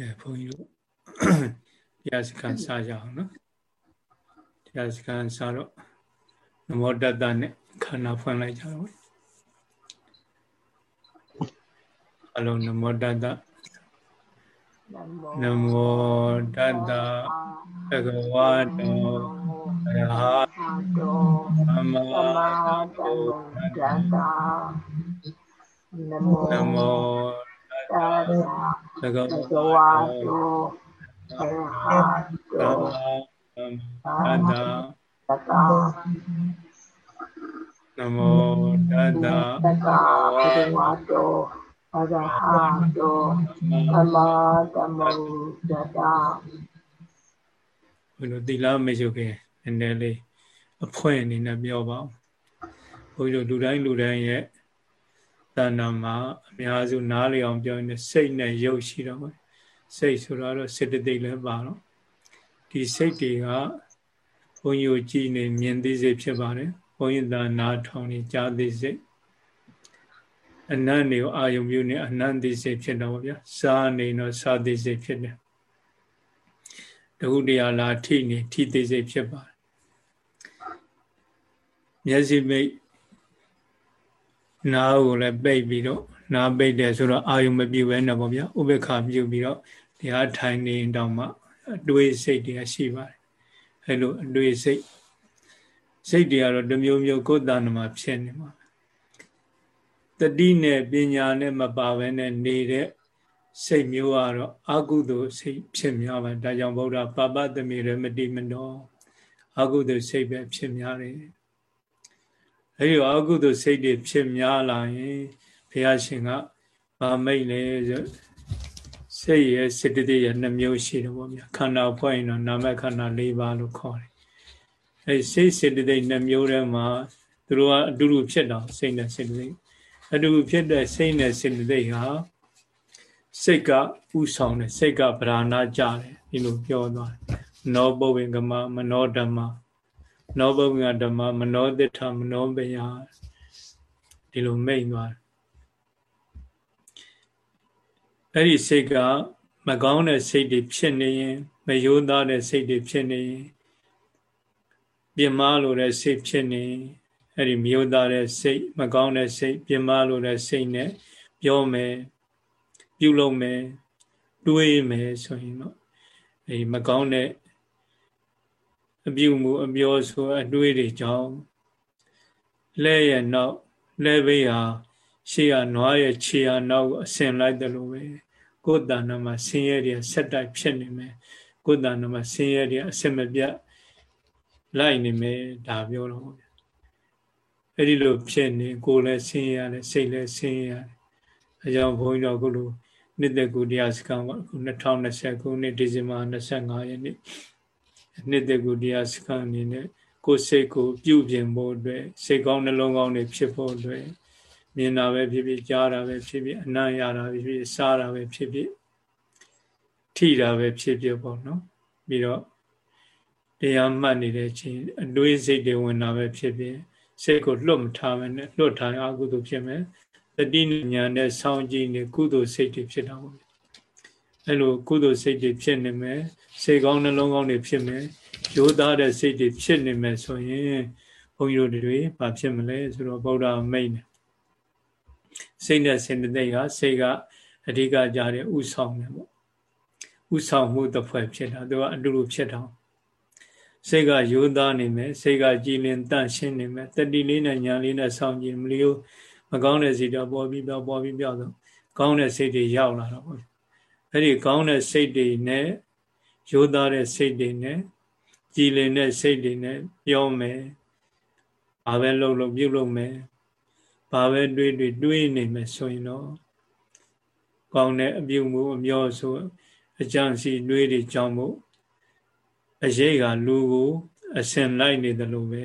ကဲဘုန်းကြီးတို့တရားစခန်းစားကြအောင်နော်တရားစခန်းစားတော့နမောတတ္တနဲ့ခန္ဓာဖွင့်လိုက်ကြတော့အလုံးနမောတတ္တနမောတတ္တဘဂဝါတောရဟတောသမ္မာသမ္ဗုဒ္ဓတ္တ နမောသကဝါတောသဟတောသတ္တသတ္တနမောတတ္တသကဝါတောအရဟတောသမ္မာသမ္ဗုဒ္ဓတာဘုလိုသီလမရှိခင်နည်းနည်းလေးအဖွင့်အနေနဲ့ပြောပါဦးဘုန်းကြီးတို့လူတိုင်းလူတိုင်းရဲ့တဏ္ဍာမှာအ များစုနားလည်အောင်ပြောရင်စိတ်နဲ့ရုပ်ရှိတော့မယ်စိတ်ဆိုတော့စေတသိက်လည်းပါတော့ဒီစိတ်တွေကဘုန်းကြီးကိုကြည်နေမြင်သိစိတ်ဖြစ်ပါတယ်ဘုန်းကြီးသာနားထောင်နေကြားသိစိတ်အနန္တကိုအာယုံပြုနေအနန္တိစိတ်ဖြစ်တော့ဗျာစားနေတော့စားသိစိတ်ဖြစ်တယ်တခုတရာလာထိနေထိသိစိတ်ဖြစ်ပါတယ်မျက်စိမိတ်နားကိုလည်းပိတ်ပြီးတော့ နားပိတ်တယ်ဆိုတော့အာယုံမပြုတ်ပဲနဲ့ပေါ့ဗျာဥပေက္ခပြုတ်ပြီးတော့တရားထိုင်နေတော့မှအတွေးစိတ်တွေရှိပါတယ်အဲလိုအတွေးစိတ်စိတ်တွေကတော့တမျိုးမျိုးကိုယ်တဏ္ဍမှာဖြစ်နေမှာတတိနဲ့ပညာနဲ့မပါဘဲနဲ့နေတဲ့စိတ်မျိုးကတော့အကုသိုလ်စိတ်ဖြစ်များပါဒါကြောင့်ဗုဒ္ဓပပသမိရမတိမနောအကုသိုလ်စိတ်ပဲဖြစ်များတယ်အဲဒီအကုသိုလ်စိတ်တွေဖြစ်များလာရင် ဘုရားရှင်ကဗာမိတ်လေဆိုစိတ်ရဲ့စေတသိက်ရဲ့နှမျိုးရှိတယ်ပေါ့ဗျာခန္ဓာဖွဲ့ရင်တော့နာမခန္ဓာ၄ပါးလို့ခေါ်တယ်အဲစိတ်စေတသိက်နှမျိုးထဲမှာသူတို့ကအတူတူဖြစ်တော့စိတ်နဲ့စေတသိက်အတူတူဖြစ်တဲ့စိတ်နဲ့စေတသိက်ဟာစိတ်ကဥဆောင်တယ်စိတ်ကဗราဏကြတယ်ဒီလိုပြောသွားတယ်နောဘဝင်္ဂမမနောဓမ္မနောဘဝင်္ဂဓမ္မမနောတိဋ္ဌမနောပယဒီလိုမိတ်သွားတယ် အဲ့ဒီစိတ်ကမကောင်းတဲ့စိတ်တွေဖြစ်နေရင်မယိုးသားတဲ့စိတ်တွေဖြစ်နေရင်ပြင်မာလို့တဲ့စိတ်ဖြစ်နေအဲ့ဒီမယိုးသားတဲ့စိတ်မကောင်းတဲ့စိတ်ပြင်မာလို့တဲ့စိတ်နဲ့ပြောမယ်ပြုလုပ်မယ်တွေးမယ်ဆိုရင်တော့အဲဒီမကောင်းတဲ့အပြုမှုအပြောဆိုအတွေးတွေကြောင့်လဲရဲ့နောက်လဲဘေးဟာ ရှေ့ကနွားရဲ့ခြေဟာနောက်အစင်လိုက်တယ်လို့ပဲကိုယ်တဏ္ဍမှာဆင်းရဲတွေဆက်တိုက်ဖြစ်နေမယ်ကိုယ်တဏ္ဍမှာဆင်းရဲတွေအစင်မပြတ်လိုက်နေမယ်ဒါပြောတော့ဗျအဲ့ဒီလိုဖြစ်နေကိုယ်လည်းဆင်းရဲရတယ်စိတ်လည်းဆင်းရဲရတယ်အကြောင်းဘုန်းကြီးတော်ကလို့နှစ်သက်ကူတရားစခန်းကအခု2020ခုနှစ်ဒီဇင်ဘာ25ရက်နေ့နှစ်သက်ကူတရားစခန်းအနေနဲ့ကိုယ်စိတ်ကိုပြုပြင်ဖို့အတွက်စိတ်ကောင်းနှလုံးကောင်းတွေဖြစ်ဖို့အတွက် မြင်တာပဲဖြစ်ဖြစ်ကြားတာပဲဖြစ်ဖြစ်အနံ့ရတာပဲဖြစ်ဖြစ်စားတာပဲဖြစ်ဖြစ်ထိတာပဲဖြစ်ဖြစ်ပေါ့နော်ပြီးတော့တရားမှတ်နေတဲ့ချင်းအတွေးစိတ်တွေဝင်တာပဲဖြစ်ဖြစ်စိတ်ကိုလွတ်မထားဘဲနဲ့လွတ်ထားရင်အကုသိုလ်ဖြစ်မယ်တတိညာနဲ့ဆောင်းကြည့်နေကုသိုလ်စိတ်တွေဖြစ်တာပေါ့အဲ့လိုကုသိုလ်စိတ်တွေဖြစ်နေမယ်စိတ်ကောင်းနှလုံးကောင်းတွေဖြစ်မယ်ရိုးသားတဲ့စိတ်တွေဖြစ်နေမယ်ဆိုရင်ဘုန်းကြီးတို့တွေဘာဖြစ်မလဲဆိုတော့ဗုဒ္ဓမိတ်နေ စိတ်နဲ့စေတသိက်ဟာစိတ်ကအဓိကကြတဲ့ဥဆောင်တယ်ပေါ့ဥဆောင်မှုတစ်ဖွဲ့ဖြစ်တာသူကအတူတူဖြစ်တာစိတ်ကရိုးသားနေမယ်စိတ်ကကြည်လင်တန့်ရှင်းနေမယ်တတိလေးနဲ့ညာလေးနဲ့ဆောင်ကြည့်မလို့မကောင်းတဲ့စိတ်တော့ပေါ်ပြီးပြောပေါ်ပြီးပြောဆိုကောင်းတဲ့စိတ်တွေရောက်လာတော့ပေါ့အဲ့ဒီကောင်းတဲ့စိတ်တွေနဲ့ရိုးသားတဲ့စိတ်တွေနဲ့ကြည်လင်တဲ့စိတ်တွေနဲ့ပြောမယ်ဘာပဲလုပ်လို့ပြုလုပ်မယ် ဘာပဲတွေးတွေးတွေးနေမယ်ဆိုရင်တော့ကောင်းတဲ့အပြုမှုအမျောဆိုအကြံစီတွေးတွေကြောင်းဖို့အရေးကလူကိုအစင်လိုက်နေတယ်လို့ပဲ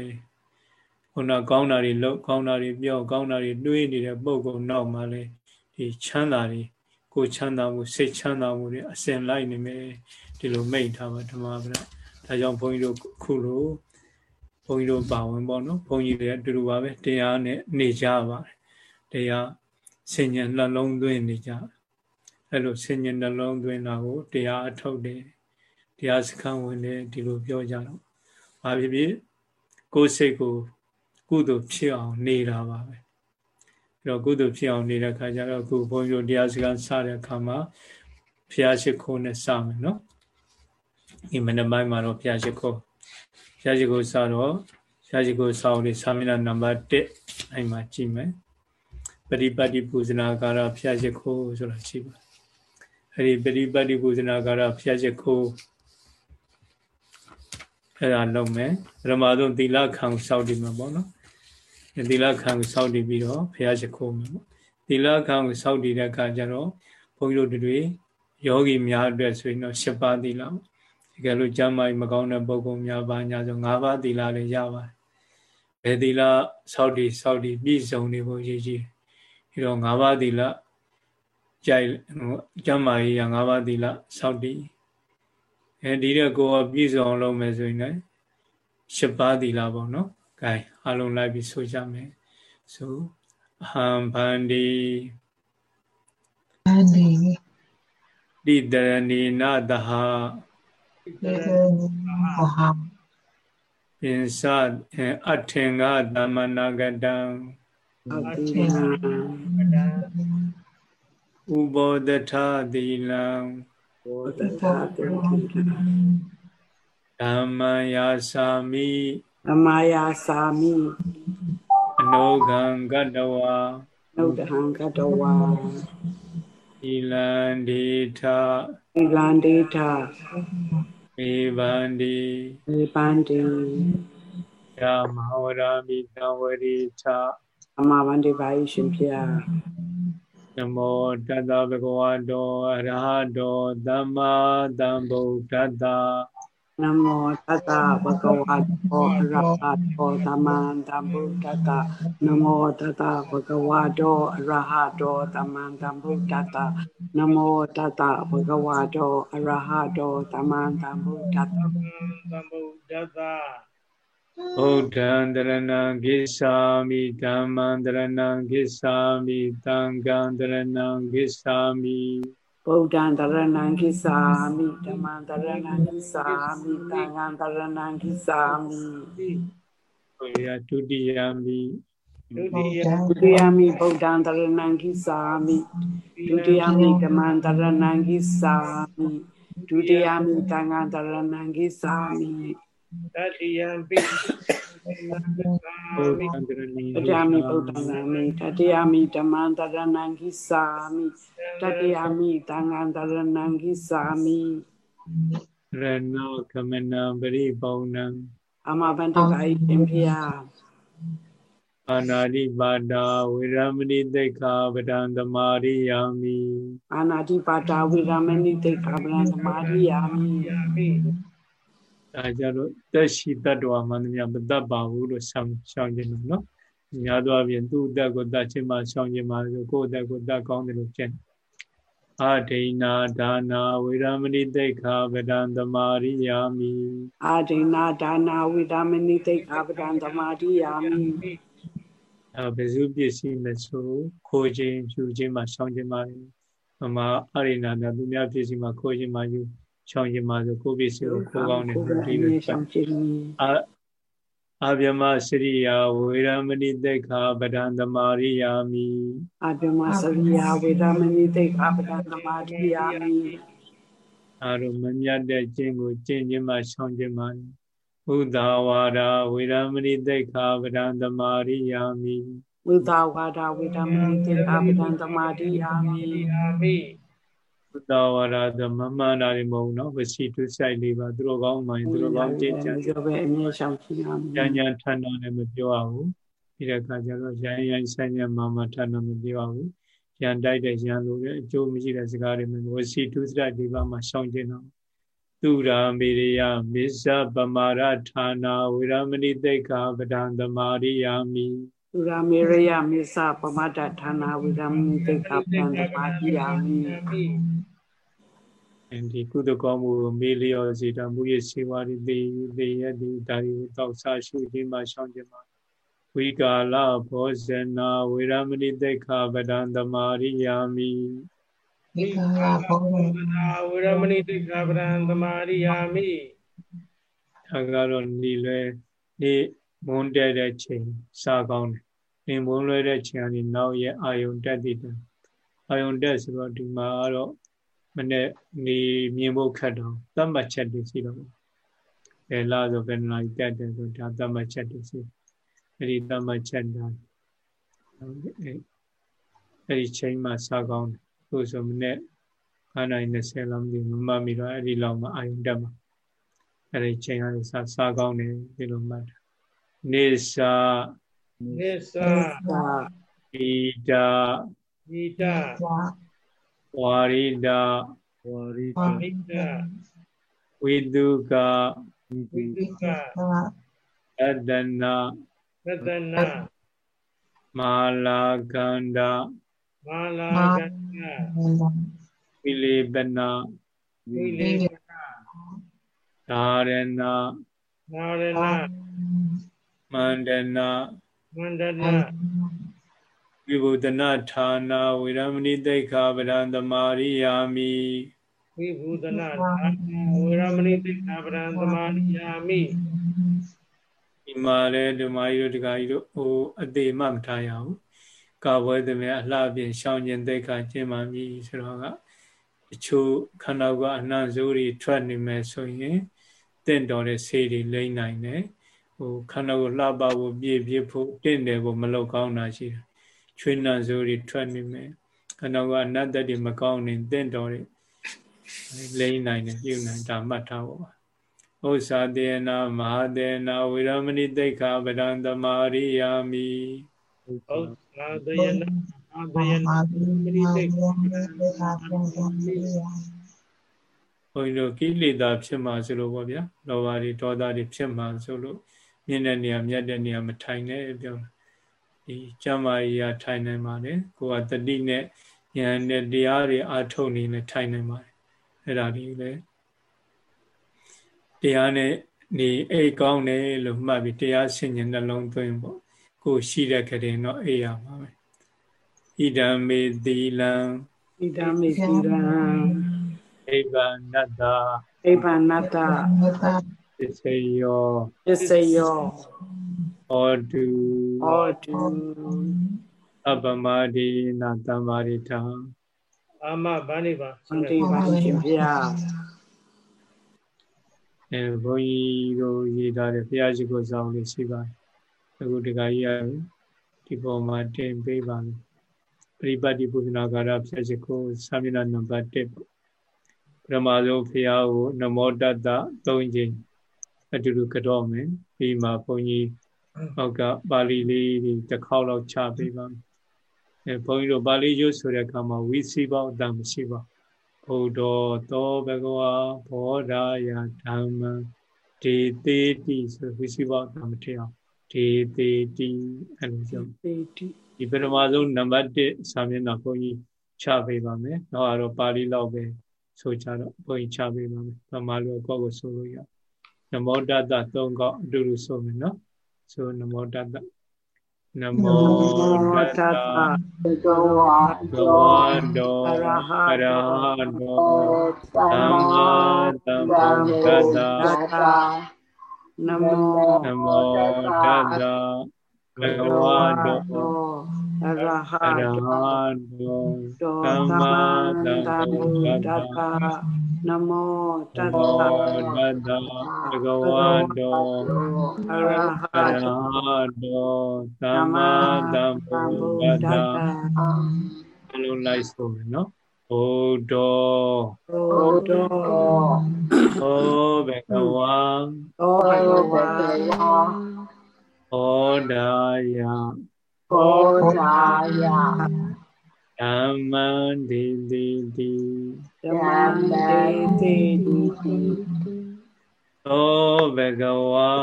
ခုနကောင်းတာတွေလုပ်ကောင်းတာတွေပြောကောင်းတာတွေတွေးနေတဲ့ပုံကုနောက်မှာလဲဒီချမ်းသာတွေကိုချမ်းသာမှုစိတ်ချမ်းသာမှုတွေအစင်လိုက်နေမယ်ဒီလိုမိတ်ထားပါဓမ္မပဒဒါကြောင့်ဘုန်းကြီးတို့ခုလို ဘုန်းကြီးတို့ပါဝင်ပေါ့နော်ဘုန်းကြီးတွေအတူတူပါပဲတရားနဲ့နေကြပါတယ်တရားဆင်ញံနှလုံးသွင်းနေကြအဲ့လိုဆင်ញင်နှလုံးသွင်းတာကိုတရားအထုတ်တယ်တရားစခန်းဝင်တယ်ဒီလိုပြောကြတော့ဘာဖြစ်ဖြစ်ကိုယ်စိတ်ကိုကုသိုလ်ဖြစ်အောင်နေတာပါပဲအဲ့တော့ကုသိုလ်ဖြစ်အောင်နေတဲ့ခါကျတော့အခုဘုန်းကြီးတို့တရားစခန်းစတဲ့အခါမှာဖျားရှိခိုးနဲ့စမယ်နော်ဒီမနေ့ပိုင်းမှာတော့ဖျားရှိခိုး ဖျားရှိခိုးစတော့ဖျားရှိခိုးစောင်းလေးသာမဏေနံပါတ်1အဲ့မှာကြည့်မယ်ပရိပတ်တိပူဇနာကာရဖျားရှိခိုးဆိုတာရှိပါအဲ့ဒီပရိပတ်တိပူဇနာကာရဖျားရှိခိုးအဲ့ဒါလုံးမယ်ပထမဆုံးသီလခံစောင့်တည်မှာပေါ့နော်သီလခံစောင့်တည်ပြီးတော့ဘုရားရှိခိုးမယ်ပေါ့သီလခံစောင့်တည်တဲ့အခါကျတော့ဘုန်းကြီးတို့တွေယောဂီများအတွက်ဆိုရင်တော့၈ပါးသီလ ဒီကဲလို့ကျမ်းမာမကောင်းတဲ့ပုဂ္ဂိုလ်များပါညာဆို၅ပါးသီလလည်းရပါတယ်ဘယ်သီလစောင့်တည်စောင့်တည်ပြည့်စုံနေဖို့ရည်ကြီးဒီတော့၅ပါးသီလကြိုက်ကျမ်းမာရေးရ၅ပါးသီလစောင့်တည်အဲဒီတဲ့ကိုယ်ကပြည့်စုံအောင်လုပ်မယ်ဆိုရင်လည်း၈ပါးသီလပေါ့နော်။ gain အလုံးလိုက်ပြီးဆိုကြမယ်။ဆိုဟံဗန္ဒီဗန္ဒီတိတရဏီနတဟ တိတရဏီနဟပင်စအထင်္ဂသမဏဂတံအထင်္ဂဥဘောဒထသီလံဘောတထာတေဓမ္မယာစာမိဓမ္မယာစာမိအနုခံကတဝါနုဒဟံကတဝါဣလန္ဒေထဣလန္ဒေထမေ ဗန္တိမေဗန္တိယမဟောရာမိတံဝရိထအမဗန္တိပါရှင်ဖျားနမောတတဗုဒ္ဓဝါတောအရဟတောသမ္မာသမ္ဗုဒ္ဓတ္တ နမောတတဗုဒ္ဓဝါတောအရဟတောသမ္မာသမ္ဗုဒ္ဓတ္တနမောတတဗုဒ္ဓဝါတောအရဟတောသမ္မာသမ္ဗုဒ္ဓတ္တနမောတတဗုဒ္ဓဝါတောအရဟတောသမ္မာသမ္ဗုဒ္ဓတ္တသမ္ဗုဒ္ဓတ္တဗုဒ္ဓံတရဏံဂစ္ဆာမိဓမ္မံတရဏံဂစ္ဆာမိသံဃံတရဏံဂစ္ဆာမိ ဗုဒ္ဓံတရဏံဂစ္ဆာမိဓမ္မံတရဏံဂစ္ဆာမိသံဃံတရဏံဂစ္ဆာမိဘုရားဒုတိယမိဒုတိယဒုတိယမိဗုဒ္ဓံတရဏံဂစ္ဆာမိဒုတိယမိဓမ္မံတရဏံဂစ္ဆာမိဒုတိယမိသံဃံတရဏံဂစ္ဆာမိ တတိယံပိတတိယမိဗုဒ္ဓနာမိတတိယမိဓမ္မံတရဏံကိသာမိတတိယမိသံဃံတရဏံကိသာမိရဏောကမနံပရိပေါဏံအမဘန္တကိုင်ရှင်ဖျားအာနာတိပါတာဝေရမဏိသိက္ခာပဒံသမာရိယာမိအာနာတိပါတာဝေရမဏိသိက္ခာပဒံသမာရိယာမိ ဒါကြတော့တက်ရှိတတ္တဝါမှန်သမျှမတတ်ပါဘူးလို့ရှောင်ရှောင်ခြင်းလို့နော်များသောအားဖြင့်သူ့အသက်ကိုတတ်ခြင်းမှရှောင်ခြင်းမှဆိုကိုယ့်အသက်ကိုတတ်ကောင်းတယ်လို့ဖြစ်အာဒိနာဒါနာဝေရမဏိတိခာပဒံသမာရိယာမိအာဒိနာဒါနာဝေရမဏိတိခာပဒံသမာရိယာမိအဲဘယ်စုပစ္စည်းမဆိုခိုးခြင်းယူခြင်းမှရှောင်ခြင်းမှမမအရိနာနာသူများပစ္စည်းမှခိုးခြင်းမှယူ ရှောင်ခြင်းမှာဆိုကိုယ်ပစ္စည်းကိုခိုးကောင်းတယ်ဒီလိုရှောင်ခြင်းအာအဗျမစရိယာဝေရမဏိတိခာပဒံသမာရိယာမိအဗျမစရိယာဝေရမဏိတိခာပဒံသမာရိယာမိအာရုံမမြတ်တဲ့ကျင့်ကိုကျင့်ခြင်းမှာရှောင်ခြင်းမှာဘုဒ္ဓဝါဒဝေရမဏိတိခာပဒံသမာရိယာမိဘုဒ္ဓဝါဒဝေရမဏိတိခာပဒံသမာရိယာမို တဝါဒသမမှန်တာတွေမဟုတ်နော်ဝစီတုဆိုင်လေးပါသူတို့ကောင်းမှရင်သူတို့ကောင်းကြင်ကြံပြောပဲအမြဲရှောင်ကြည့်ရမယ်။ဉာဏ်ဉာဏ်ထန်တော်လည်းမပြောရဘူး။ဒီတဲ့အခါကျတော့ရန်ရန်ဆိုင်ရမှမှထန်တော်မပြောရဘူး။ရန်တိုက်တဲ့ရန်လိုတဲ့အကျိုးမရှိတဲ့စကားတွေမျိုးဝစီတုစရဒီပါမှာရှောင်ကျင်တော့သူရာမေရိယမစ္ဆပမာရဌာနာဝေရမဏိတိတ်္ခပဒံသမာရိယာမိ သူရာမေရိယမစ္ဆပမတ္တဌာနာဝေရမဏိတိတ်္ခပဒံသမာရိယာမိဒီကုသကောမှုကိုမေးလျော်စေတာမူရစေဝါရီသေသေရတိဒါရီကိုတောက်စားရှုခြင်းမှာရှောင်းခြင်းမှာဝိကာလဘောဇနာဝေရမဏိတိခာပဒံသမာရိယာမိဒီခါဘုံသာဝရမဏိတိခာပရံသမာရိယာမိဒါကတော့ဒီလွဲဒီမွန်းတဲ့တဲ့ချိန်စားကောင်းတယ်။ နေမွန်းလွဲတဲ့ချိန်ကနေနောက်ရဲ့အာယုံတက်တည်တယ်။အာယုံတက်ဆိုတော့ဒီမှာကတော့မနေ့နေမြင်ဖို့ခက်တော့သတ်မှတ်ချက်တွေရှိတော့ဘယ်လားဆိုဘယ်နာတက်တယ်ဆိုဒါသတ်မှတ်ချက်တွေရှိအဲ့ဒီသတ်မှတ်ချက်တာအဲ့ဒီချိန်မှာစားကောင်းတယ်။ကိုဆိုမနေ့9နိုင်20လောက်မသိဘူးမမှတ်မိတော့အဲ့ဒီလောက်မှအာယုံတက်မှာအဲ့ဒီချိန်ကနေစားစားကောင်းတယ်ဒီလိုမှတ်တာနိစ္စ နိစ္စဣဒဣဒဝါရိဒဝါရိဒဝိတုကဝိတုကအတနာရတနာမာလာကန္ဒမာလာကန္ဒဝိလေပနာဝိလေပနာဓာရဏဓာရဏမန္တနာ မန္တနာဝိဘုဒနာဌာနာဝေရမဏိတိခာပဒံသမာရိယာမိဝိဘုဒနာဌာနာဝေရမဏိတိခာပဒံသမာရိယာမိဒီမှာလဲဓမ္မကြီးတို့တခါကြီးတို့ဟိုအသေးမှမထားရအောင်ကာဝဲသမီးအလှပြင်ရှောင်းကျင်တိတ်ခါကျင်းပါမည်ဆိုတော့ကတချို့ခန္ဓာကအနှံ့စိုးတွေထွက်နေမယ်ဆိုရင်တင့်တော်တဲ့ဆေးတွေလိမ့်နိုင်တယ် ဟိုခန္ဓာကိုလှပဖို့ပြည့်ပြည့်ဖို့တင့်တယ်ဖို့မလောက်ကောင်းတာရှိတယ်ချွေးနှံစိုးတွေထွက်နေမယ်ခန္ဓာကအနတ္တတွေမကောင်းနေတင့်တော်တွေလိမ့်နိုင်တယ်ပြုနိုင်ဒါမှတ်ထားဖို့ပါဥစ္စာတေနာမဟာတေနာဝိရမဏိတိခာပဒံသမာရိယာမိဥစ္စာတေနာမဟာတေနာဝိရမဏိတိခာပဒံသမာရိယာဘုန်းကြီးတို့ကိလေသာဖြစ်မှာဆိုလို့ပေါ့ဗျာလောဘတွေဒေါသတွေဖြစ်မှာဆိုလို့ မြင့်တဲ့နေရာမြတ်တဲ့နေရာမထိုင်နဲ့ပြောဒီကျမ်းမာရေးကထိုင်နိုင်ပါတယ်ကိုကတတိနဲ့ဉာဏ်နဲ့တရားတွေအားထုတ်နေနဲ့ထိုင်နိုင်ပါတယ်အဲ့ဒါဒီလေတရားနဲ့နေအိတ်ကောင်းတယ်လို့မှတ်ပြီးတရားဆင်ញံနှလုံးသွင်းပေါ့ကိုရှိတဲ့ခရင်တော့အိတ်ရမှာပဲဣဒံမေသီလံဣဒံမေသီလံအိဗာနတ္တအိဗာနတ္တ ပစ္စယောပစ္စယောဟောတုဟောတုအပမတိနာတမ္မာရိထာအာမဗန္ဒီပါဗန္ဒီပါရှင်ဗျာအဲဘုန်းကြီးတို့ရေးထားတဲ့ဘုရားရှိခိုးဆောင်လေးရှိပါတယ်အခုဒီကကြီးကဒီပေါ်မှာတင်ပေးပါမယ်ပရိပတ်တိပုဒနာကာရဘုရားရှိခိုးစာမျက်နှာနံပါတ်1ပေါ့ပထမဆုံးဘုရားကိုနမောတတ္တ၃ချိန် အတူတူကြော့မယ်ပြီးမှဘုန်းကြီးဟောက်ကပါဠိလေးတွေတစ်ခေါက်လောက်ချပေးပါမယ်အဲဘုန်းကြီးတို့ပါဠိရွတ်ဆိုတဲ့အခါမှာဝိစီပေါအတန်မရှိပါဘုဒ္ဓသောဘဂဝါဘောဓာယဓမ္မဒေတိတိဆိုဝိစီပေါအတန်မထည့်အောင်ဒေတိတိအဲ့လိုဆိုဒေတိဒီပထမဆုံးနံပါတ်1စာမျက်နှာဘုန်းကြီးချပေးပါမယ်နောက်အတော့ပါဠိလောက်ပဲဆိုကြတော့ဘုန်းကြီးချပေးပါမယ်ဗမာလူကောက်ကိုဆိုလို့ရန မောတတ၃ကောက်အတူတူဆိုမယ်နော်ဆိုနမောတတနမောတတသဝါသောတောအရဟတောသမ္မာသမ္ဗုဒ္ဓတနမောနမောတတဘဂဝါတောအရဟတောသမ္မာသမ္ဗုဒ္ဓတ္တနမောတတ္တတတ္တဘဂဝါတောအရဟတောသမ္မာသမ္ဗုဒ္ဓတ္တအလုံးလိုက်ဆိုမယ်နော်ဘုဒ္ဓဘုဒ္ဓဟောဘဂဝါဟောဘဂဝါဟောဒါယဘောဓာယဓမ္မံဒေတိတိ ဓမ္မံဒေတိတိသောဘဂဝါ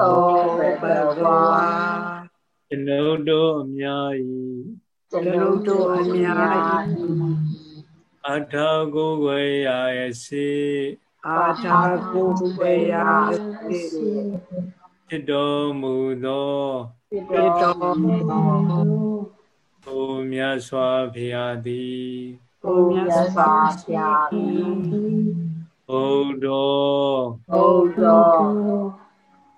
သောဘဂဝါကျွန်ုပ်တို့အများ၏ကျွန်ုပ်တို့အများ၏အထာကိုဝေယယစေအာထာကိုဝေယယစေဖြစ်တော်မူသောဖြစ်တော်မူသောဘုမြတ်စွာဘုရားသည် ဘုံမြတ်စွာဘုရားဤဘုဒ္ဓောဘုဒ္ဓော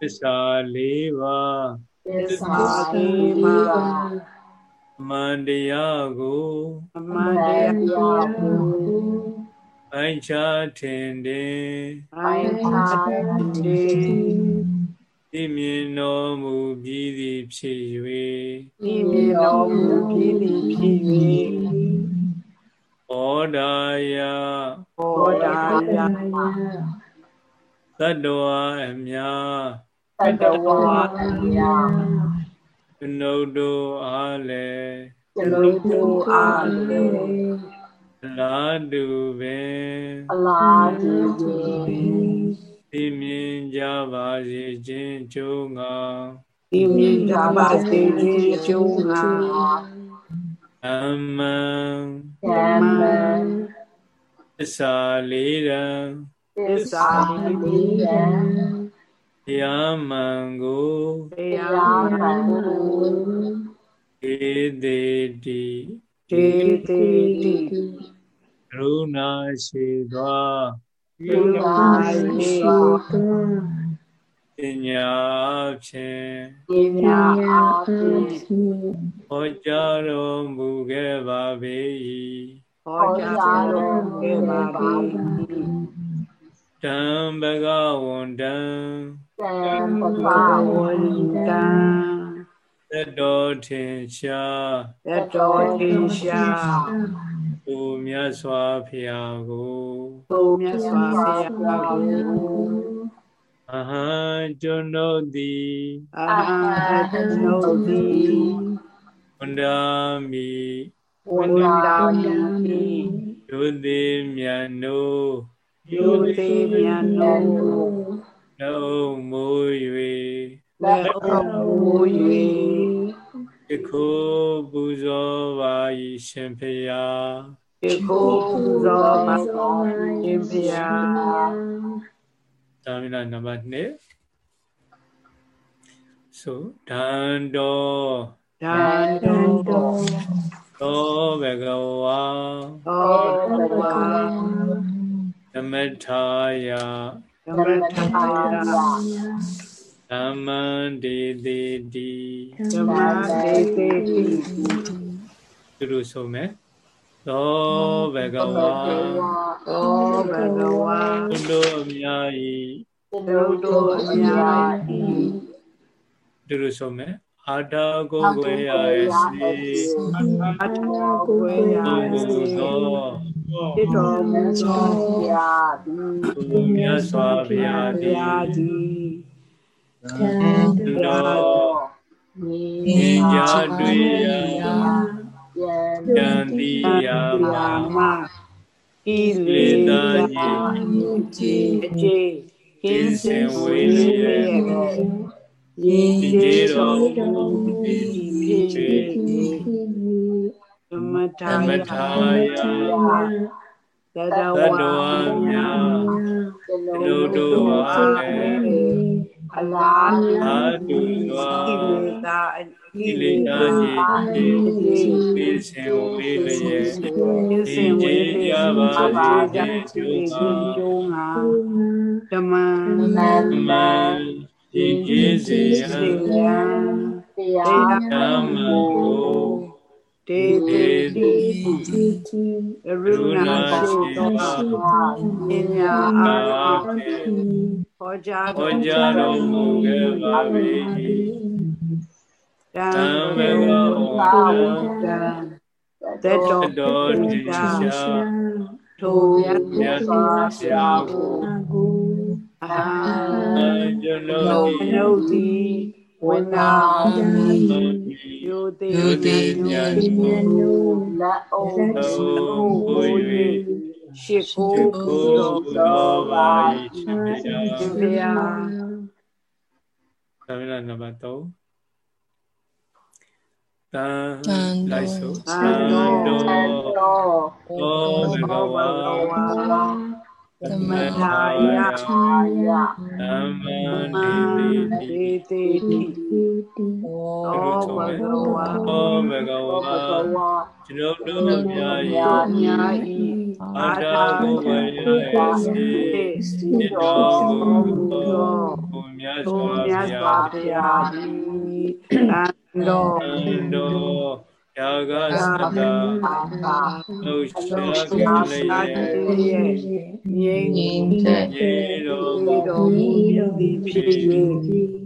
သစ္စာ၄ပါးသစ္စာလေးပါးအမှန်တရားကိုအမှန်တရားကိုပိုင်းခြားထင်တယ်ပိုင်းခြားတည်သိမြင်တော်မူပြီးသည်ဖြစ်၍ဤမြေတော်မူပြီးသည်ဖြစ် ဩဒါယ၍ဘောဓာယသတ္တဝါအမြာတတဝါအမြာအနုတ္တောအားလည်းကျလုတို့အားလည်းအလားတူပင်အလားတူဖြင့်သိမြင်ကြပါစေခြင်းကျိုးငါဤမြေဓမ္မစေခြင်းအကျိုးငါအမှန် ဓမ္မသစ္စာလေးတံသစ္စာလေးရန်တရားမှန်ကိုတရားမှန်ကိုဧသေးတိဒေတိတိကရုဏာရှိသောဘုရားရှိပါ ပညာဖြင့်ပညာအားဖြင့်ဟောကြားတော်မူခဲ့ပါပေ၏ဟောကြားတော်မူခဲ့ပါသည်တံဘဂဝန္တံသံဃာဝန္တံသတ္တောထင်ရှားသတ္တောတိရှားဘုမြတ်စွာဘုရားကိုဘုမြတ်စွာဘုရားကို အဟံကျွန်ုပ်သည်အာဟတနုတိဝန္တာမိဝန္တာမိဒုတိမြတ်နိုးယုတိမြတ်နောလုံးမိုး၍လက်အောက်မူ၍ယခုပူဇော်ပါ၏ရှင်ဖျားဒီကိုပူဇော်ပါရှင်ဘုရား သာမဏေနံပါတ်1ဆိုဒန္တောဓာတုတောသောဘဂဝါသောဘဂဝါသမထာယသမထာယသမ္မန္တေတိတိသမတေတိတိသူတို့ဆိုမယ် သောဘဂဝါသောဘဂဝါသူတို့အများ၏သုတောအမြာတိသူတို့ဆိုမယ်အာတာကိုယ်ွယ်ရရဲ့စေအထောကိုယ်ရာသူစေသောတိတော်မူသောဘုရားသည်ဘုမြတ်စွာဘုရားဘုသည်ရားသည်သူတော်မြင်ကြတွေ့ရ ယံတိယာဘုမရားမှာဤလေသာကြည်အကျေကင်းစင်ဝေလျက်ရင်းကျေတော်မူသည်ဖြစ်သမထာသမယထာယသတ္တသတ္တဝါဝါမြာများလူတို့အားလည်း အလားအာတုသောကိလေသာကိလေသာညစ်ခြင်းပိစင်ဝေလျက်စင်ဝေရပါခြင်းကျိုးကျိုးငါဓမ္မမန်ဒီကိစေယံတရားဓမ္မကို တေတေတိကရုဏာရှိသောပညာအာအာ ဖြင့်ဖြင့်ဟောကြားဟောကြားတော်မူခဲ့ပါ၏တံတံဘေဘေဝ ဝဝဝတံတေတောတတော်တိရှာထိုမြတ်စွာဘုရားကိုအာကျွန်လောတော်နုတိဝိနာမိယုတိယုတိဉာဏ်လက်အိုးသောကိုကို၍ရှေကိုကိုပူကိုဇော်ဘုရားပါ၏ရှင်ဘုရားရှင်ဘုရားသမဏနံပါတ်3တန်တန်လိုက်ဆိုသံတော်တော်သောဘဂဝါဝါသမထာယသမ္မမာနေတိဒေတိတိသောဘဂဝါသောဘဂဝါကျွန်ုပ်တို့မြာယာ၏ညာဤအာတာကိုဝေရစေတိတော်မူသောဘုရားဘုစွာရားဘုစွာရားဘုရားသည်အန္တောအန္တော ယာဂသတ္တသုရှာဘုကိရားလေစာယေတိရဲ့ငြိမ်းငြိမ်းယေတော်ဒီတော်မူသည်ဖြစ်၍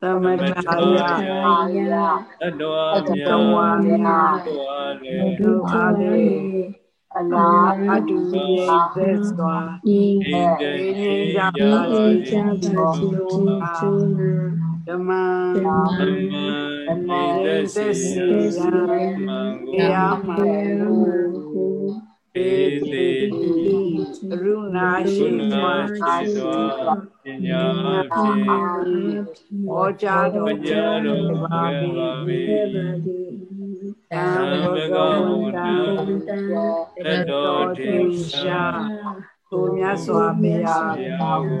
သမထာယတတ္တဝါမြာဝါလေဒုအားလေအနာအတုယေသက်စွာဣန္ဒေေငြိမ်းယကြယာပါဝစေတိဓမ္မသမ္မာဣဒစေယမံေကိုယမံဧတေတိကရုဏာရှိကုဏစွာရှိသောပညာဖြင့်ဟောကြားတော်ပညာတော်မူ ပါ၏သံ ဘဂဝန္တတတောတိရှာသူမြတ်စွာဘုရားယာဟု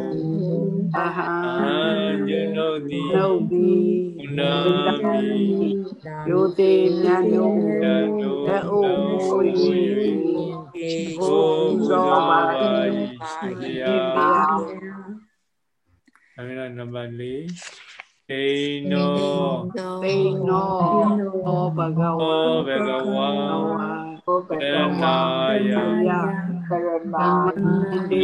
အဟံအာညုတ်တိနှုတ်သည်ကုဏမိယိုတိမြတ်တို့တတုလက်အုပ်ကို၍ဘုကိုသောသောပါပါတိ၏ဘုရားအမေနံပါတ်၄အိနောသိနောသောဘဂဝါသောဘဂဝါသောဘတဂဝါနာယ ယကရဏာတိ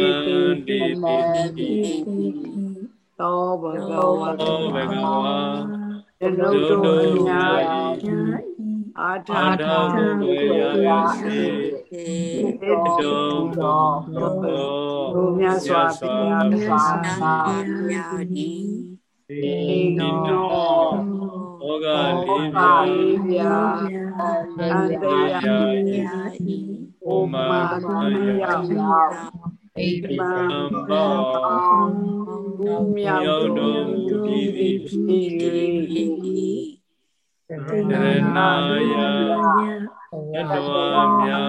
မန္တိတိသောဘဂ ဝါသောဘဂဝါကျွန်ုပ်တို့အများအာထာအာထာထာဘုရားစေတေတောသောဘုရားစွာဘုရားစွာတိနောဩဃဩလေးပါပါလိဗျာအန္တရာဩမာမယဣဒမံံဘောဘုမြောက်ရောက်တော်တော်မူပြီးသည်ဖြစ်၍တရဏာယတတဝါမြာ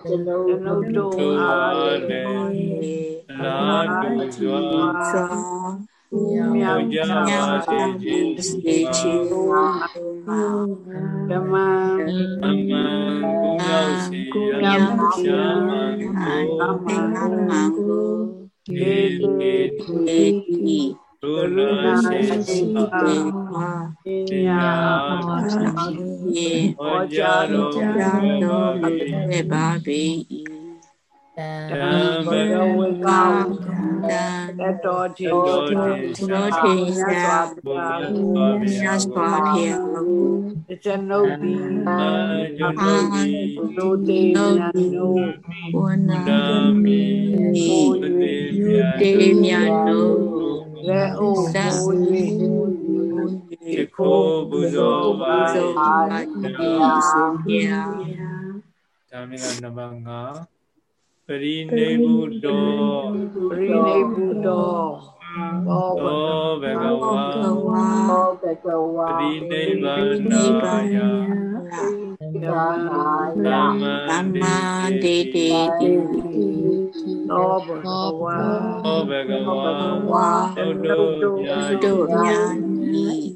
ကျွန်ုပ်တို့တို့အားအားလည်းလာတူစွာဘု မြောမြောက်က်ကြပါစေခြင်းဓမ္မအမှန်ကုမြောက်စီရရှာမံကိုဒေတိဒုနာရှိသောပညာဟောကြားတော်မူပါ၏ ပါပေဓမ္မဘဂဝေကောတံတတော်တိတော်တိသောထေယဘုရားစွာဘုမြရားတ်စွာဘုရားကိုကျွန်ုပ်သည်အာယုတုတိလူတေဉာဏ်တို့ဝနာဓမ္မိသတိမြတ်တေမြတ်တို့လက်အိုးကို၍ဒီခိုးပူဇော်ပါသော၏ပါတိဆိုပြဒါမင်းကနံပါတ်5 ပရိနိဗ္ဗုတောပရိနိဗ္ဗုတောဘောဘသောဘဂဝါဘဝဘောဘဂဝါပရိနိဗ္ဗာနာယဓမ္မာသမ္မာသမ္မာတေတေတိသောဘဂဝါသောဘဂဝါဝါသုတ္တုညာတို့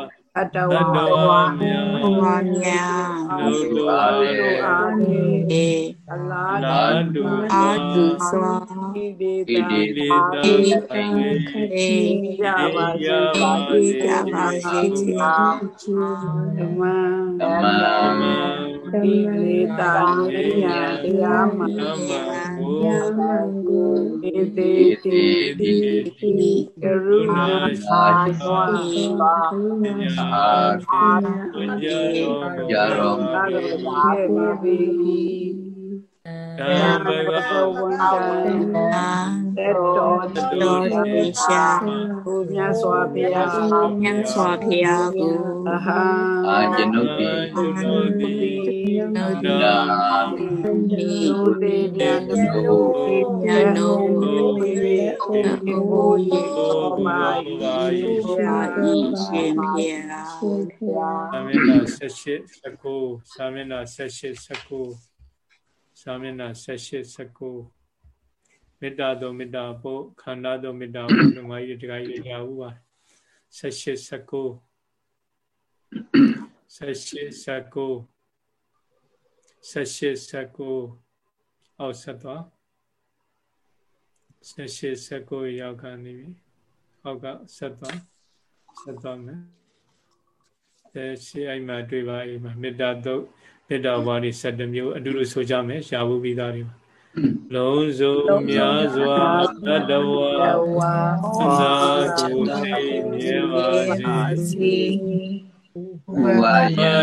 အာထာကုတာဘုရားသေစေစေတိတောတော်မူသောတော်ဘုရားစွာဘုရားမြတ်စွာဘုရားသည်ပရိနိဗ္ဗုတောဘ န္တောဒီကိစ္စခတေလုံးစုံဤဤဤဤဤပရိနိဗ္ဗာနာယ အတ္တဝတတဝါမြာဘဝမြာလူတို့အားတို့အားဖြင့်ဧအလားလာတုအာတုစွာဤ ဒေတာဣတိတာဧသေဧကြပါစေပါစေကြပါစေဓမ္မသမ္မာဤဒေတာနိယတရားမှာသမ္မာကိုဧတေတိဣတိတိကရုဏာသာသောပညာဝိညာရောရာရောသာတော်ရဲ့ပါပေ၏ဓ မ္မဘဂဝန္တသက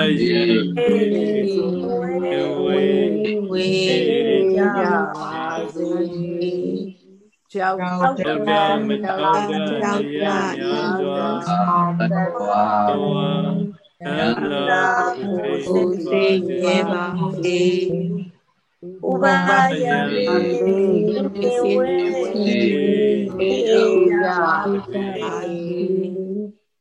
်တော်တတော်တောတေတေရှာရှာကိုမြတ်စွာဘုရားမြတ်စွာ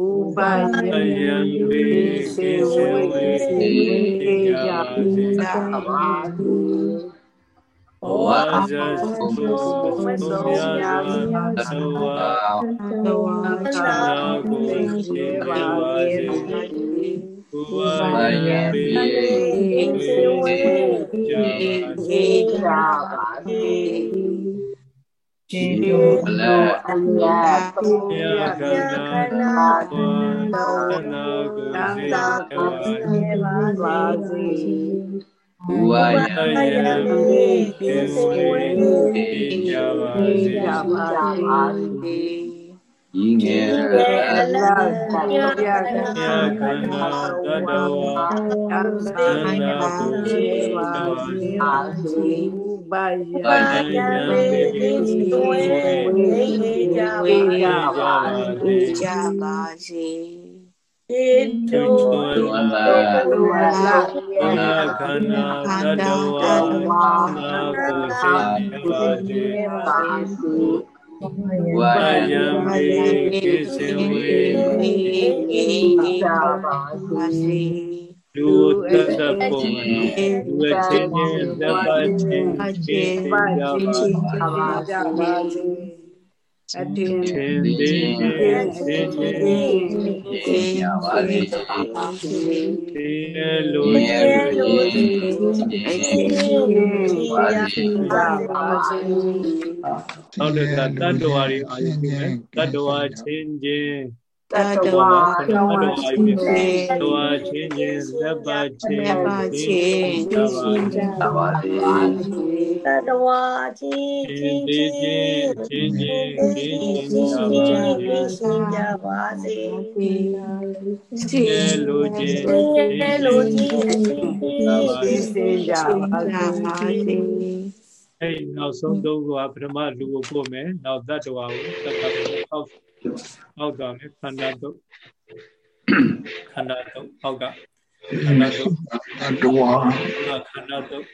ဥပယဘဝယံယံပေကိစေဝေတိကြပါစေကြပါစေသူချွန်ဝန္တာသူအလတ်အနာခန္ဓာတ တ္တဝါနာကိုသိမြဲပါ စေဘဝဘာယံယံပေကိစေဝေကြပါပါစေ လူတတ္တပုံလူဝချင်းချင်းသဗ္ဗချင်းချင်းပါကြစေပါကြပါစေအတင်းချင်းသေးချင်းချင်းချင်းယေယပါလေဒီလူယေချင်းယေယေပါလေကြပါစေဟုတ်တယ်တတ္တဝါတွေအာရုံပြုမယ်တတ္တဝါချင်းချင်း တတဝါတတ္တဝါချင်းချင်းတတ္တဝါချင်းချင်းသဗ္ဗချင်းလက်ပါချင်းကြပါသပါလေတတဝါချင်းချင်းချင်းချင်းချင်းချင်းချင်းချင်းချင်းကြချင်းပါချင်းကြပါစေစီစေလူချင်းသင်ရဲ့လူချင်းအချင်းချင်းစင်ကြပါကြပါစေအဲ့နောက်ဆုံးသုံးခုကပထမလူကိုပို့မယ်နောက်တတ္တဝါကိုတတ္တဝါကို အောက်အောက်သွားမယ်ခန္ဓာတုတ်ခန္ဓာတုတ်အောက်ကခန္ဓာတုတ်တဝါခန္ဓာတုတ်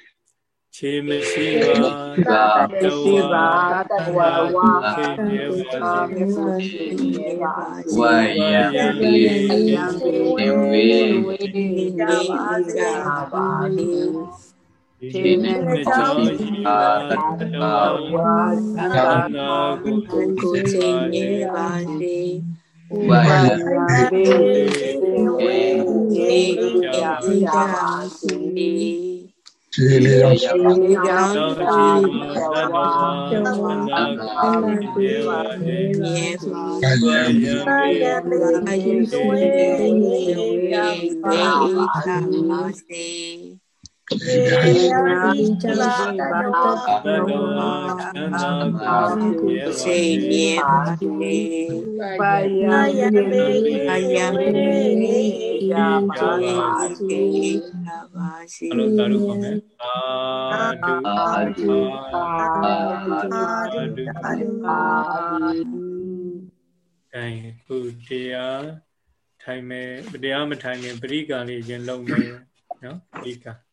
ခြေမရှိပါသာတစီဝါပါတဝါဝါခေရေပါအာစေမစေရေပါဝယံတိယံပေေဝေဝေကြပါစေပါစေ ဒီနေ့ကြောင့်ဤပါတဝါဝါခသန္န္တာဓာကိုကိုကိုချင်းနေပါစေဝယံပေဝေဒီကြကြပါပါစေစေခြေလေးရောက်ရှင်ကြောင့်သောသာတိဘသတ္တဝါသန္တာကုယေဝတေမြေဖူကာယံယံသာပိယတိသွေယေယံဝေပါဧသာမောစေေယတိချလာတတသတ္တဝါသန္တာကုယေဝစေတေ မြေပါစေ ပါယံ သာယတိ အာယံ ဝေယံ ပါ ေ ပါ စေသာပါစေ အလုံးသာရုခေါ်မယ်အာတု အာတု အာ အာဒုအာဒု ပါတိ အဲခုတရားထိုင်မယ်တရားမထိုင်ခင်ပရိက္ခလေးရင်လုံးမယ်နော်ပရိက္ခ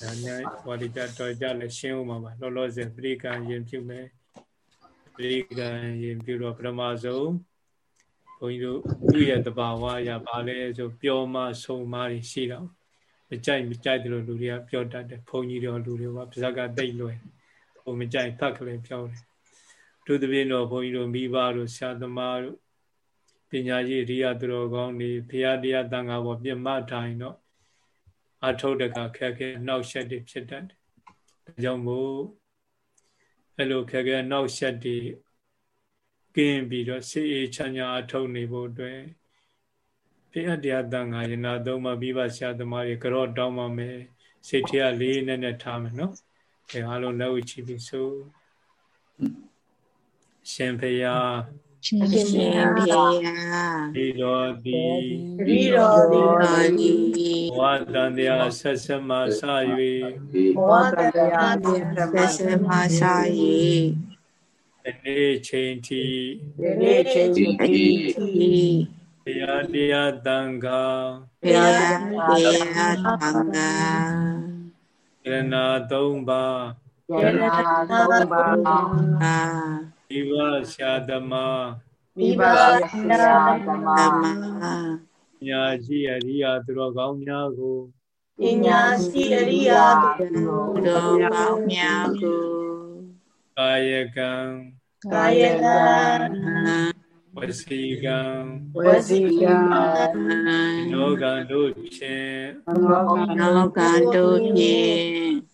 ဒါနဲ့ဝါဒီကြတော်ကြလည်းရှင်းဦးမှာပါလောလောဆယ်ပရိက္ခရင်ပြုမယ်ပရိက္ခရင်ပြုတော့ပထမဆုံးဘုန်းကြီးတို့သူ့ရဲ့တဘာဝအရာဘာလဲဆိုပျော်မှဆုံမှရှိတော့မကြိုက်မကြိုက်တယ်လို့လူတွေကပြောတတ်တယ်ဘုန်းကြီးတော်လူတွေကပါဇက်ကတိတ်လွယ်ဟိုမကြိုက်ဖတ်ကလေးပြောတယ်သူတပြင်းတော့ဘုန်းကြီးတို့မိဘတို့ဆရာသမားတို့ပညာရေးရိယသူတော်ကောင်းတွေဖရာတရားတန်ခါပေါ်ပြမထိုင်တော့ အထုတ်တကခက်ခဲနှောက်ရှက်တွေဖြစ်တတ်တယ်။ဒါကြောင့်မို့အဲ့လိုခက်ခဲနှောက်ရှက်တွေကင်းပြီးတော့စိတ်အေးချမ်းသာအထုတ်နေဖို့အတွက်ဖရာတရားတန်ခါယနာသုံးပါမိဘဆရာသမားတွေကြော့တောင်းပါမယ်စိတ်ထဲကလေးနဲ့နဲ့ထားမယ်နော်။အဲအားလုံးလက်ဝှချပြီးဆိုရှင်ဖရာ ရှင်ဖေယဒီတော်ဒီရိရောတိတော်ဒီဝါတန်တရားဆက်ဆက်မှစ၍ဝါတတရားသက်စမစာယီဒီနေ့ချိန်ထိဒီနေ့ချင်းဒီအတိတိတရားတရားတန်ခါဘုရားတရားသံဃာယရနာသုံးပါးယရနာသုံးပါး အာဒီဝဆရာသမားမိဘဆရာသမာသမးညာရှိအရိယာသူတော်ကောင်းများကိုပညာရှိအရိယာဘုတော်ပေါင်းများကိုကာယကံကာယကံဝစီကံဝစီကံနောကံတို့ဖြင့်မောကနောကံတို့ဖြင့်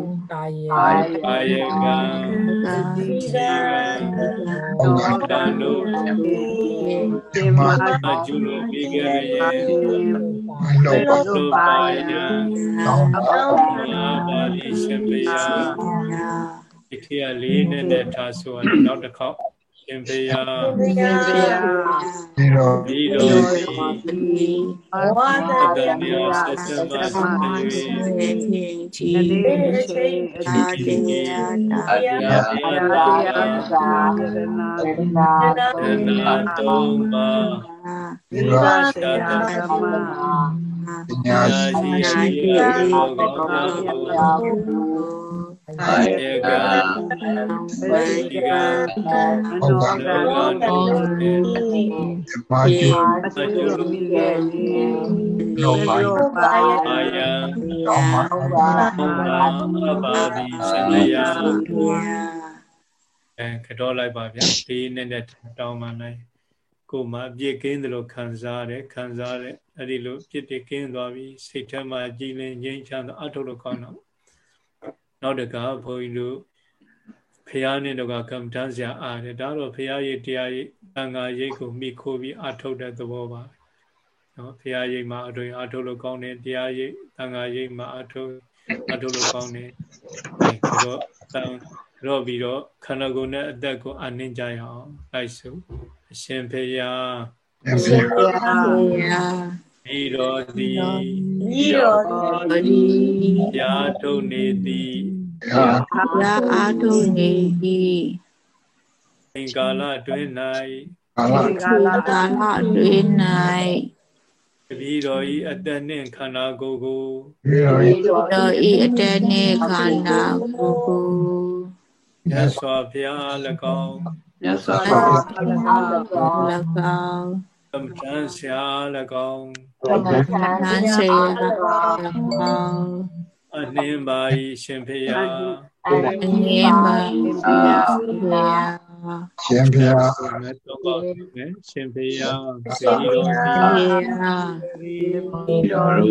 မအပ္ပါတိရှင်ဖျားဒီခေတ်ကလေးနဲ့နဲ့ထားဆိုရတယ်နောက်တစ်ခေါက် ရှင်ဖျားဘုရားဒီတော့ဒီတော်ဒီဝါတတတရားန်မြတ်ဆက်စပ်ပါစေ၍ယေချီဒီနေ့ချင်းအာတေယတာအတ္တဘုရားတရားသာယရနာသနာရဏသုံးပါးဒီပါဆရာသမားပညာအာရှိရှိရှိ သောကောင်းများကိုအာအာယယကကံဝေဒီကံအနောကံလောကတော်ဖြင့်ဓမ္မကျုအကျိုးမိရဲ့ဒီလောပါလောပါယအာယံသောမဘုရားအပါတိရှင်ဖျားအဲကတော့လိုက်ပါဗျာဒီနဲ့နဲ့တောင်းမှလိုက်ကိုယ်မှာအပြည့်ကင်းတယ်လို့ခံစားရတယ်ခံစားရတယ်အဲ့ဒီလိုပြစ်တွေကင်းသွားပြီစိတ်ထဲမှာကြည်လင်ငြိမ်းချမ်းသာအထုတ်လို့ကောင်းတော့ နောက်တကဘုန်းကြီးတို့ဖះနဲ့တော့ကမ္မဋ္ဌာန်းဆရာအားတယ်ဒါတော့ဖះရိပ်တရားရိပ်တန်ခါရိပ်ကိုမိခိုးပြီးအထုတ်တဲ့သဘောပါနော်ဖះရိပ်မှာအထုတ်အထုတ်လို့ကောင်းတယ်တရားရိပ်တန်ခါရိပ်မှာအထုတ်အထုတ်လို့ကောင်းတယ်အဲတော့တန်ရော့ပြီးတော့ခန္ဓာကိုယ်နဲ့အသက်ကိုအနှင်းကြရအောင်လိုက်စုအရှင်ဖះအဖေရာဤတော်သည်ဒတိတော်ပတိရာထုတ်နေသည် ရာရာအာထုနေ၏သင်္ကာလအတွင်း၌ကာလသုကာလအတွင်း၌တပည့်တော်ဤအသက်နှင့်ခန္ဓာကိုယ်ကိုပြီးတော့တော်ဤအတည်းနှင့်ခန္ဓာကိုယ်ကိုမြတ်စွာဘုရား၎င်းမြတ်စွာဘုရား၎င်း၎င်းသမထန်ဆရာ၎င်းသံစေရ၎င်း အနှင်းပါဤရှင်ဖေယအငြင်းပါဘုရားဘုရားရှင်ဘုရားမြတ်တော်ပါမယ်ရှင်ဖေယစေတီတော်ဘုရားတိတော်ဤ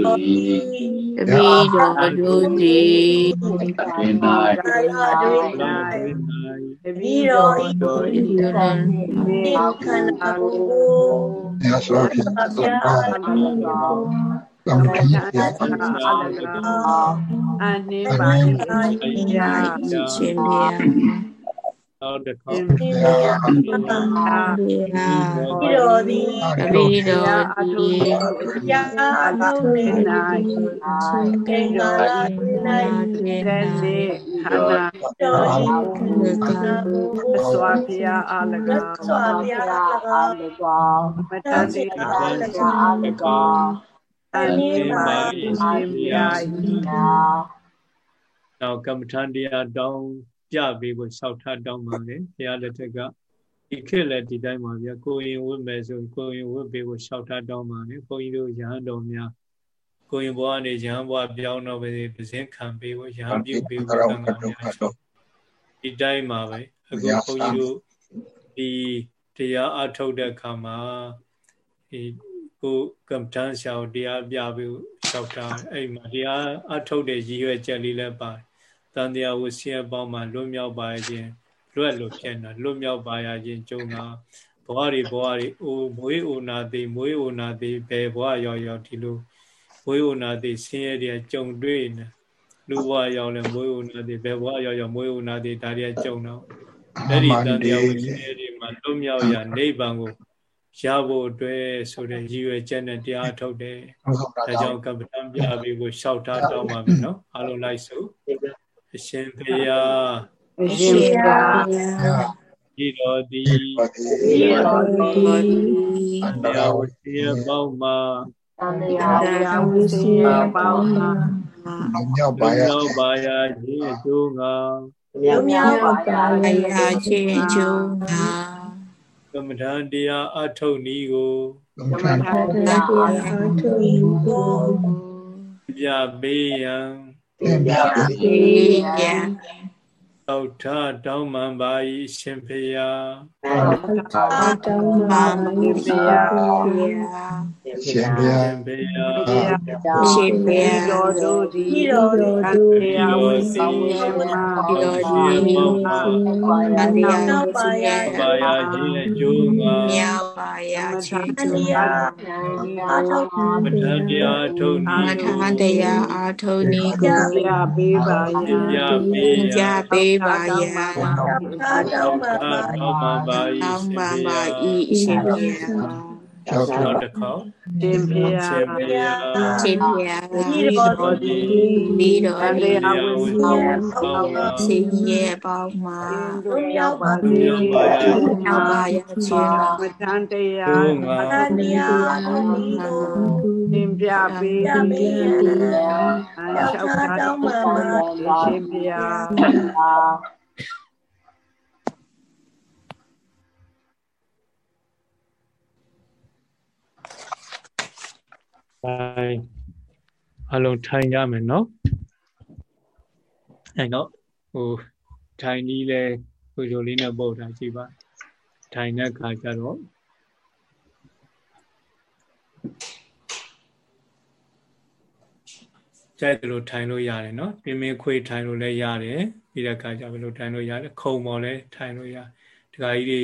တပည့်တော်တို့သည်အတွင်၌ကာလအတွင်းလာ၌တွင်၌တပည့်တော်ဤတော်ဤဒီရန်သင်္ခန္ဓာကိုယ်ကိုမြတ်စွာဘုရားဘုရား သမ္မာတိယအနှင်းပါ၏အရာရှင်ဘုရားနောက်တစ်ခေါက်သင်္ခန္ဓာဘုရားတိတော်သည်တပည့်တော်သည်ဘုရားအထုံးနေ၌သင်္ကာလအတွင်း၌တဲ့နေ့ခန္ဓာတော်ဤမြတ်စွာဘုရားအား၎မြတ်င်းစွာဘုရား၎င်းမတန်တိအားတန်တကောင်း အနှင်းပါ၏ရှင်ဘုရား၏နောက်ကမ္မထန်တရားတောင်းပြပေးဖို့လျှောက်ထားတောင်းပါလေဘုရားလက်ထက်ကဒီခေတ်လည်းဒီတိုင်းပါဗျာကိုရင်ဝတ်မယ်ဆိုကိုရင်ဝတ်ပေးဖို့လျှောက်ထားတောင်းပါလေဘုန်းကြီးတို့ရဟန်းတော်များကိုရင်ဘွားနေရဟန်းဘွားပြောင်းတော့ပဲပဇင်းခံပေးဖို့ရဟန်းပြုပေးဖို့တန်ခါများဒီတိုင်းပါပဲအခုဘုန်းကြီးတို့ဒီတရားအထုတ်တဲ့အခါမှာဒီ ကိုကမ္မထန်ဆရာကိုတရားပြပြီးလျှောက်ထားအဲ့မှာတရားအထုတ်တဲ့ရည်ရွယ်ချက်လေးလည်းပါတယ်တန်တရားဝဆင်းပေါင်းမှာလွတ်မြောက်ပါခြင်းလွတ်လို့ဖြစ်နေတာလွတ်မြောက်ပါရခြင်းကျုံတာဘဝတွေဘဝတွေအိုမွေးအိုနာသေးမွေးအိုနာသေးဘယ်ဘဝရောက်ရောက်ဒီလိုမွေးအိုနာသေးဆင်းရဲတွေကြုံတွေ့နေလူဘဝရောက်လဲမွေးအိုနာသေးဘယ်ဘဝရောက်ရောက်မွေးအိုနာသေးဒါတွေကကြုံတော့အဲ့ဒီတန်တရားဝဆင်းရဲတွေမှာလွတ်မြောက်ရနိဗ္ဗာန်ကို ရဖို့အတွက်ဆိုတဲ့ရည်ရွယ်ချက်နဲ့တရားထုတ်တယ်ဒါကြောင့်ကပ္ပတံပြပြီးကိုလျှောက်ထားတောင်းပါမယ်နော်အားလုံးလိုက်စုအရှင်ဖေယအရှင်ဘုရားဤတော်သည်ဒီတော်သည်တော်သည်တရားဝစီယပေါင်းမှာတရားဝိစီယပေါင်းမှာလုံးမြောက်ပါဘုရရားပါရခြင်းအကျိုးငါမြောက်မြောက်ပါအရာချင်းအကျိုးငါ ကမ္မထံတရားအထုတ်နည်းကိုသမ္မာတရားအားထုတ်ကိုပြပေးရန်တိယေယံတောက်ထတောင်းမှန်ပါ၏ရှင်ဖေယတောင်းပါမူဘုရားရှင်ဘုရား ရှင်ဖေယရှင်ဘုရားတော်တို့သည်ဒီတော်သည်တရားဝိစီယမှာဒီတော်ဒီတရားဝစီယပါရခြင်းအကျိုးငါမြောက်ပါရခြင်းအကျိုးတရားငါအားထုတ်ကမ္မထံတရားအထုတ်နအာည်းထကိုံတရားအားထုတ်နည်းကိုပြပေးပါယံပြပေးရကြန်ပေးပါယံအားတောင်းပါတောင်းမှန်ပါ၏တောင်းရှင်ပါဖေပါယဤရှင်ဘုရား ကျောက်နောက်တစ်ခေါက်ရှင်ဘုရားရှင်ဖေယရှင်ဘုရားဒီတော်သည်ဒီတော်ဒီတရားဝိစီယပေါင်းမှာစင်ရဲ့ပေါင်းမှာတို့မြောက်ပါစေမြောက်ပါရခြင်းမတန်တရာကျိုးငါအတရားအားထုတ်နည်းကိုသင်ပြပေးပြပေးရန်အလျှောက်ထားတော်မူရှင်ဘုရား တိုင်းအလုံးထိုင်ကြမယ်နော်အဲတော့ဟိုထိုင်ကြီးလဲဟိုရိုလေးနဲ့ပုတ်တာကြည့်ပါထိုင်တဲ့ခါကျတော့ကြိုက်တယ်လို့ထိုင်လို့ရတယ်နော်ပြင်းပြင်းခွေထိုင်လို့လည်းရတယ်ပြီးတဲ့ခါကျဘယ်လိုထိုင်လို့ရတယ်ခုံပေါ်လည်းထိုင်လို့ရဒကာကြီးတွေ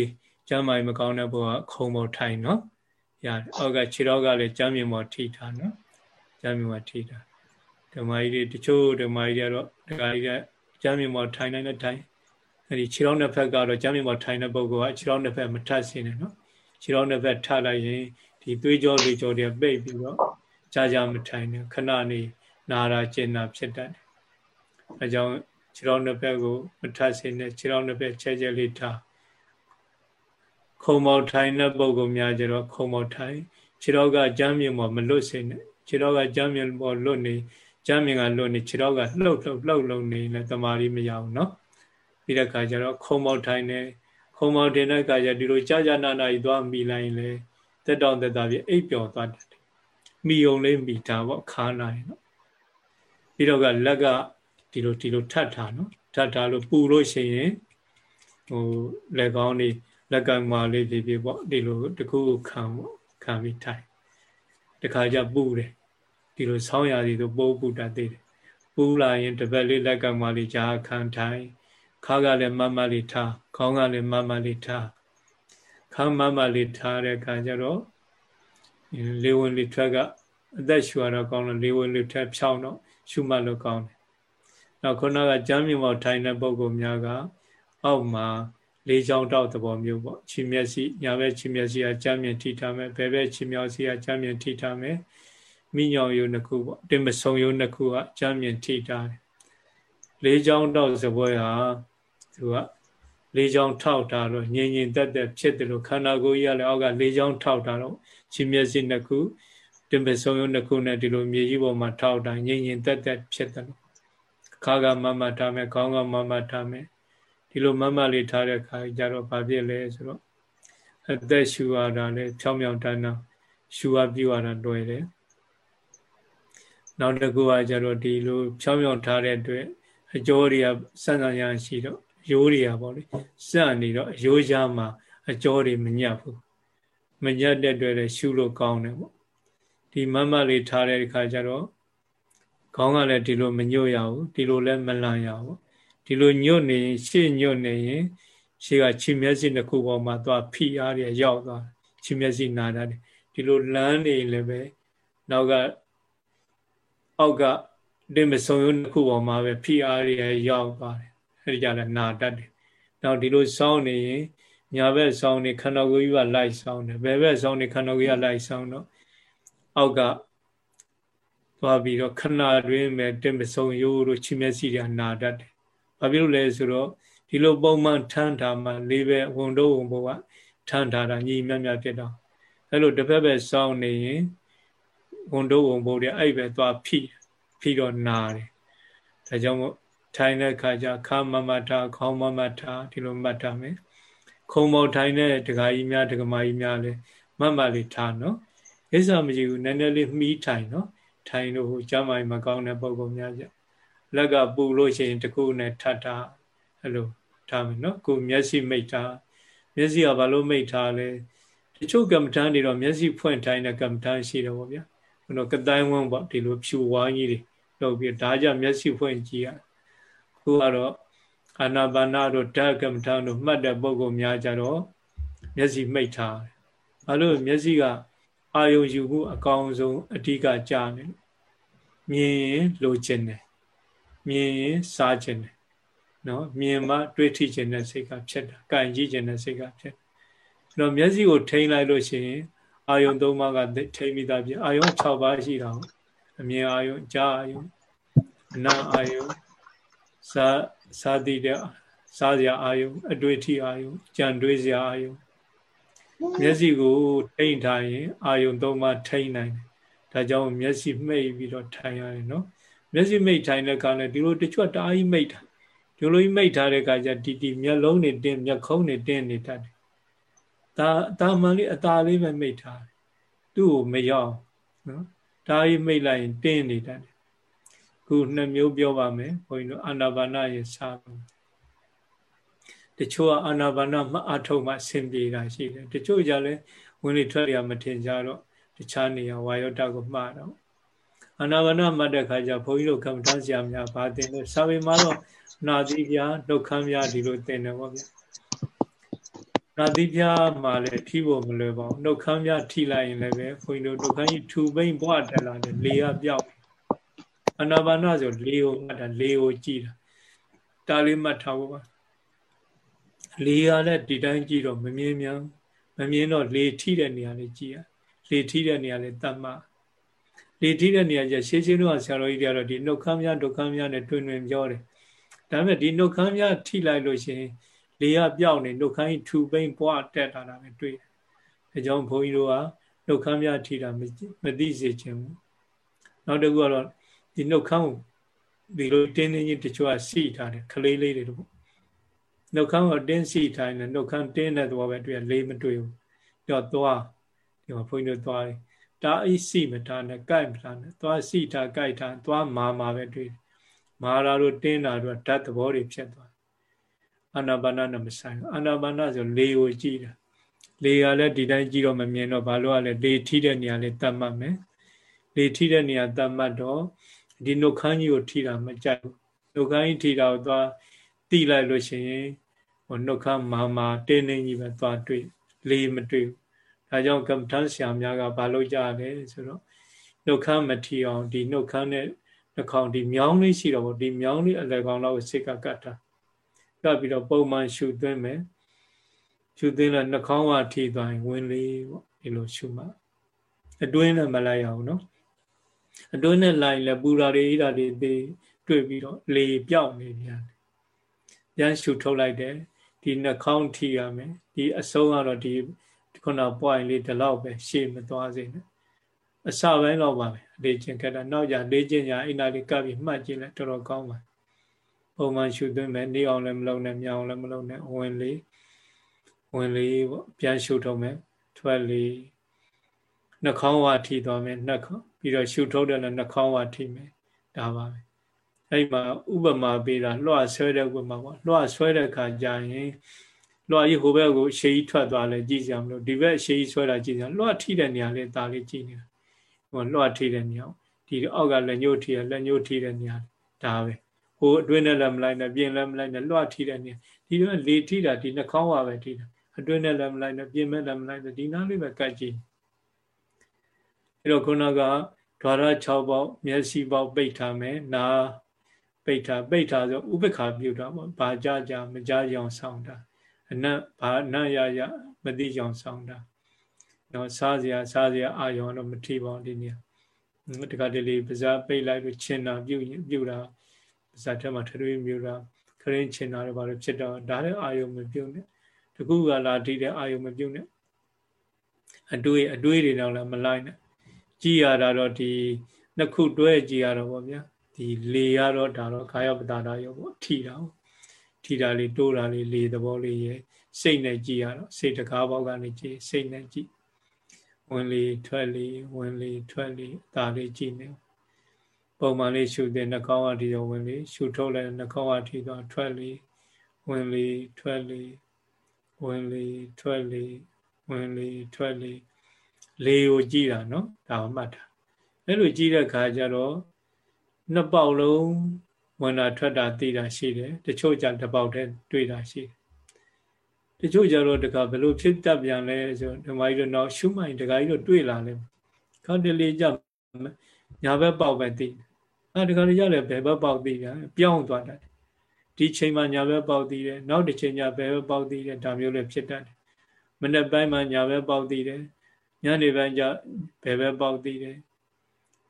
ကျမ်းမာမကောင်းတဲ့ဘုရားခုံပေါ်ထိုင်နော် ရတယ်အောက်ကခြေတော့ကလည်းကျမ်းမြေပေါ်ထိထားနော်ကျမ်းမြေပေါ်ထိထားဓမ္မကြီးတွေတချို့ဓမ္မကြီးတွေကတော့ဒကာကြီးကကျမ်းမြေပေါ်ထိုင်နိုင်တဲ့ထိုင်အဲဒီခြေတော့နှစ်ဖက်ကတော့ကျမ်းမြေပေါ်ထိုင်တဲ့ပုဂ္ဂိုလ်ကခြေတော့နှစ်ဖက်မထပ်စင်းနဲ့နော်ခြေတော့နှစ်ဖက်ထပ်လိုက်ရင်ဒီသွေးကြောတွေကြောတွေပိတ်ပြီးတော့ကြာကြာမထိုင်နဲ့ခဏနေနာတာကျင်တာဖြစ်တတ်တယ်အဲကြောင့်ခြေထောက်နှစ်ဘက်ကိုမထပ်စေနဲ့ခြေထောက်နှစ်ဘက်ချဲချဲလေးထား ခုံပေါက်ထိုင်တဲ့ပုံကောင်များကျတော့ခုံပေါက်ထိုင်ခြေတော်ကကြမ်းမြင်ပေါ်မလွတ်စေနဲ့ခြေတော်ကကြမ်းမြင်ပေါ်လွတ်နေကြမ်းမြင်ကလွတ်နေခြေတော်ကလှုပ်လှုပ်လှုပ်လှုပ်နေလဲတမာရီမရအောင်နော်ပြီးတဲ့ခါကျတော့ခုံပေါက်ထိုင်နေခုံပေါက်တင်တဲ့ခါကျဒီလိုကြာကြာနာနာကြီးသွားမိလိုက်လေတက်တောင်တက်တာပြအိပ်ပျော်သွားတယ်မိုံလေးမိတာပေါ့ခါနိုင်နော်ပြီးတော့ကလက်ကဒီလိုဒီလိုထပ်ထားနော်ထပ်ထားလို့ပူလို့ရှိရင်ဟိုလက်ကောင်းလေး လက်ကမာလေးဖြစ်ဖြစ်ပေါ့ဒီလိုတခုခံပေါ့ခံပြီးထိုင်တခါကျပူတယ်ဒီလိုဆောင်းရည်ဆိုပိုးပူတတ်သေးတယ်ပူလာရင်တပတ်လေးလက်ကမာလေးကြာခံထိုင်ခါကလည်းမမလေးထားခေါင်းကလည်းမမလေးထားခါမမလေးထားတဲ့အခါကျတော့လေဝင်လေထွက်ကအသက်ရှူရတော့ကောင်းလို့လေဝင်လေထွက်ဖြောင်းတော့ရှုမှတ်လို့ကောင်းတယ်နောက်ခုနကကျမ်းမြေမောက်ထိုင်တဲ့ပုံကောင်များကအောက်မှာ လေးချောင်းတောက်သဘောမျိုးပေါ့ခြေမျက်စိညာဘက်ခြေမျက်စိကကျမ်းမြေထိထားမယ်ဘယ်ဘက်ခြေမျက်စိကကျမ်းမြေထိထားမယ်မိညောင်ယုံနှစ်ခုပေါ့တင်မဆုံယုံနှစ်ခုကကျမ်းမြေထိထားတယ်လေးချောင်းတောက်သဘောဟာသူကလေးချောင်းထောက်ထားတော့ငြိမ်ငြိမ်သက်သက်ဖြစ်တယ်လို့ခန္ဓာကိုယ်ကြီးကလည်းအောက်ကလေးချောင်းထောက်ထားတော့ခြေမျက်စိနှစ်ခုတင်ပဆုံယုံနှစ်ခုနဲ့ဒီလိုမြေကြီးပေါ်မှာထောက်တာငြိမ်ငြိမ်သက်သက်ဖြစ်တယ်လို့ခါကမမထားမယ်ခေါင်းကမမထားမယ် ဒီလိုမမလေးထားတဲ့ခါကျတော့ဘာဖြစ်လဲဆိုတော့အသက်ရှူရတာလဲဖြောင်းဖြောင်းတန်းတန်းရှူရပြရတာလွယ်တယ်နောက်တစ်ခုကကျတော့ဒီလိုဖြောင်းဖြောင်းထားတဲ့အတွက်အကျော်တွေကစံစံရရှိတော့ရိုးတွေကပေါ့လေစံနေတော့အရိုးရှားမှာအကျော်တွေမညက်ဘူးမညက်တဲ့အတွက်လည်းရှူလို့ကောင်းတယ်ပေါ့ဒီမမလေးထားတဲ့အခါကျတော့ခေါင်းကလည်းဒီလိုမညွတ်ရဘူးဒီလိုလည်းမလန့်ရဘူး ဒီလိုညွတ်နေရင်ရှေ့ညွတ်နေရင်ရှေ့ကခြေမျက်စိတစ်ခုပေါ်မှာသွားဖိအားတွေရောက်သွားခြေမျက်စိနာတာဒီလိုလမ်းနေလည်းပဲနောက်ကအောက်ကတင်မဆုံရုံတစ်ခုပေါ်မှာပဲဖိအားတွေရောက်သွားတယ်အဲဒီကြလည်းနာတတ်တယ်နောက်ဒီလိုစောင်းနေရင်ညာဘက်စောင်းနေခန္ဓာကိုယ်ကြီးကလိုက်စောင်းတယ်ဘယ်ဘက်စောင်းနေခန္ဓာကိုယ်ကလိုက်စောင်းတော့အောက်ကသွားပြီးတော့ခဏတွင်မဲ့တင်ပဆုံရိုးတို့ချီမျက်စိတွေနာတတ်တယ်။ ဘာဖြစ်လို့လဲဆိုတော့ဒီလိုပုံမှန်ထမ်းထားမှလေးပဲဝန်တော့ဝန်ဘုကထမ်းထားတာညီမြတ်မြတ်ဖြစ်တော့အဲ့လိုတစ်ဖက်ပဲစောင်းနေရင်ဝန်တော့ဝန်ဘုတွေအဲ့ပဲသွားဖိဖိတော့နာတယ်။ဒါကြောင့်မို့ထိုင်တဲ့ခါကျခါမမထားခေါင်းမမထားဒီလိုမှတ်ထားမယ်။ခုံမောက်ထိုင်တဲ့ဒကာကြီးများဒကမာကြီးများလည်းမတ်မလေးထားနော်။ကိစ္စမရှိဘူးနည်းနည်းလေးမှီးထိုင်နော်ထိုင်လို့ကျမ်းမာမကောင်းတဲ့ပုံပုံများကြ လက်ကပူလို့ရှိရင်တခုနဲ့ထပ်တာအဲ့လိုထားမယ်နော်ကိုမျက်စိမိတ်ထားမျက်စိကဘာလို့မိတ်ထားလဲတချို့ကမ္မဋ္ဌာန်းတွေတော့မျက်စိဖွင့်ထိုင်တဲ့ကမ္မဋ္ဌာန်းရှိတယ်ပေါ့ဗျာဘုနော်ကတိုင်းဝန်းပေါ့ဒီလိုဖြူဝါးကြီးတွေလုပ်ပြီးဒါကြမျက်စိဖွင့်ကြည့်ရခုကတော့အာနာပါနာတို့ဓာတ်ကမ္မဋ္ဌာန်းတို့မှတ်တဲ့ပုံပုံများကြတော့မျက်စိမိတ်ထားတယ်ဘာလို့မျက်စိကအာယုံယူမှုအကောင်ဆုံးအဓိကကြာနေမြင်ရင်လိုချင်တယ် မြင်ရင်စားချင်တယ်နော်မြင်မှတွေးထိချင်တဲ့စိတ်ကဖြစ်တာကံကြည့်ချင်တဲ့စိတ်ကဖြစ်အဲ့တော့မျက်စိကိုထိန်းလိုက်လို့ရှိရင်အာယုံ၃ပါးကထိန်းပြီးသားဖြစ်အာယုံ6ပါးရှိတာအမြင်အာယုံကြားအာယုံအနာအာယုံစားစားတည်တဲ့စားစရာအာယုံအတွေ့အထိအာယုံကြံတွေးစရာအာယုံမျက်စိကိုထိန်းထားရင် အာယုံသုံးပါးထိန်းနိုင်တယ်ဒါကြောင့်မျက်စိမှိတ်ပြီးတော့ထိုင်ရတယ်နော် မျက်စိမိတ်ထိုင်တဲ့အခါနဲ့ဒီလိုတချွတ်တအားကြီးမိတ်တာဒီလိုကြီးမိတ်ထားတဲ့အခါကျတီတီမျက်လုံးတွေတင်းမျက်ခုံးတွေတင်းနေတတ်တယ်ဒါတာမန်လေးအตาလေးပဲမိတ်ထားတယ်သူ့ကိုမရောက်နော်ဒါကြီးမိတ်လိုက်ရင်တင်းနေတတ်တယ်ခုနှစ်မျိုးပြောပါမယ်ဘုန်းကြီးတို့အာနာပါနရေစာတချို့ကအာနာပါနမအထုတ်မှဆင်ပြေတာရှိတယ်တချို့ကြလည်းဝင်လေထွက်ရမထင်ကြတော့တခြားနေရာဝါယောတကိုမှားတော့ အာနာပါနမှတ်တဲ့ခါကျဘုန်းကြီးတို့ကမ္ဘာတန်းဆရာများဗာတင်လို့စာပေမှာတော့နာသီပြာနှုတ်ခမ်းပြာဒီလိုတင်တယ်ပေါ့ဗျာနာသီပြာမှာလည်းထိဖို့မလွယ်ပါဘူးနှုတ်ခမ်းပြာထိလိုက်ရင်လည်းပဲဘုန်းကြီးတို့နှုတ်ခမ်းကြီးထူပိမ့်ဘွားတက်လာတယ်လေကပြောက်အာနာပါနဆိုလေကိုမှတ်တာလေကိုကြည့်တာဒါလေးမှတ်ထားဖို့ပါလေရတဲ့ဒီတိုင်းကြည့်တော့မမြင်မြန်မမြင်တော့လေထိတဲ့နေရာလေးကြည့်ရလေထိတဲ့နေရာလေးတတ်မှ လေထိတဲ့နေရာကျရှေးရှေးတော့ဆရာတော်ကြီးတွေကတော့ဒီနှုတ်ခမ်းများဒုက္ခများနဲ့တွင်တွင်ပြောတယ်ဒါပေမဲ့ဒီနှုတ်ခမ်းများထိလိုက်လို့ရှိရင်လေရပြောက်နေနှုတ်ခမ်းကြီးထူပိန်ပွားတက်လာတာပဲတွေ့တယ်အဲကြောင့်ဘုန်းကြီးတို့ကနှုတ်ခမ်းများထိတာမသိစေချင်ဘူးနောက်တစ်ခုကတော့ဒီနှုတ်ခမ်းကိုဒီလိုတင်းတင်းကြီးတချို့ကစီထားတယ်ခလေးလေးတွေတို့နှုတ်ခမ်းကတင်းစီထားရင်နှုတ်ခမ်းတင်းတဲ့သဘောပဲတွေ့ရလေးမတွေ့ဘူးတော့သွားဒီမှာဘုန်းကြီးတို့သွားတယ် ဒါအိစီမတာနဲ့ကြိုက်မတာနဲ့သွားစီတာကြိုက်တာသွားမာမာပဲတွေ့တယ်မာရာတို့တင်းတာတို့ဓာတ်သဘောတွေဖြစ်သွားအာနာပါနနဲ့မဆိုင်ဘူးအာနာပါနဆိုလေကိုကြည့်တာလေကလည်းဒီတိုင်းကြည့်တော့မမြင်တော့ဘာလို့ ਆ လဲလေထိတဲ့နေရာလေးတတ်မှတ်မယ်လေထိတဲ့နေရာတတ်မှတ်တော့ဒီနှုတ်ခမ်းကြီးကိုထိတာမကြိုက်ဘူးနှုတ်ခမ်းကြီးထိတာကိုသွားတိလိုက်လို့ရှိရင်ဟိုနှုတ်ခမ်းမာမာတင်းတင်းကြီးပဲသွားတွေ့လေမတွေ့ဘူး ဒါကြောင့်ကမ္မထဆရာများကဘာလို့ကြလဲဆိုတော့နှုတ်ခမ်းမထီအောင်ဒီနှုတ်ခမ်းနဲ့နှာခေါင်းဒီမြောင်းလေးရှိတော့ဗောဒီမြောင်းလေးအလယ်ကောင်တော့စိတ်ကကတ်တာကပ်ပြီးတော့ပုံမှန်ရှုသွင်းမယ်ရှုသွင်းတော့နှာခေါင်းကထီသွားရင်ဝင်လေးဗောဒီလိုရှုမှအတွင်းနဲ့မလိုက်အောင်နော်အတွင်းနဲ့လိုက်လဲပူရာတွေဣရာတွေတွေ့ပြီးတော့လေပြောက်နေပြန်ပြန်ရှုထုတ်လိုက်တယ်ဒီနှာခေါင်းထီရမယ်ဒီအဆုံးကတော့ဒီ ခုန point လေးဒီလောက်ပဲရှေ့မသွားစေနဲ့အစပိုင်းတော့ပါပဲလေ့ကျင့်ခဲ့တာနောက်ကြလေ့ကျင့်ကြအိနာလေးကပ်ပြီးမှတ်ကြည့်လိုက်တော်တော်ကောင်းပါပုံမှန်ရှုသွင်းမယ်နေအောင်လည်းမလုပ်နဲ့မြောင်လည်းမလုပ်နဲ့ဝင်လေးဝင်လေးပေါ့ပြန်ရှုထုတ်မယ်ထွက်လေးနှာခေါင်းဝါထိသွားမယ်နှာခေါင်းပြီးတော့ရှုထုတ်တယ်လည်းနှာခေါင်းဝါထိမယ်ဒါပါပဲအဲ့မှာဥပမာပေးတာလွှဆွဲတဲ့ဥပမာပေါ့လွှဆွဲတဲ့ခါကျရင် လွှကြီးဟိုဘက်ကိုရှေးကြီးထွက်သွားလဲကြည့်ကြမလို့ဒီဘက်ရှေးကြီးဆွဲတာကြည့်ကြလွှထိတဲ့နေရာလေးဒါလေးကြည့်နေတာဟိုလွှထိတဲ့နေရာဒီအောက်ကလက်ညှိုးထိရလက်ညှိုးထိတဲ့နေရာဒါပဲဟိုအတွင်းနဲ့လည်းမလိုက်နဲ့ပြင်လည်းမလိုက်နဲ့လွှထိတဲ့နေရာဒီတော့လေထိတာဒီနှာခေါင်းဝါပဲထိတာအတွင်းနဲ့လည်းမလိုက်နဲ့ပြင်မဲ့လည်းမလိုက်နဲ့ဒီနားလေးပဲကတ်ကြည့်အဲ့တော့ခုနကဓာရ6ပေါက်မျက်စိပေါက်ပိတ်ထားမယ်နားပိတ်ထားပိတ်ထားဆိုဥပ္ပခါပြုတာပေါ့ဘာကြကြမကြကြအောင်ဆောင်းတာ အနတ်ဘာအနတ်ရရမသိကြအောင်ဆောင်းတာနော်စားစရာစားစရာအာယုံတော့မထိပါဘူးဒီနေ့တခါတလေပါဇာပိတ်လိုက်လို့ချင်တာပြုတ်ပြုတ်တာပါဇာထက်မှာထွေးမြူတာခရင်းချင်တာတွေဘာလို့ဖြစ်တော့ဒါလည်းအာယုံမပြုတ်နဲ့တကူကလာထိတဲ့အာယုံမပြုတ်နဲ့အတွေးအတွေးတွေတော့လည်းမလိုက်နဲ့ကြည်ရတာတော့ဒီနှစ်ခုတွဲကြည်ရတော့ဗောဗျာဒီလေရတော့ဒါတော့ခါရပတာတာရောဗောထိတာ ထိတာလေးတိုးတာလေးလေသဘောလေးရဲ့စိတ်နဲ့ကြည်ရတော့စိတ်တကားပေါက်ကနေကြည်စိတ်နဲ့ကြည်ဝင်လေထွက်လေဝင်လေထွက်လေဒါလေးကြည်နေပုံမှန်လေးရှုတဲ့နှာခေါင်းအထိတော့ဝင်လေရှုထုတ်လိုက်နှာခေါင်းအထိတော့ထွက်လေဝင်လေထွက်လေဝင်လေထွက်လေဝင်လေထွက်လေလေကိုကြည်တာနော်ဒါမှတ်တာအဲ့လိုကြည်တဲ့ခါကျတော့နှစ်ပေါက်လုံး ဝင်တာထွက်တာသိတာရှိတယ်တချို့ကြတစ်ပေါက်တည်းတွေ့တာရှိတယ်တချို့ကြတော့တခါဘယ်လိုဖြစ်တတ်ပြန်လဲဆိုဓမ္မကြီးတို့တော့ရှုမှန်တခါကြီးတို့တွေ့လာလဲခါတလေကြညာဘက်ပေါက်ပဲသိအဲတခါလေကြလည်းဘယ်ဘက်ပေါက်သိပြန်ပြောင်းသွားတတ်ဒီချိန်မှာညာဘက်ပေါက်သိတယ်နောက်တစ်ချိန်ညာဘယ်ဘက်ပေါက်သိတယ်ဒါမျိုးလည်းဖြစ်တတ်တယ်မနေ့ပိုင်းမှာညာဘက်ပေါက်သိတယ်ညနေပိုင်းကျဘယ်ဘက်ပေါက်သိတယ်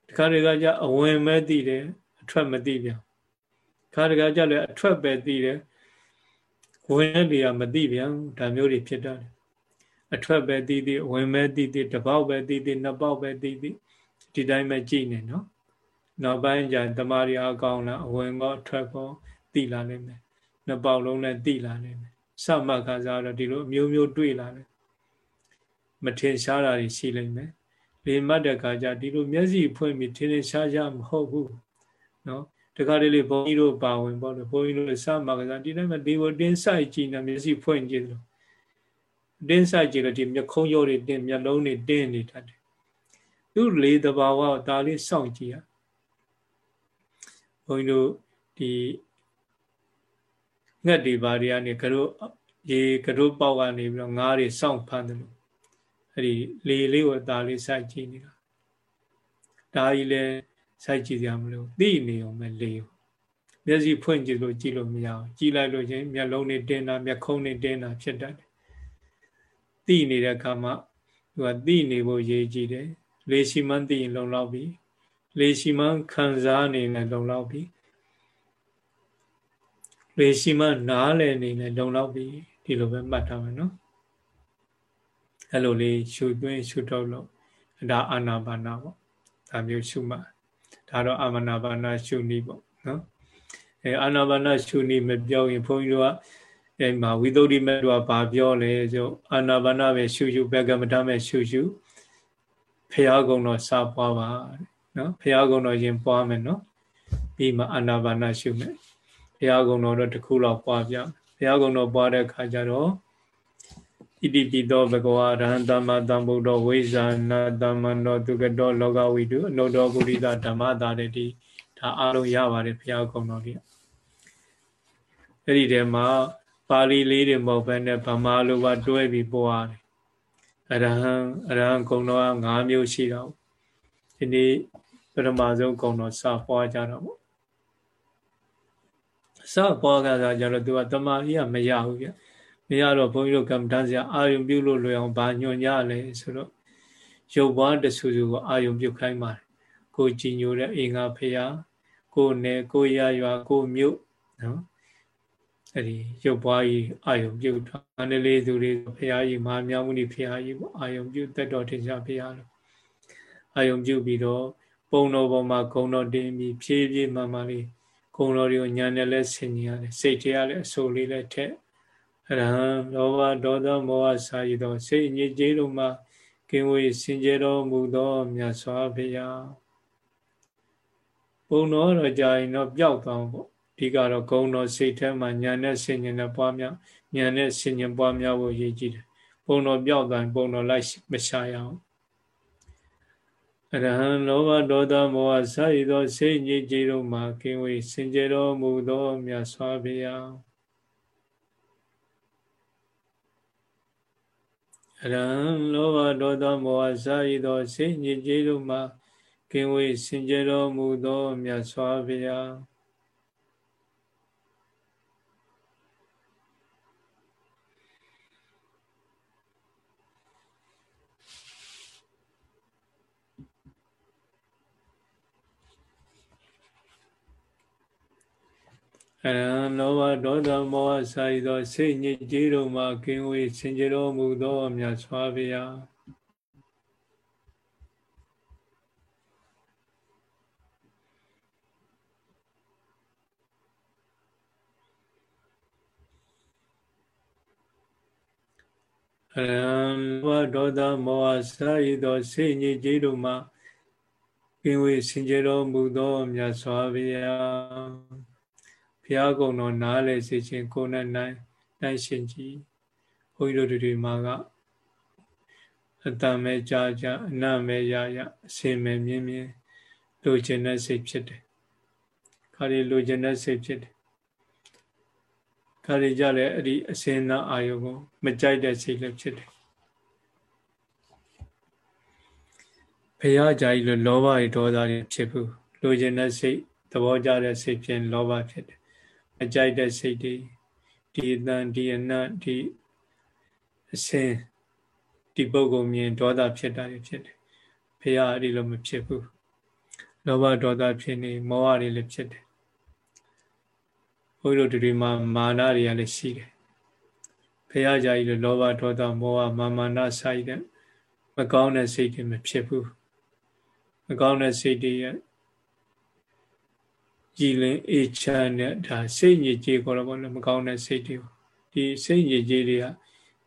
တခါတလေကကြအဝင်မဲ့သိတယ်အထွက်မသိပြန် ခါတခါကြလည်းအထွက်ပဲသိတယ်ဝင်တဲ့နေရာမသိပြန်ဒါမျိုးတွေဖြစ်တတ်တယ်အထွက်ပဲသိသိဝင်ပဲသိသိတစ်ပေါက်ပဲသိသိနှစ်ပေါက်ပဲသိသိဒီတိုင်းပဲကြည့်နေနော်နောက်ပိုင်းကျတမာရီအကောင်းလားအဝင်ကောအထွက်ကောသိလာနိုင်မယ်နှစ်ပေါက်လုံးနဲ့သိလာနိုင်မယ်စမှတ်ခါစားတော့ဒီလိုအမျိုးမျိုးတွေ့လာတယ်မထင်ရှားတာတွေရှိလိမ့်မယ်လေမှတ်တဲ့ခါကျဒီလိုမျက်စိဖွင့်ပြီးထင်ထင်ရှားရှားမဟုတ်ဘူးနော် တခါတလေဘုန်းကြီးတို့ပါဝင်ပေါ့လေဘုန်းကြီးတို့စမှာကစားဒီတိုင်းမှာဒီကိုတင်းဆိုင်ကြည့်နေမျက်စိဖွင့်ကြည့်တယ်တင်းဆိုင်ကြည့်လို့ဒီမျက်ခုံးရိုးတွေတင်းမျက်လုံးတွေတင်းနေတတ်တယ်သူ့လေတဘာဝဒါလေးစောင့်ကြည့်ရဘုန်းကြီးတို့ဒီငှက်တွေဘာတွေကနေကတို့ရေကတို့ပေါက်ကနေပြီးတော့ငါးတွေစောင့်ဖမ်းတယ်လို့အဲ့ဒီလေလေးကိုဒါလေးစိုက်ကြည့်နေတာဒါကြီးလည်း စိုက်ကြည့်ကြမလို့သိနေအောင်ပဲလေမျက်စိဖွင့်ကြည့်လို့ကြည့်လို့မရအောင်ကြည့်လိုက်လို့ချင်းမျက်လုံးနဲ့တင်းတာမျက်ခုံးနဲ့တင်းတာဖြစ်တတ်တယ်သိနေတဲ့အခါမှာသူကသိနေဖို့ရေးကြည့်တယ်လေရှိမှန်းသိရင်လုံလောက်ပြီလေရှိမှခံစားနေနဲ့လုံလောက်ပြီလေရှိမှနားလည်နေနဲ့လုံလောက်ပြီဒီလိုပဲမှတ်ထားမယ်နော်အဲ့လိုလေးရှုသွင်းရှုထုတ်လို့ဒါအာနာပါနာပေါ့ဒါမျိုးရှုမှ ဒါတော့အာမနာပါနာရှုနည်းပေါ့နော်အဲအာနာပါနာရှုနည်းမပြောရင်ဘုန်းကြီးတို့ကအဲမှာဝိသုဒ္ဓိမေတ္တာဘာပြောလဲဆိုအာနာပါနာပဲရှုရှုဘက်ကမတမ်းပဲရှုရှုဖရာကုံတော်စာပွားပါနော်ဖရာကုံတော်ရင်ပွားမယ်နော်ပြီးမှအာနာပါနာရှုမယ်ဖရာကုံတော်တော့တစ်ခုလောက်ပွားပြဖရာကုံတော်ပွားတဲ့အခါကျတော့ ဣတိပိသောဘဂဝါရဟံသမ္မာသမ္ဗုဒ္ဓဝိဇာနာသမ္မန္တောသူကတောလောကဝိတုအနုတ္တကုရိတာဓမ္မတာတတိဒါအားလုံးရပါတယ်ဘုရားကုံတော်ကြီးအဲ့ဒီထဲမှာပါဠိလေးတွေမဟုတ်ဘဲနဲ့ဗမာလိုပါတွဲပြီးပွားတယ်အရဟံအရဟံကုံတော်က၅မျိုးရှိတော့ဒီနေ့ပထမဆုံးကုံတော်စပွားကြတော့ပေါ့စပွားကြတာကြတော့သူကတမာကြီးကမရဘူးဗျ မရတော့ဘုန်းကြီးတို့ကမ္ဘာတန်းစရာအာယုံပြုလို့လွယ်အောင်ဗာညွန်ကြလဲဆိုတော့ရုပ်ပွားတဆူဆူကိုအာယုံပြုခိုင်းပါတယ်ကိုကြည်ညိုတဲ့အင်္ဂါဖရာကိုနယ်ကိုရရွာကိုမြို့နော်အဲ့ဒီရုပ်ပွားကြီးအာယုံပြုထားမန္တလေးသူတွေဖရာကြီးမဟာမြောင်မဏိဖရာကြီးပေါ့အာယုံပြုတက်တော်ထင်ရှားဖရာလို့အာယုံပြုပြီးတော့ပုံတော်ပေါ်မှာဂုံတော်တင်ပြီးဖြည်းဖြည်းမှန်မှန်လေးဂုံတော်တွေကိုညာနဲ့လဲဆင်ញရတယ်စိတ်ထဲကလည်းအဆိုလေးလည်းထက် အရဟံလောဘဒေါသမောဟစာရသောစိတ်ညစ်ကြေးတို့မှကင်းဝေးစင်ကြယ်တော်မူသောမြတ်စွာဘုရားဘုံတော်တော့ကြာရင်တော့ပျောက်သွားပေါ့ဒီကတော့ဂုံတော်စိတ်ထဲမှာညာနဲ့ဆင်ញင်နဲ့ပွားများညာနဲ့ဆင်ញင်ပွားများဖို့ရည်ကြည်တယ်ဘုံတော်ပျောက်သွားရင်ဘုံတော်လိုက်မရှာရအောင်အရဟံလောဘဒေါသမောဟစာရသောစိတ်ညစ်ကြေးတို့မှကင်းဝေးစင်ကြယ်တော်မူသောမြတ်စွာဘုရား ရဟံလောဘဒေါသမောဟစာရသောစိတ်ညစ်ကြေးတို့မှကင်းဝေးစင်ကြယ်တော်မူသောမြတ်စွာဘုရား အရဟံလောဘဒေါသမောဟစာရသောစိတ်ညစ်ကြေးတို့မှကင်းဝေးစင်ကြယ်တော်မူသောမြတ်စွာဘုရားအရဟံလောဘဒေါသမောဟစာရသောစိတ်ညစ်ကြေးတို့မှကင်းဝေးစင်ကြယ်တော်မူသောမြတ်စွာဘုရား ဘုရားကုံတော်နားလေစေခြင်းကိုယ်နဲ့နိုင်နိုင်ရှင်ကြီးဘုန်းကြီးတို့တွေမှာကအတန်မဲ့ကြာကြာအနတ်မဲ့ရရအစင်မဲ့မြင်းမြင်းလိုချင်တဲ့စိတ်ဖြစ်တယ်ခါရီလိုချင်တဲ့စိတ်ဖြစ်တယ်ခါရီကြလည်းအဲ့ဒီအစင်နာအာယုံကိုမကြိုက်တဲ့စိတ်လည်းဖြစ်တယ်ဘုရားကြာကြီးလိုလောဘတွေဒေါသတွေဖြစ်ဘူးလိုချင်တဲ့စိတ်သဘောကျတဲ့စိတ်ဖြင့်လောဘဖြစ်တယ် အကြိုက်တဲ့စိတ်တွေဒီအတန်ဒီအနတ်ဒီအစင်ဒီပုဂ္ဂိုလ်မြင်ဒေါသဖြစ်တာတွေဖြစ်တယ်ဖះအဲ့ဒီလိုမဖြစ်ဘူးလောဘဒေါသဖြစ်နေမောဟတွေလည်းဖြစ်တယ်ဘုန်းကြီးတို့ဒီမှာမာနတွေကလည်းရှိတယ်ဖះကြာကြီးလိုလောဘဒေါသမောဟမာမာနဆိုင်တဲ့မကောင်းတဲ့စိတ်တွေမဖြစ်ဘူးမကောင်းတဲ့စိတ်တွေရဲ့ ကြည်လင်အေးချမ်းတဲ့ဒါစိတ်ညစ်ကြေးခေါ်တော့ဘောလေမကောင်းတဲ့စိတ်တွေဒီစိတ်ညစ်ကြေးတွေက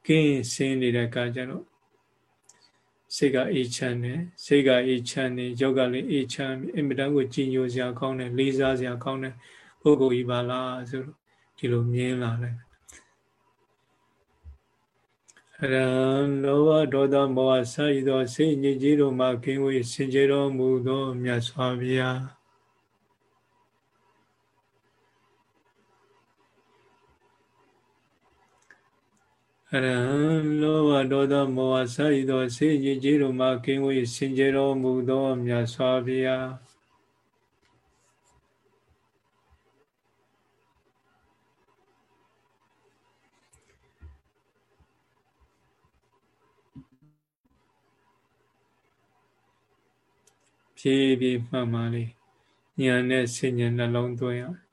ကင်းစင်းနေတဲ့အခါကျတော့စိတ်ကအေးချမ်းတယ်စိတ်ကအေးချမ်းတယ်ယောဂလည်းအေးချမ်းအင်မတန်ကိုကြည်ညိုစရာကောင်းတယ်လေးစားစရာကောင်းတယ်ပုဂ္ဂိုလ်ကြီးပါလားဆိုတော့ဒီလိုမြင်လာတယ်အရံလောဘဒေါသမောဟစရည်သောစိတ်ညစ်ကြေးတို့မှကင်းဝေးစင်ကြယ်တော်မူသောမြတ်စွာဘုရား အရဟံလောဘဒေါသမောဟစရည်သောစိတ်ညစ်ကြေးတို့မှကင်းဝေးစင်ကြယ်တော်မူသောမြတ်စွာဘုရားဖြည်းဖြည်းမှန်မှန်လေးဉာဏ်နဲ့ဆင်ញံနှလုံးသွင်းရ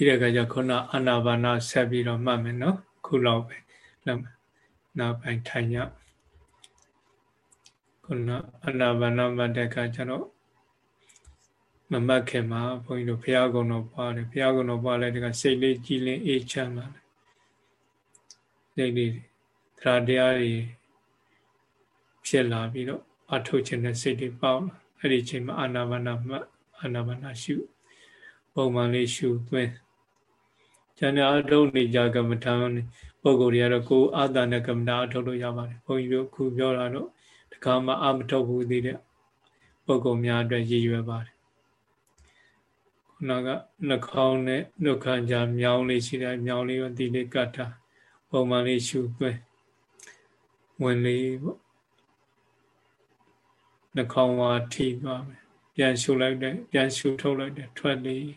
ပြီးတဲ့အခါကျခုနအာနာပါနာဆက်ပြီးတော့မှတ်မယ်နော်ခုလောက်ပဲနောက်ပိုင်းထိုင်ညခုနအာနာပါနာမှတ်တဲ့အခါကျတော့မမှတ်ခင်မှာဘုန်းကြီးတို့ဘုရားကုံတော်ပွားတယ်ဘုရားကုံတော်ပွားလဲဒီကစိတ်လေးကြည်လင်အေးချမ်းလာတယ်စိတ်လေးတရားတရားတွေဖြစ်လာပြီးတော့အထုတ်ခြင်းနဲ့စိတ်တွေပေါက်လာအဲ့ဒီချိန်မှာအာနာပါနာမှတ်အာနာပါနာရှုပုံမှန်လေးရှုသွင်း ကျန်တဲ့အထုတ်နေကြကမ္မထာပုဂ္ဂိုလ်တွေကတော့ကိုယ်အာသာနဲ့ကမ္မထာအထုတ်လို့ရပါတယ်ဘုန်းကြီးတို့ခုပြောတာတော့တခါမှအာမထုတ်ဘူးသေးတဲ့ပုဂ္ဂိုလ်များအတွက်ရည်ရွယ်ပါတယ်ခုနကနှာခေါင်းနဲ့နှုတ်ခမ်းကြားမြောင်းလေးရှိတယ်မြောင်းလေးကိုဒီလေးကတ်တာပုံမှန်လေးရှုသွင်းဝင်လေးပေါ့နှာခေါင်းဝါထိသွားမယ်ပြန်ရှုလိုက်တယ်ပြန်ရှုထုတ်လိုက်တယ်ထွက်လေး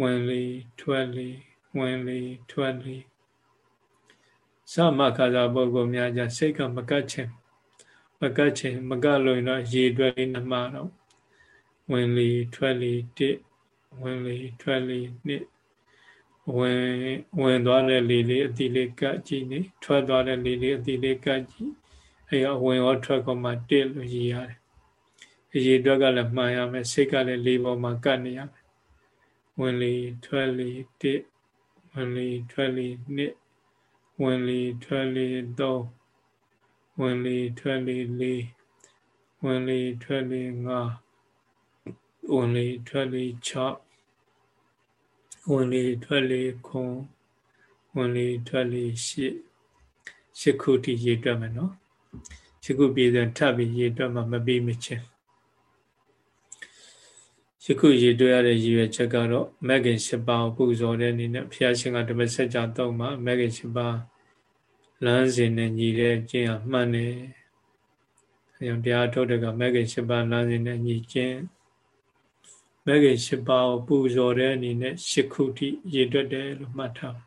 ဝင်လေးထွက်လေး ဝင်လေထွက်လေသမခါသာပုဂ္ဂိုလ်များကြစိတ်ကမကတ်ခြင်းမကတ်ခြင်းမကတ်လို့ရင်တော့ရေတွက်လေးနှမတော့ဝင်လေထွက်လေတစ်ဝင်လေထွက်လေနှစ်ဝင်ဝင်သွားတဲ့လေလေးအတိလေးကတ်ကြည့်နေထွက်သွားတဲ့လေလေးအတိလေးကတ်ကြည့်အဲရဝင်ရောထွက်ကောမှတစ်လို့ရည်ရတယ်အရေအတွက်ကလည်းမှန်ရမယ်စိတ်ကလည်းလေးပေါ်မှာကတ်နေရမယ်ဝင်လေထွက်လေတစ် ဝင်လေထွက်လေနှစ်ဝင်လေထွက်လေသုံးဝင်လေထွက်လေလေးဝင်လေထွက်လေငါးဝင်လေထွက်လေ6ဝင်လေထွက်လေခုံဝင်လေထွက်လေ8ရှစ်ခုတိရေတွက်မယ်နော်ရှစ်ခုပြည်စံထပ်ပြီးရေတွက်မှမပြီးမချင်း ယခုရည်တွေ့ရတဲ့ရည်ရွယ်ချက်ကတော့မဂ္ဂင်၈ပါးကိုပူဇော်တဲ့အနေနဲ့ဘုရားရှင်ကတပည့်ဆက်ကြတော့မှမဂ္ဂင်၈ပါးလမ်းစဉ်နဲ့ညီတဲ့ကျင့်ဟာမှန်တယ်။အဲကြောင့်တရားထုတ်တဲ့ကမဂ္ဂင်၈ပါးလမ်းစဉ်နဲ့ညီကျင့်မဂ္ဂင်၈ပါးကိုပူဇော်တဲ့အနေနဲ့ရှစ်ခုထိရည်တွေ့တယ်လို့မှတ်ထား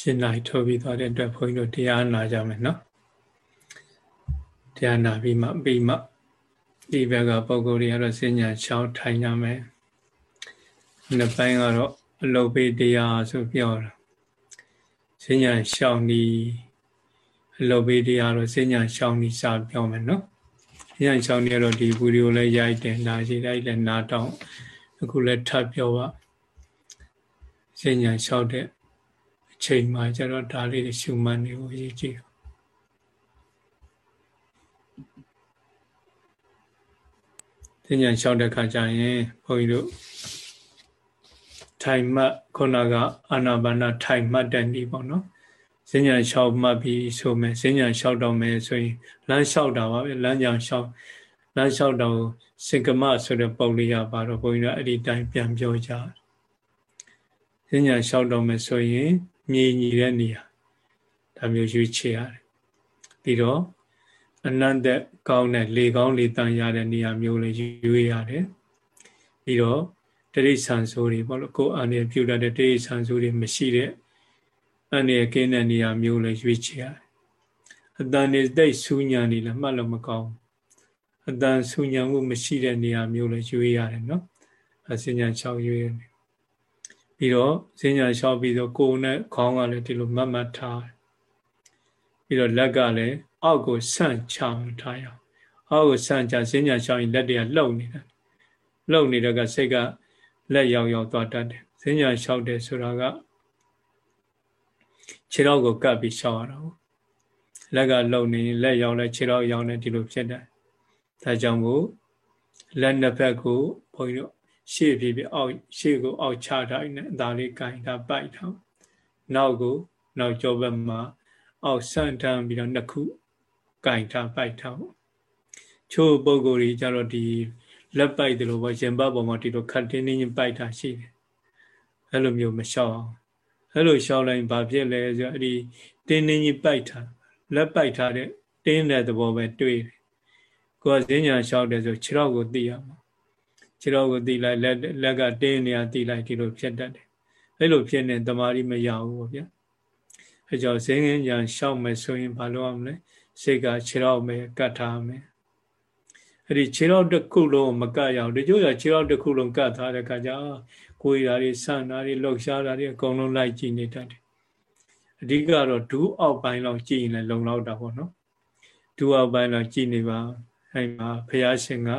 ရှင်းနိုင်ထုတ်ပြီးသွားတဲ့အတွက်ဘုန်းကြီးတို့တရားနာကြမယ်နော်တရားနာပြီးမှပြီးမှဒီဘက်ကပုံကိုယ်တွေကတော့စဉ္ညာရှောင်းထိုင်ကြမယ်နှစ်ပိုင်းကတော့အလုတ်ပေးတရားဆိုပြောတာစဉ္ညာရှောင်းဒီအလုတ်ပေးတရားတော့စဉ္ညာရှောင်းဒီစပြောမယ်နော်စဉ္ညာရှောင်းဒီကတော့ဒီဗီဒီယိုလည်းရိုက်တယ်နားရှိလိုက်လည်းနားတောင်းအခုလည်းထပ်ပြောပါစဉ္ညာရှောင်းတဲ့အ ချိန်မှကျတော့ဒါလေးရှုမှတ်နေကိုရေးကြည့်ဉာဏ်လျှောက်တဲ့ခါကျရင်ဘုန်းကြီးတို့ထိုင်မှတ်ခုနကအာနာပါနထိုင်မှတ်တဲ့နေ့ပေါ့နော်စဉ္ညာလျှောက်မှတ်ပြီးဆိုမယ်စဉ္ညာလျှောက်တော့မယ်ဆိုရင်လမ်းလျှောက်တာပါပဲလမ်းကြောင်လျှောက်လမ်းလျှောက်တော့စင်ကမဆိုတဲ့ပုံလေးရပါတော့ဘုန်းကြီးတို့အဲ့ဒီတိုင်းပြန်ပြောကြစဉ္ညာလျှောက်တော့မယ်ဆိုရင်မြေညီတဲ့နေရာဒါမျိုးရွေးချယ်ရတယ်ပြီးတော့အနန္တကောင်းတဲ့လေကောင်းလေတန်ရတဲ့နေရာမျိုးလေးရွေးရတယ်ပြီးတော့တရိษံဆိုတွေပေါ့လို့ကိုယ်အနေပြုတတ်တဲ့တရိษံဆိုတွေမရှိတဲ့အနေကင်းတဲ့နေရာမျိုးလေးရွေးချယ်ရတယ်အတန်နေတိတ်ဆူညံနေလည်းမှတ်လို့မကောင်းအတန်ဆူညံမှုမရှိတဲ့နေရာမျိုးလေးရွေးရတယ်နော်အစဉ္ညာ6ရွေးရတယ် ပြီးတော့စဉ္ညာလျှောက်ပြီးတော့ကိုယ်နဲ့ခေါင်းကလည်းဒီလိုမတ်မတ်ထားပြီးတော့လက်ကလည်းအောက်ကိုဆန့်ချအောင်ထားရအောင်အောက်ကိုဆန့်ချစဉ္ညာလျှောက်ရင်လက်တွေကလှုပ်နေတယ်လှုပ်နေတဲ့ကစိတ်ကလက်ရောက်ရောက်သွားတတ်တယ်စဉ္ညာလျှောက်တယ်ဆိုတာကခြေထောက်ကိုကပ်ပြီးလျှောက်ရတာဟုတ်လက်ကလှုပ်နေလက်ရောက်လဲခြေထောက်ရောက်နေဒီလိုဖြစ်တယ်ဒါကြောင့်မို့လက်နှစ်ဖက်ကိုဘုန်းကြီးတို့ ရှေ့ဖြစ်ဖြစ်အောက်ရှေ့ကိုအောက်ချထားနေအသာလေးကင်တာပိုက်ထားနောက်ကိုနောက်ကျောဘက်မှာအောက်ဆန့်ထမ်းပြီးတော့နှစ်ခုကင်ထားပိုက်ထားချို့ပုံကိုယ်ကြီးကြတော့ဒီလက်ပိုက်တယ်လို့ပေါ့ရင်ဘတ်ပေါ်မှာဒီလိုခတ်တင်းတင်းပိုက်ထားရှိတယ်အဲ့လိုမျိုးမလျှောက်အောင်အဲ့လိုလျှောက်လိုက်ဘာဖြစ်လဲဆိုတော့အဲ့ဒီတင်းတင်းကြီးပိုက်ထားလက်ပိုက်ထားတဲ့တင်းတဲ့သဘောပဲတွေ့တယ်ကိုယ်ကဈဉ္ညာလျှောက်တယ်ဆိုခြေထောက်ကိုသိရမှာ ခြေတော်ကိုတီးလိုက်လက်လက်ကတင်းနေရတီးလိုက်ဒီလိုဖြစ်တတ်တယ်အဲ့လိုဖြစ်နေတမာရီမရဘူးပေါ့ဗျာအဲကြောင့်ဈေးငင်းညာရှောက်မယ်ဆိုရင်ဘာလုပ်ရမလဲစိတ်ကခြေတော်ပဲကတ်ထားမယ်အဲ့ဒီခြေတော်တစ်ခုလုံးမကတ်ရအောင်ဒီကျိုးရခြေတော်တစ်ခုလုံးကတ်ထားတဲ့အခါကျကိုယ်ရာတွေဆန့်တာတွေလှုပ်ရှားတာတွေအကုန်လုံးလိုက်ကြည့်နေတတ်တယ်အဓိကတော့ဒူးအောက်ပိုင်းလောက်ကြည့်ရင်လည်းလုံလောက်တာပေါ့နော်ဒူးအောက်ပိုင်းလောက်ကြည့်နေပါအဲ့မှာဘုရားရှင်က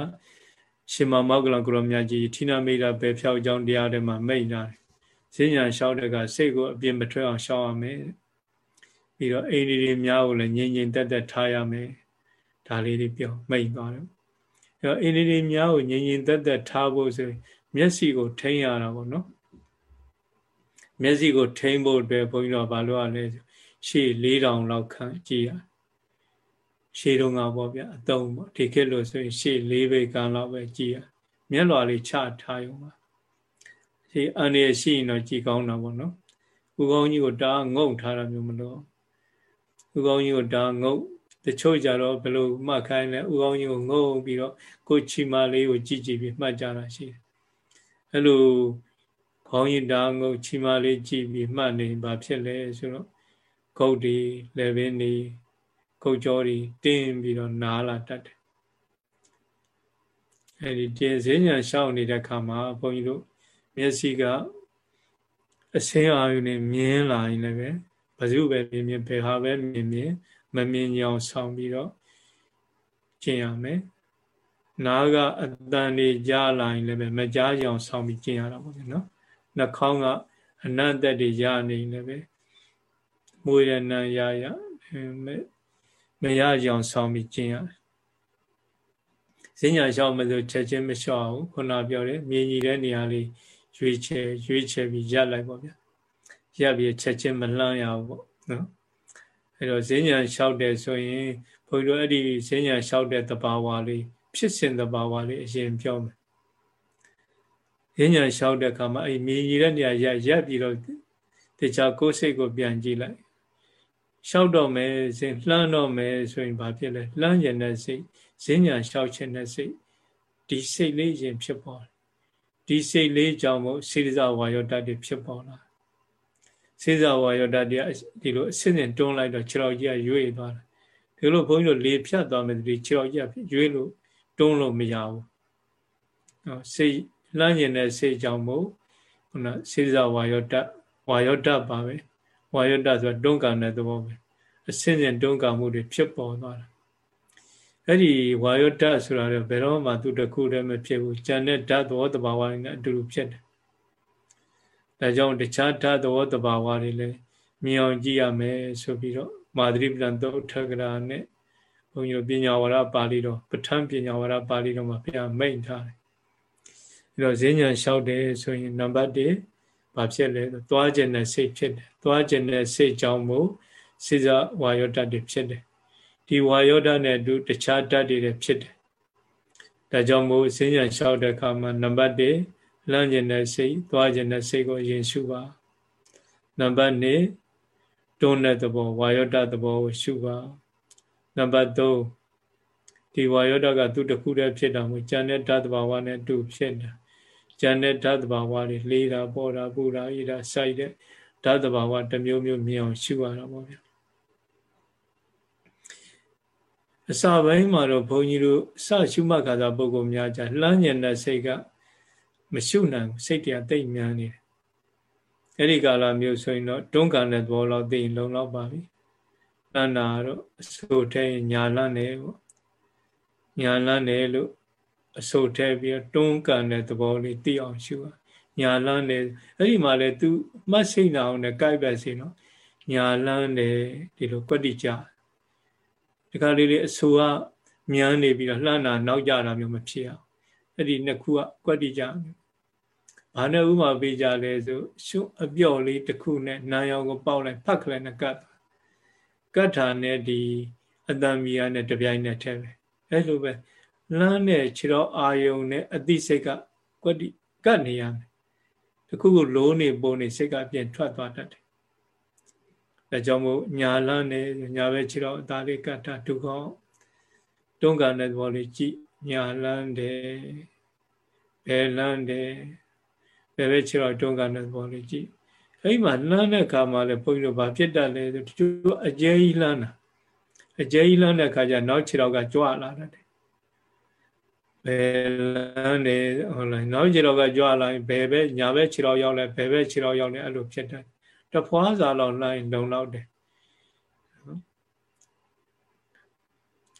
ရှင်မမောကလကုရမြတ်ကြီးဌိနမိတာပဲဖြောက်ကြောင်းတရားတွေမှာမိတ်လာတယ်။ဈဉ္ညာလျှောက်တဲ့ကစိတ်ကိုအပြင်းမထွက်အောင်ရှောက်ရမယ်။ပြီးတော့အိန္ဒိတွေများကိုလည်းငြိမ်ငြိမ်သက်သက်ထားရမယ်။ဒါလေးတွေပြောမိတ်သွားတယ်။အဲတော့အိန္ဒိတွေများကိုငြိမ်ငြိမ်သက်သက်ထားဖို့ဆိုမျက်စိကိုထိန်းရတာပေါ့နော်။မျက်စိကိုထိန်းဖို့အတွက်ဘုန်းကြီးတို့ကဘာလို့ရလဲရှေ့၄တောင်လောက်ခန့်ကြည့်ရ ရှေးတုန်းကပေါ့ဗျာအတုံးပေါ့ဒီခေတ်လို့ဆိုရင်ရှေး၄ဘိတ်ကန်လောက်ပဲကြည်ရမျက်လွာလေးချထားရုံပါရှေးအန်ရရှိရင်တော့ကြည်ကောင်းတာပေါ့နော်ဥကောင်းကြီးကိုတားငုံထားတာမျိုးမလို့ဥကောင်းကြီးကိုတားငုံတချို့ကြတော့ဘယ်လိုမှတ်ခိုင်းလဲဥကောင်းကြီးကိုငုံပြီးတော့ကိုချီမလေးကိုကြည်ကြည်ပြီးမှတ်ကြတာရှိတယ်အဲ့လိုခေါင်းရင်တားငုံချီမလေးကြည်ပြီးမှတ်နေဘာဖြစ်လဲဆိုတော့ဂုတ်ဒီလည်းပင်နေ ခုတ်ကြောတွေတင်းပြီးတော့နားလာတတ်တယ်အဲဒီတင်စင်းညာရှောက်နေတဲ့ခါမှာဘုန်းကြီးတို့မျက်စိကအဆင်းအာရုံနဲ့မြင်လာရင်လည်းပဲဘဇုပဲမြင်မြင်ဘယ်ဟာပဲမြင်မြင်မမြင်ကြအောင်ဆောင်ပြီးတော့ကျင့်ရမယ်နားကအတန်တွေကြားလာရင်လည်းပဲမကြားကြအောင်ဆောင်ပြီးကျင့်ရတာပေါ့နော်နှာခေါင်းကအနတ်သက်တွေရနေလည်းပဲမွေးရနံရရ မရကြအောင်ဆောင်းပြီးကျင့်ရတယ်။ဈဉ္ညာလျှောက်မလို့ချက်ချင်းမလျှောက်ဘူးခုနပြောတယ်မြင်ကြီးတဲ့နေရာလေးရွေးချယ်ရွေးချယ်ပြီးရပ်လိုက်ပေါ့ဗျာ။ရပ်ပြီးချက်ချင်းမလှမ်းရဘူးပေါ့နော်။အဲတော့ဈဉ္ညာလျှောက်တယ်ဆိုရင်ဘုန်းကြီးတို့အဲ့ဒီဈဉ္ညာလျှောက်တဲ့တဘာဝလေးဖြစ်စဉ်တဘာဝလေးအရင်ပြောမယ်။ဈဉ္ညာလျှောက်တဲ့အခါမှာအဲ့မြင်ကြီးတဲ့နေရာရပ်ရပ်ပြီးတော့တခြားကိုယ်စိတ်ကိုပြန်ကြည့်လိုက် လျှောက်တော့မယ်စဉ်လှမ်းတော့မယ်ဆိုရင်ဘာဖြစ်လဲလှမ်းကျင်တဲ့စိတ်ဈဉ္ညာလျှောက်ခြင်းတဲ့စိတ်ဒီစိတ်လေးရင်ဖြစ်ပေါ်တယ်ဒီစိတ်လေးကြောင့်မို့စေတစာဝါယောတတ်တွေဖြစ်ပေါ်လာစေစာဝါယောဓာတ်တရားဒီလိုအစစ်စစ်တွန်းလိုက်တော့ခြေတော်ကြီးကရွေ့သွားတယ်ဒီလိုဘုန်းကြီးတို့လေဖြတ်သွားမယ်ဒီခြေတော်ကြီးကရွေ့လို့တွန်းလို့မရဘူးနော်စိတ်လှမ်းကျင်တဲ့စိတ်ကြောင့်မို့ခုနစေစာဝါယောဓာတ်ဝါယောဓာတ်ပါပဲ ဝါယောဓာတ်ဆိုတာတွန်းကန်တဲ့သဘောပဲအစစ်စစ်တွန်းကန်မှုတွေဖြစ်ပေါ်သွားတာအဲ့ဒီဝါယောဓာတ်ဆိုတာလည်းဘယ်တော့မှသူတခုတည်းမဖြစ်ဘူးဉာဏ်နဲ့ဓာတ်သဘောတဘာဝနဲ့အတူတူဖြစ်တယ်ဒါကြောင့်တခြားဓာတ်သဘောတဘာဝတွေလည်းမြင်အောင်ကြည့်ရမယ်ဆိုပြီးတော့မာသရိပလံသုတ်ထကရာနဲ့ဘုန်းကြီးတို့ပညာဝရပါဠိတော်ပဋ္ဌာန်းပညာဝရပါဠိတော်မှာဘုရားမိန့်ထားတယ်အဲတော့ဈဉ္ဉံလျှောက်တယ်ဆိုရင်နံပါတ်1 ဘာဖြစ်လဲသွားခြင်းနဲ့စိတ်ဖြစ်တယ်သွားခြင်းနဲ့စိတ်ကြောင့်မို့စိစဝါယောတတ်တွေဖြစ်တယ်ဒီဝါယောဒနဲ့အတူတခြားဓာတ်တွေလည်းဖြစ်တယ်ဒါကြောင့်မို့ဈဉ္ဉံလျှောက်တဲ့အခါမှာနံပါတ်1လမ်းကျင်တဲ့စိတ်သွားကျင်တဲ့စိတ်ကိုရင်ရှုပါနံပါတ်2တွန်းတဲ့သဘောဝါယောဒသဘောကိုရှုပါနံပါတ်3ဒီဝါယောဒကသူတခုတည်းဖြစ်တာမို့ဉာဏ်နဲ့ဓာတ်တဘာဝနဲ့အတူဖြစ်တာဉာ ဏ်နဲ့ဓာတ်တဘာဝတွေလေးတာပေါ်တာပူတာဣတာစိုက်တဲ့ဓာတ်တဘာဝတစ်မျိုးမျိုးမြင်အောင်ရှုရတာပေါ့ဗျာအစပိုင်းမှာတော့ဘုန်းကြီးတို့စရှုမှတ်ခါသာပုဂ္ဂိုလ်များကြလှမ်းညင်တဲ့စိတ်ကမရှုနိုင်စိတ်တရားတိတ်များနေတယ်အဲ့ဒီကာလမျိုးဆိုရင်တော့တွန်းကန်တဲ့သဘောလောက်သိရင်လုံလောက်ပါပြီလန္နာတော့အစိုးထဲညာလန်းနေပေါ့ညာလန်းနေလို့ အစိုးထဲပြီးတွန်းကန်တဲ့သဘောလေးသိအောင်ရှုပါညာလန်းနေအဲ့ဒီမှာလေ तू မှတ်စိတ်နာအောင်နဲ့ကြိုက်ပဲစီနော်ညာလန်းနေဒီလိုကွက်တိကြဒီခါလေးလေးအစိုးကမြန်းနေပြီးတော့လှမ်းတာနောက်ကြတာမျိုးမဖြစ်အောင်အဲ့ဒီနှစ်ခုကကွက်တိကြဘာနဲ့ဥမာပေးကြလဲဆိုရှုအပြော့လေးတစ်ခုနဲ့နာယောင်ကိုပေါက်လိုက်ဖတ်ခလိုက်နဲ့ကတ်ကတ်ထာနဲ့ဒီအတံမီယာနဲ့တပြိုင်နဲ့ထဲပဲအဲ့လိုပဲ လမ်းနဲ့ခြေတော်အာယုံနဲ့အသိစိတ်ကကွက်တိကတ်နေရမယ်တခုခုလိုးနေပုံနေစိတ်ကအပြင်ထွက်သွားတတ်တယ်ဒါကြောင့်မို့ညာလန်းနဲ့ညာဘက်ခြေတော်အသားလေးကတ်တာဒုက္ခတွန်းကန်တဲ့သဘောလေးကြည့်ညာလန်းတယ်ဘယ်လန်းတယ်ဘယ်ပဲခြေတော်တွန်းကန်တဲ့သဘောလေးကြည့်အဲ့မှာလှမ်းတဲ့အခါမှာလည်းဘုန်းကြီးတို့ဗာဖြစ်တတ်လဲဆိုတချို့အကျဲကြီးလှမ်းတာအကျဲကြီးလှမ်းတဲ့အခါကျနောက်ခြေတော်ကကြွလာတတ်တယ် ဘယ်လမ်းနေဟုတ်လားနောက်ခြေတော်ကကြွလာရင်ဘယ်ပဲညာဘက်ခြေတော်ရောက်လဲဘယ်ပဲခြေတော်ရောက်လဲအဲ့လိုဖြစ်တတ်တဖွာစာလောက်လှမ်းလုံလောက်တယ်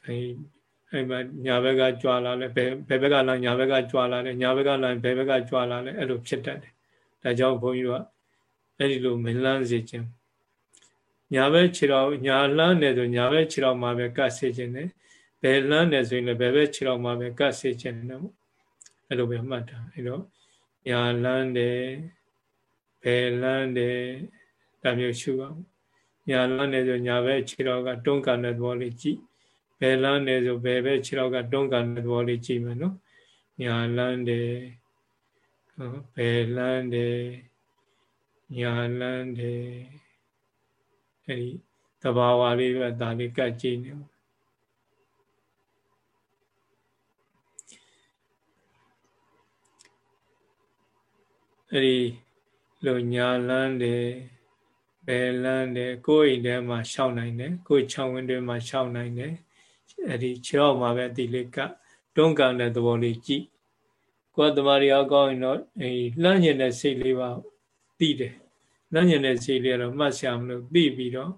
အဲ့အဲ့မှာညာဘက်ကကြွလာလဲဘယ်ဘယ်ဘက်ကလာညာဘက်ကကြွလာလဲညာဘက်ကလာဘယ်ဘက်ကကြွလာလဲအဲ့လိုဖြစ်တတ်တယ်ဒါကြောင့်ဘုန်းကြီးတို့ကအဲ့ဒီလိုမလန်းစေခြင်းညာဘက်ခြေတော်ညာလှမ်းတယ်ဆိုညာဘက်ခြေတော်မှာပဲကတ်စေခြင်းတယ် ဘယ်လှမ်းတယ်ဆိုရင်လည်းဘယ်ဘက်ခြေတော်မှာပဲကတ်စေခြင်းတယ်ပေါ့အဲ့လိုပဲမှတ်တာအဲ့တော့ညာလှမ်းတယ်ဘယ်လှမ်းတယ်ဒါမျိုးရှုအောင်ညာလှမ်းတယ်ဆိုညာဘက်ခြေတော်ကတွန်းကန်တဲ့သဘောလေးကြည့်ဘယ်လန်းတယ်ဆိုဘယ်ပဲခြေတော့ကတွန်းကန်တဲ့သဘောလေးကြည့်မယ်နော်ညာလန်းတယ်ဘယ်လန်းတယ်ညာလန်းတယ်အဲဒီတဘာဝလေးပဲဒါလေးကတ်ကြည့်နေအဲ ဒီလိုညာလန်းတယ်ဘယ်လန်းတယ်ကိုယ်အိမ်ထဲမှာရှောက်နိုင်တယ်ကိုယ်ချောင်းဝင်းထဲမှာရှောက်နိုင်တယ်အဲ့ဒီခြေောက်မှာပဲဒီလေးကတွန်းကန်တဲ့သဘောလေးကြည့်ကိုယ်တမာရီအကောင်းရင်တော့အဲလှမ်းကျင်တဲ့စိတ်လေးပါသိတယ်လှမ်းကျင်တဲ့စိတ်လေးကတော့မှတ်ဆရာမလို့သိပြီးတော့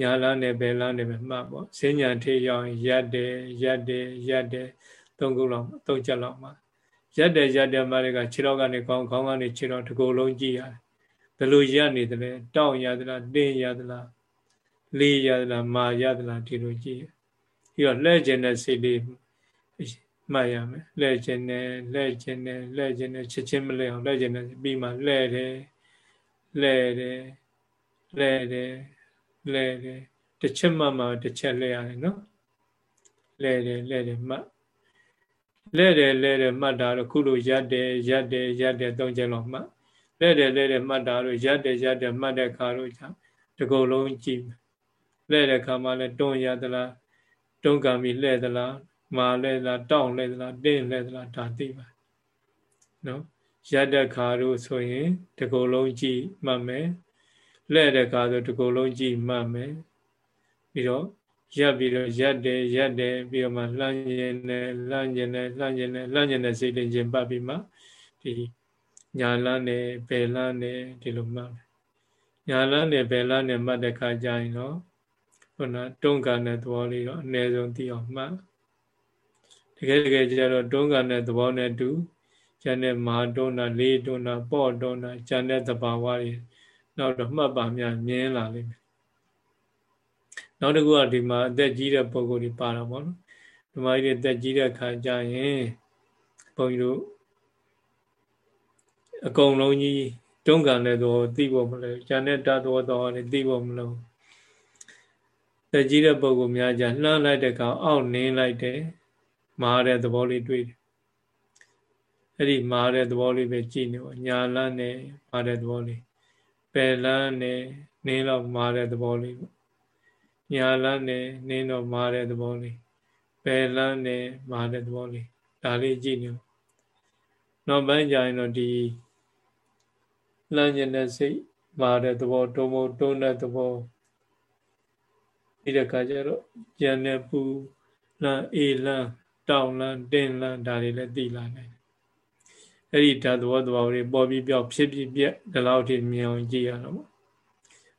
ညာလန်းနဲ့ဘယ်လန်းနဲ့ပဲမှတ်ပေါ့စဉ္ညာထေးရောက်ရင်ရက်တယ်ရက်တယ်ရက်တယ်သုံးခုလောက်သုံးချက်လောက်မှ ရက်တယ်ရက်တယ်မှလည်းကခြေတော်ကနေကောင်းခေါင်းကနေခြေတော်တစ်ကိုယ်လုံးကြည့်ရတယ်ဘယ်လိုရက်နေတယ်လဲတောင့်ရသလားတင်းရသလားလေးရသလားမာရသလားဒီလိုကြည့်ပြီးတော့လှဲ့ခြင်းတဲ့စိတ်လေးမှတ်ရမယ်လှဲ့ခြင်းနဲ့လှဲ့ခြင်းနဲ့လှဲ့ခြင်းနဲ့ချက်ချင်းမလဲအောင်လှဲ့ခြင်းနဲ့ပြီးမှလှဲ့တယ်လှဲ့တယ်လှဲ့တယ်လှဲ့တယ်တစ်ချက်မှမှတစ်ချက်လှဲ့ရတယ်နော်လှဲ့တယ်လှဲ့တယ်မှတ် လဲတယ်လဲတယ်မှတ်တာတော့ခုလိုရက်တယ်ရက်တယ်ရက်တယ်သုံးချက်လောက်မှတ်လဲတယ်လဲတယ်မှတ်တာတော့ရက်တယ်ရက်တယ်မှတ်တဲ့ခါတော့じゃတကုံလုံးကြည့်လဲတဲ့ခါမှလည်းတွန်းရသလားတွန်းကန်ပြီးလှဲ့သလားမာလှဲ့သလားတောင့်လှဲ့သလားတင်းလှဲ့သလားဒါသိပါနော်ရတ္တခါတို့ဆိုရင်တကုံလုံးကြည့်မှတ်မယ်လှဲ့တဲ့ကားဆိုဒီကုလုံးကြည့်မှတ်မယ်ပြီးတော့ ရက်ပြီးတော့ရက်တယ်ရက်တယ်ပြီးတော့မှလှမ်းကျင်တယ်လှမ်းကျင်တယ်လှမ်းကျင်တယ်လှမ်းကျင်တဲ့စိတ်လေးချင်းပတ်ပြီးမှဒီညာလန်းတယ်ဘယ်လန်းတယ်ဒီလိုမှတ်မယ်ညာလန်းတယ်ဘယ်လန်းတယ်မှတ်တဲ့ခါကျရင်တော့ခုနတွန်းကန်တဲ့သဘောလေးတော့အနည်းဆုံးသိအောင်မှတ်တကယ်တကယ်ကျတော့တွန်းကန်တဲ့သဘောနဲ့တူကျန်တဲ့မာတွန်းတာလေးတွန်းတာပေါ့တွန်းတာကျန်တဲ့သဘာဝတွေနောက်တော့မှတ်ပါများမြင်လာလိမ့်မယ် နောက်တစ်ခုကဒီမှာအသက်ကြီးတဲ့ပုံကိုယ်တွေပါတာပေါ့နော်ဒီမှာကြီးအသက်ကြီးတဲ့ခါကျရင်ဘုန်းကြီးတို့အကုန်လုံးကြီးတွန်းကန်တဲ့သဘောသိဖို့မလို့ကျန်တဲ့တသဘောတော်တွေသိဖို့မလို့သက်ကြီးတဲ့ပုံကိုများကြလှမ်းလိုက်တဲ့ကောင်အောက်နင်းလိုက်တယ်မာတဲ့သဘောလေးတွေ့တယ်အဲ့ဒီမာတဲ့သဘောလေးပဲကြည့်နေပေါ့ညာလန်းနဲ့မာတဲ့သဘောလေးပယ်လန်းနဲ့နင်းတော့မာတဲ့သဘောလေးပေါ့ ညာလန်းနဲ့နင်းတော့မာတဲ့သဘောလေးပယ်လန်းနဲ့မာတဲ့သဘောလေးဒါလေးကြည့်နေနောက်ပိုင်းကျရင်တော့ဒီလမ်းကျင်တဲ့စိတ်မာတဲ့သဘောတုံးမတုံးတဲ့သဘောပြီးတဲ့အခါကျတော့ကြံတဲ့ပူလမ်းအေးလမ်းတောင်လမ်းတင်းလမ်းဒါတွေလည်းသိလာနိုင်အဲ့ဒီဓာတ်သဘောသဘောတွေပေါ်ပြီးပြောက်ဖြစ်ဖြစ်ပြက်ဒီလောက်ထိမြင်အောင်ကြည့်ရတော့ပေါ့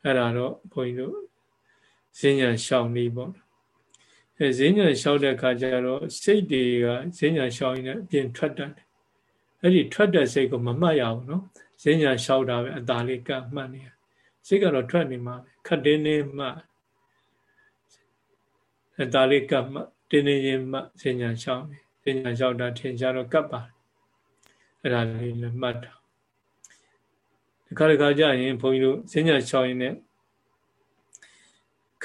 အဲ့ဒါတော့ဘုန်းကြီးတို့ ဈဉ္ညာရှောင်းနေပေါ့အဲဈဉ္ညာရှောက်တဲ့အခါကျတော့စိတ်တွေကဈဉ္ညာရှောင်းရင်အပြင်ထွက်တတ်တယ်အဲ့ဒီထွက်တဲ့စိတ်ကိုမမှတ်ရဘူးနော်ဈဉ္ညာရှောက်တာပဲအသာလေးကမှတ်နေရစိတ်ကတော့ထွက်နေမှာပဲခတ်တင်းနေမှအသာလေးကမှတင်းနေရင်မှဈဉ္ညာရှောက်နေဈဉ္ညာရှောက်တာထင်ရှားတော့ကပ်ပါအဲ့ဒါလေးလည်းမှတ်တာဒီခါတခါကျရင်ဘုန်းကြီးတို့ဈဉ္ညာရှောက်ရင်လည်း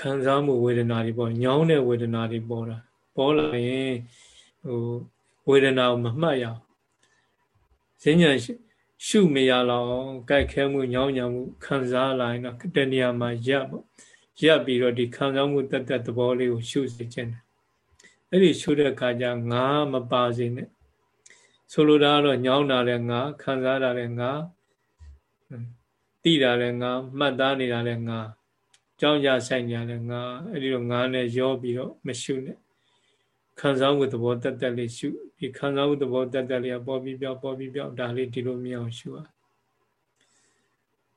ခံစားမှုဝေဒနာတွေပေါ့ညောင်းတဲ့ဝေဒနာတွေပေါ်တာပေါ်လာရင်ဟိုဝေဒနာကိုမမှတ်ရအောင်ဈဉ္ညာရှုမရလောက်ကြိုက်ခဲမှုညောင်းညံမှုခံစားလာရင်တော့တဏှာမှာရပ်ပေါ့ရပ်ပြီးတော့ဒီခံစားမှုတတ်တတ်သဘောလေးကိုရှုစေခြင်းတယ်အဲ့ဒီရှုတဲ့အခါကျငါမပါစေနဲ့ဆိုလိုတာကတော့ညောင်းတာလည်းငါခံစားတာလည်းငါတိတာလည်းငါမှတ်သားနေတာလည်းငါ ကြောင်းကြဆိုင်ကြလည်းငါအဲ့ဒီတော့ငါနဲ့ရောပြီးတော့မရှုနဲ့ခံစားမှုသဘောတက်တက်လေးရှုဒီခံစားမှုသဘောတက်တက်လေးကပေါ်ပြီးပြောက်ပေါ်ပြီးပြောက်ဒါလေးဒီလိုမြင်အောင်ရှုရ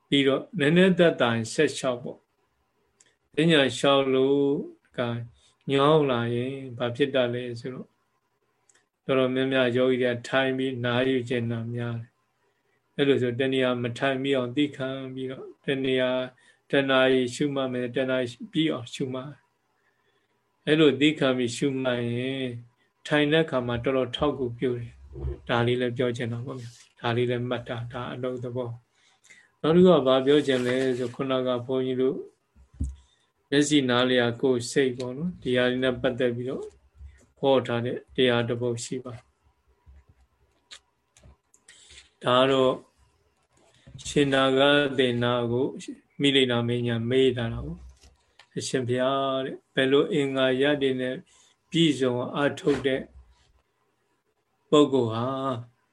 ပြီးတော့နည်းနည်းတက်တာဆက်လျှောက်ပေါ့ဉာဏ်လျှောက်လို့ကညောင်းလာရင်ဘာဖြစ်တာလဲဆိုတော့တော်တော်များများယောဂီတွေထိုင်ပြီးနားယူခြင်းနာများတယ်အဲ့လိုဆိုတဏှာမထိုင်ပြီးအောင်သိခံပြီးတော့တဏှာ တဏှာကြီးရှုမှတ်မယ်တဏှာပြီးအောင်ရှုမှတ်အဲ့လိုသိခံပြီးရှုမှတ်ရင်ထိုင်တဲ့အခါမှာတော်တော်ထောက်ကူပြုတယ်ဒါလေးလည်းပြောချင်တော့ဗောဗျာဒါလေးလည်းမှတ်တာဒါအလုံးသဘောနောက်တစ်ခုကဘာပြောချင်လဲဆိုခုနကဘုန်းကြီးတို့မျက်စိနားလျာကိုယ်စိတ်ပေါ့နော်ဒီဟာလေးနဲ့ပတ်သက်ပြီးတော့ဟောထားတဲ့တရားတစ်ပုဒ်ရှိပါဒါတော့ရှင်နာဂသေနာကို မိလိနာမင်းညာမေးတာတော့အရှင်ဘုရားတဲ့ဘယ်လိုအင်္ဂါရတဲ့နဲ့ပြည့်စုံအထုတ်တဲ့ပုဂ္ဂိုလ်ဟာ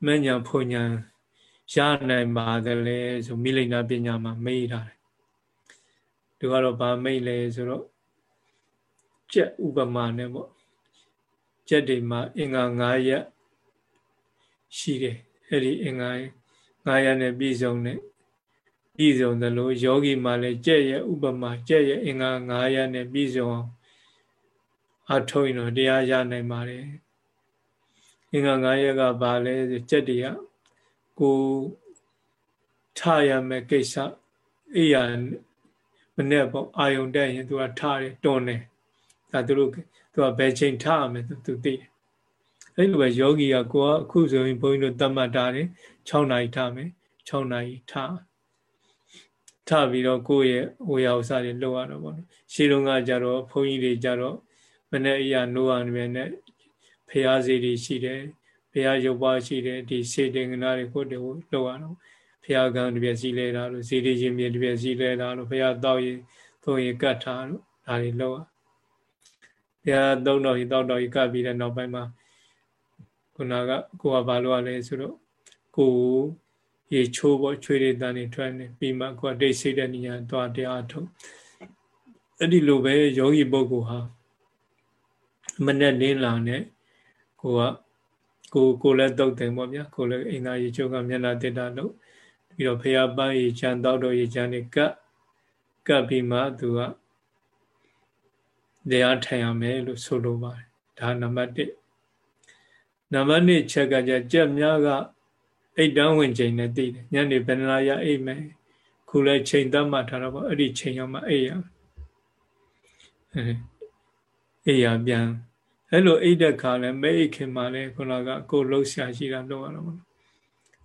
မဉ္ဇဏ်ဖွညာရနိုင်ပါတယ်လေဆိုမိလိနာပညာမှာမေးထားတယ်သူကတော့ဗာမိတ်လဲဆိုတော့ကြက်ဥပမာနဲ့ပေါ့ကြက်တွေမှာအင်္ဂါ9ရက်ရှိတယ်အဲ့ဒီအင်္ဂါ9ရက်နဲ့ပြည့်စုံတဲ့ ပြည့်စုံသလိုယောဂီမှာလည်းကြက်ရဲ့ဥပမာကြက်ရဲ့အင်္ဂါ9ရက်နဲ့ပြည့်စုံအောင်အထုံးရင်တော့တရားရနိုင်ပါတယ်အင်္ဂါ9ရက်ကဘာလဲဆိုကြက်တွေကကိုထရမယ်ကိစ္စအိယာမနဲ့ပေါ့အာယုံတက်ရင်သူကထားတယ်တွန်းတယ်ဒါသူတို့သူကဘယ်ချိန်ထားရမယ်သူသိတယ်အဲ့လိုပဲယောဂီကကိုကအခုဆိုရင်ဘုန်းကြီးတို့သတ်မှတ်ထားတယ်6နာရီထားမယ်6နာရီထား ထားပြီးတော့ကိုယ့်ရဲ့ဝေယဥစ္စာတွေလုပ်ရတော့ပေါ့နော်ရှေးတုန်းကကြတော့ဘုန်းကြီးတွေကြတော့မနေ့အရာနိုးရနေနဲ့ဖရာစီတွေရှိတယ်ဖရာရုပ်ပွားရှိတယ်ဒီစေတင်ကနာတွေကိုတည်းလုပ်ရတော့ဖရာကံတပြည့်စီလဲတာလို့စီရီချင်းမြေတပြည့်စီလဲတာလို့ဖရာတောက်ရင်သုံးရင်ကတ်ထားလို့ဒါတွေလုပ်ရဖရာသုံးတော်ကြီးတောက်တော်ကြီးကတ်ပြီးတဲ့နောက်ပိုင်းမှာခုနကကိုကဘာလို့ရလဲဆိုတော့ကို ရေချိုးပေါ့ချွေးတွေတန်းနေထွက်နေပြီးမှကိုယ်ဒိတ်စိတ်တဲ့နေရာသွားတရားထုတ်အဲ့ဒီလိုပဲယောဂီပုဂ္ဂိုလ်ဟာမနဲ့လင်းလာနဲ့ကိုကကိုကိုလည်းတုတ်တယ်ပေါ့ဗျာကိုလည်းအိမ်သားရေချိုးကမျက်နှာတက်တာလို့ပြီးတော့ဖះပန်းရေချမ်းတောက်တော့ရေချမ်းနေကပ်ကပ်ပြီးမှသူကတရားထိုင်ရမယ်လို့ဆိုလိုပါတယ်ဒါနံပါတ်1နံပါတ်2ချက်ကကြကြက်များက အိတ်တန်းဝင်ချိန်နဲ့တည်တယ်ညနေဘယ်နာရအိတ်မယ်ခုလဲချိန်သတ်မှတ်ထားတော့ပေါ့အဲ့ဒီချိန်ရောက်မှအိတ်ရအိတ်ရပြန်အဲ့လိုအိတ်တဲ့ခါလဲမဲအိတ်ခင်မှလဲခုနကကိုလှုပ်ရှားရှိတာလုပ်ရတော့ပေါ့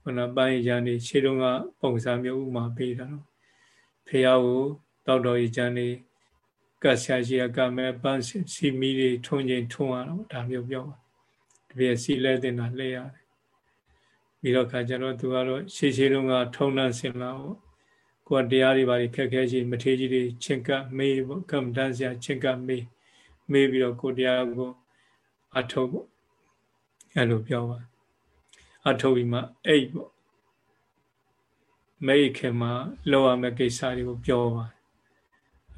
ခုနပိုင်းရန်နေခြေတုံးကပုံစံမျိုးဥမာပေးတာနော်ဖေယကိုတောက်တော်ရကြနေကတ်ဆရာရှိကမဲပန်းစီမီတွေထုံချင်းထုံရတော့ဒါမျိုးပြောပါတပြည့်စီလဲတင်တာလဲရတယ် ပြီးတော့ခါကျတော့သူကတော့ရှေးရှေးတုန်းကထုံနှံစင်လာပေါ့ကိုယ်တရားတွေပါခက်ခဲရှိမထေကြီးတွေချင်းကပ်မေးပေါ့ကမ္မတန်းဆရာချင်းကပ်မေးမေးပြီးတော့ကိုတရားကိုအထုတ်ပေါ့အဲ့လိုပြောပါအထုတ်ပြီးမှအိတ်ပေါ့မိတ်ခင်မှာလောက်ရမယ့်ကိစ္စတွေကိုပြောပါ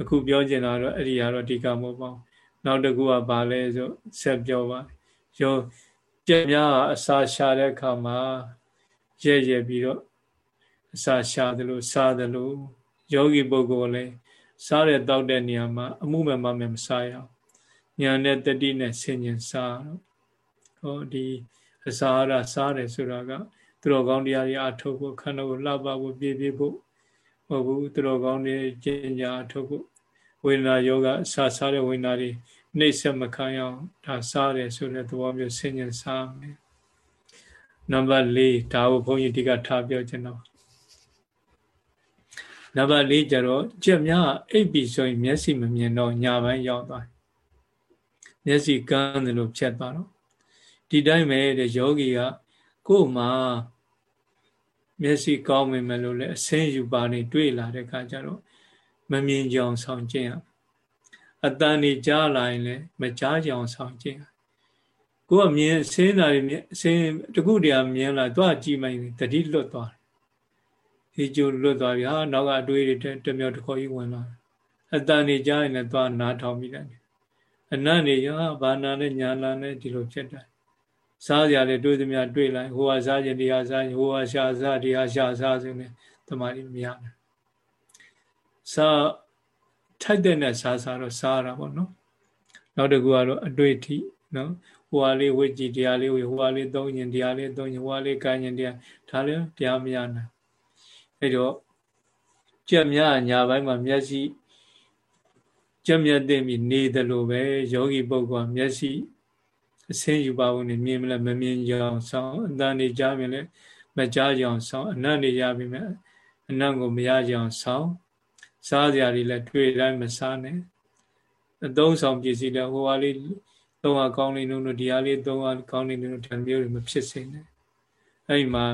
အခုပြောချင်တာတော့အဲ့ဒီဟာတော့အဓိကမဟုတ်ပါဘူးနောက်တစ်ခုကဘာလဲဆိုဆက်ပြောပါရော ကြက်များအစာရှာတဲ့အခါမှာရဲရဲပြီးတော့အစာရှာတယ်လို့စားတယ်လို့ယောဂီပုဂ္ဂိုလ်လည်းစားတဲ့တောက်တဲ့နေရာမှာအမှုမဲ့မမဲ့မစားရအောင်ညာနဲ့တတိနဲ့ဆင်ញင်စားတော့ဟောဒီအစာရစားတယ်ဆိုတာကသူတော်ကောင်းတရားတွေအထုတ်ဖို့ခန္ဓာကိုလှပဖို့ပြည့်ပြည့်ဖို့မဟုတ်ဘူးသူတော်ကောင်းတွေကျင့်ကြအထုတ်ဖို့ဝေဒနာယောဂအစာစားတဲ့ဝေဒနာတွေ နှိမ့်ဆက်မခံရအောင်ဒါစားတယ်ဆိုတဲ့သဘောမျိုးဆင်ញင်စားမယ်နံပါတ်၄ဒါကိုဘုန်းကြီးဒီကထားပြောချင်တော့နံပါတ်၄ကျတော့ကြက်များအိပ်ပြီဆိုရင်မျက်စိမမြင်တော့ညာပိုင်းရောက်သွားမျက်စိကန်းတယ်လို့ဖြတ်သွားတော့ဒီတိုင်းပဲတဲ့ယောဂီကကိုယ်မှာမျက်စိကောင်းဝင်မယ်လို့လည်းအဆင်းယူပါနေတွေ့လာတဲ့အခါကျတော့မမြင်ကြအောင်ဆောင်ကျင့်ရ အတန်နေကြားလာရင်လည်းမကြားကြအောင်ဆောင်ကျင့်ရကိုယ်ကမြင်ဆင်းတာတွေအဆင်းတခုတည်းမြင်လာတော့ကြည်မိုင်းတတိလွတ်သွားတယ်ဒီကျိုးလွတ်သွားပြီဟာနောက်ကအတွေးတွေတမျောတခေါ်ကြီးဝင်လာအတန်နေကြားရင်လည်းသွားနားထောင်မိတယ်အနတ်နေရဘာနာနဲ့ညာနာနဲ့ဒီလိုဖြစ်တယ်စားကြလေတွေးသမျှတွေးလိုက်ဟိုဟာစားခြင်းတရားစားဟိုဟာရှာစားတရားရှာစားဆိုနေတမာရီမရဘူးစား ထိုက်တဲ့နဲ့စားစားတော့စားရတာပေါ့နော်နောက်တစ်ခုကတော့အတွေ့အထိနော်ဟိုဟာလေးဝိကြည်တရားလေးဝေဟိုဟာလေးသုံးရင်တရားလေးသုံးရင်ဟိုဟာလေးကိုင်းရင်တရားဒါလည်းတရားမရနိုင်အဲ့တော့ကြက်များညာဘက်မှာမျက်စိကြက်မြတ်သိပြီနေတယ်လို့ပဲယောဂီပုဂ္ဂိုလ်ကမျက်စိအစင်းယူပါဘူးနေမြင်မလဲမမြင်ကြအောင်ဆောင်းအတန်နေကြမြင်လဲမကြားကြအောင်ဆောင်းအနတ်နေရပြီမဲ့အနတ်ကိုမရကြအောင်ဆောင်း စားစရာတွေလည်းတွေ့တိုင်းမစားနဲ့အသုံးဆောင်ပစ္စည်းလည်းဟိုဟာလေးသုံးဟာကောင်းလေးလို့ဒီဟာလေးသုံးဟာကောင်းလေးလို့တံမျိုးတွေမဖြစ်စေနဲ့အဲ့ဒီမှာ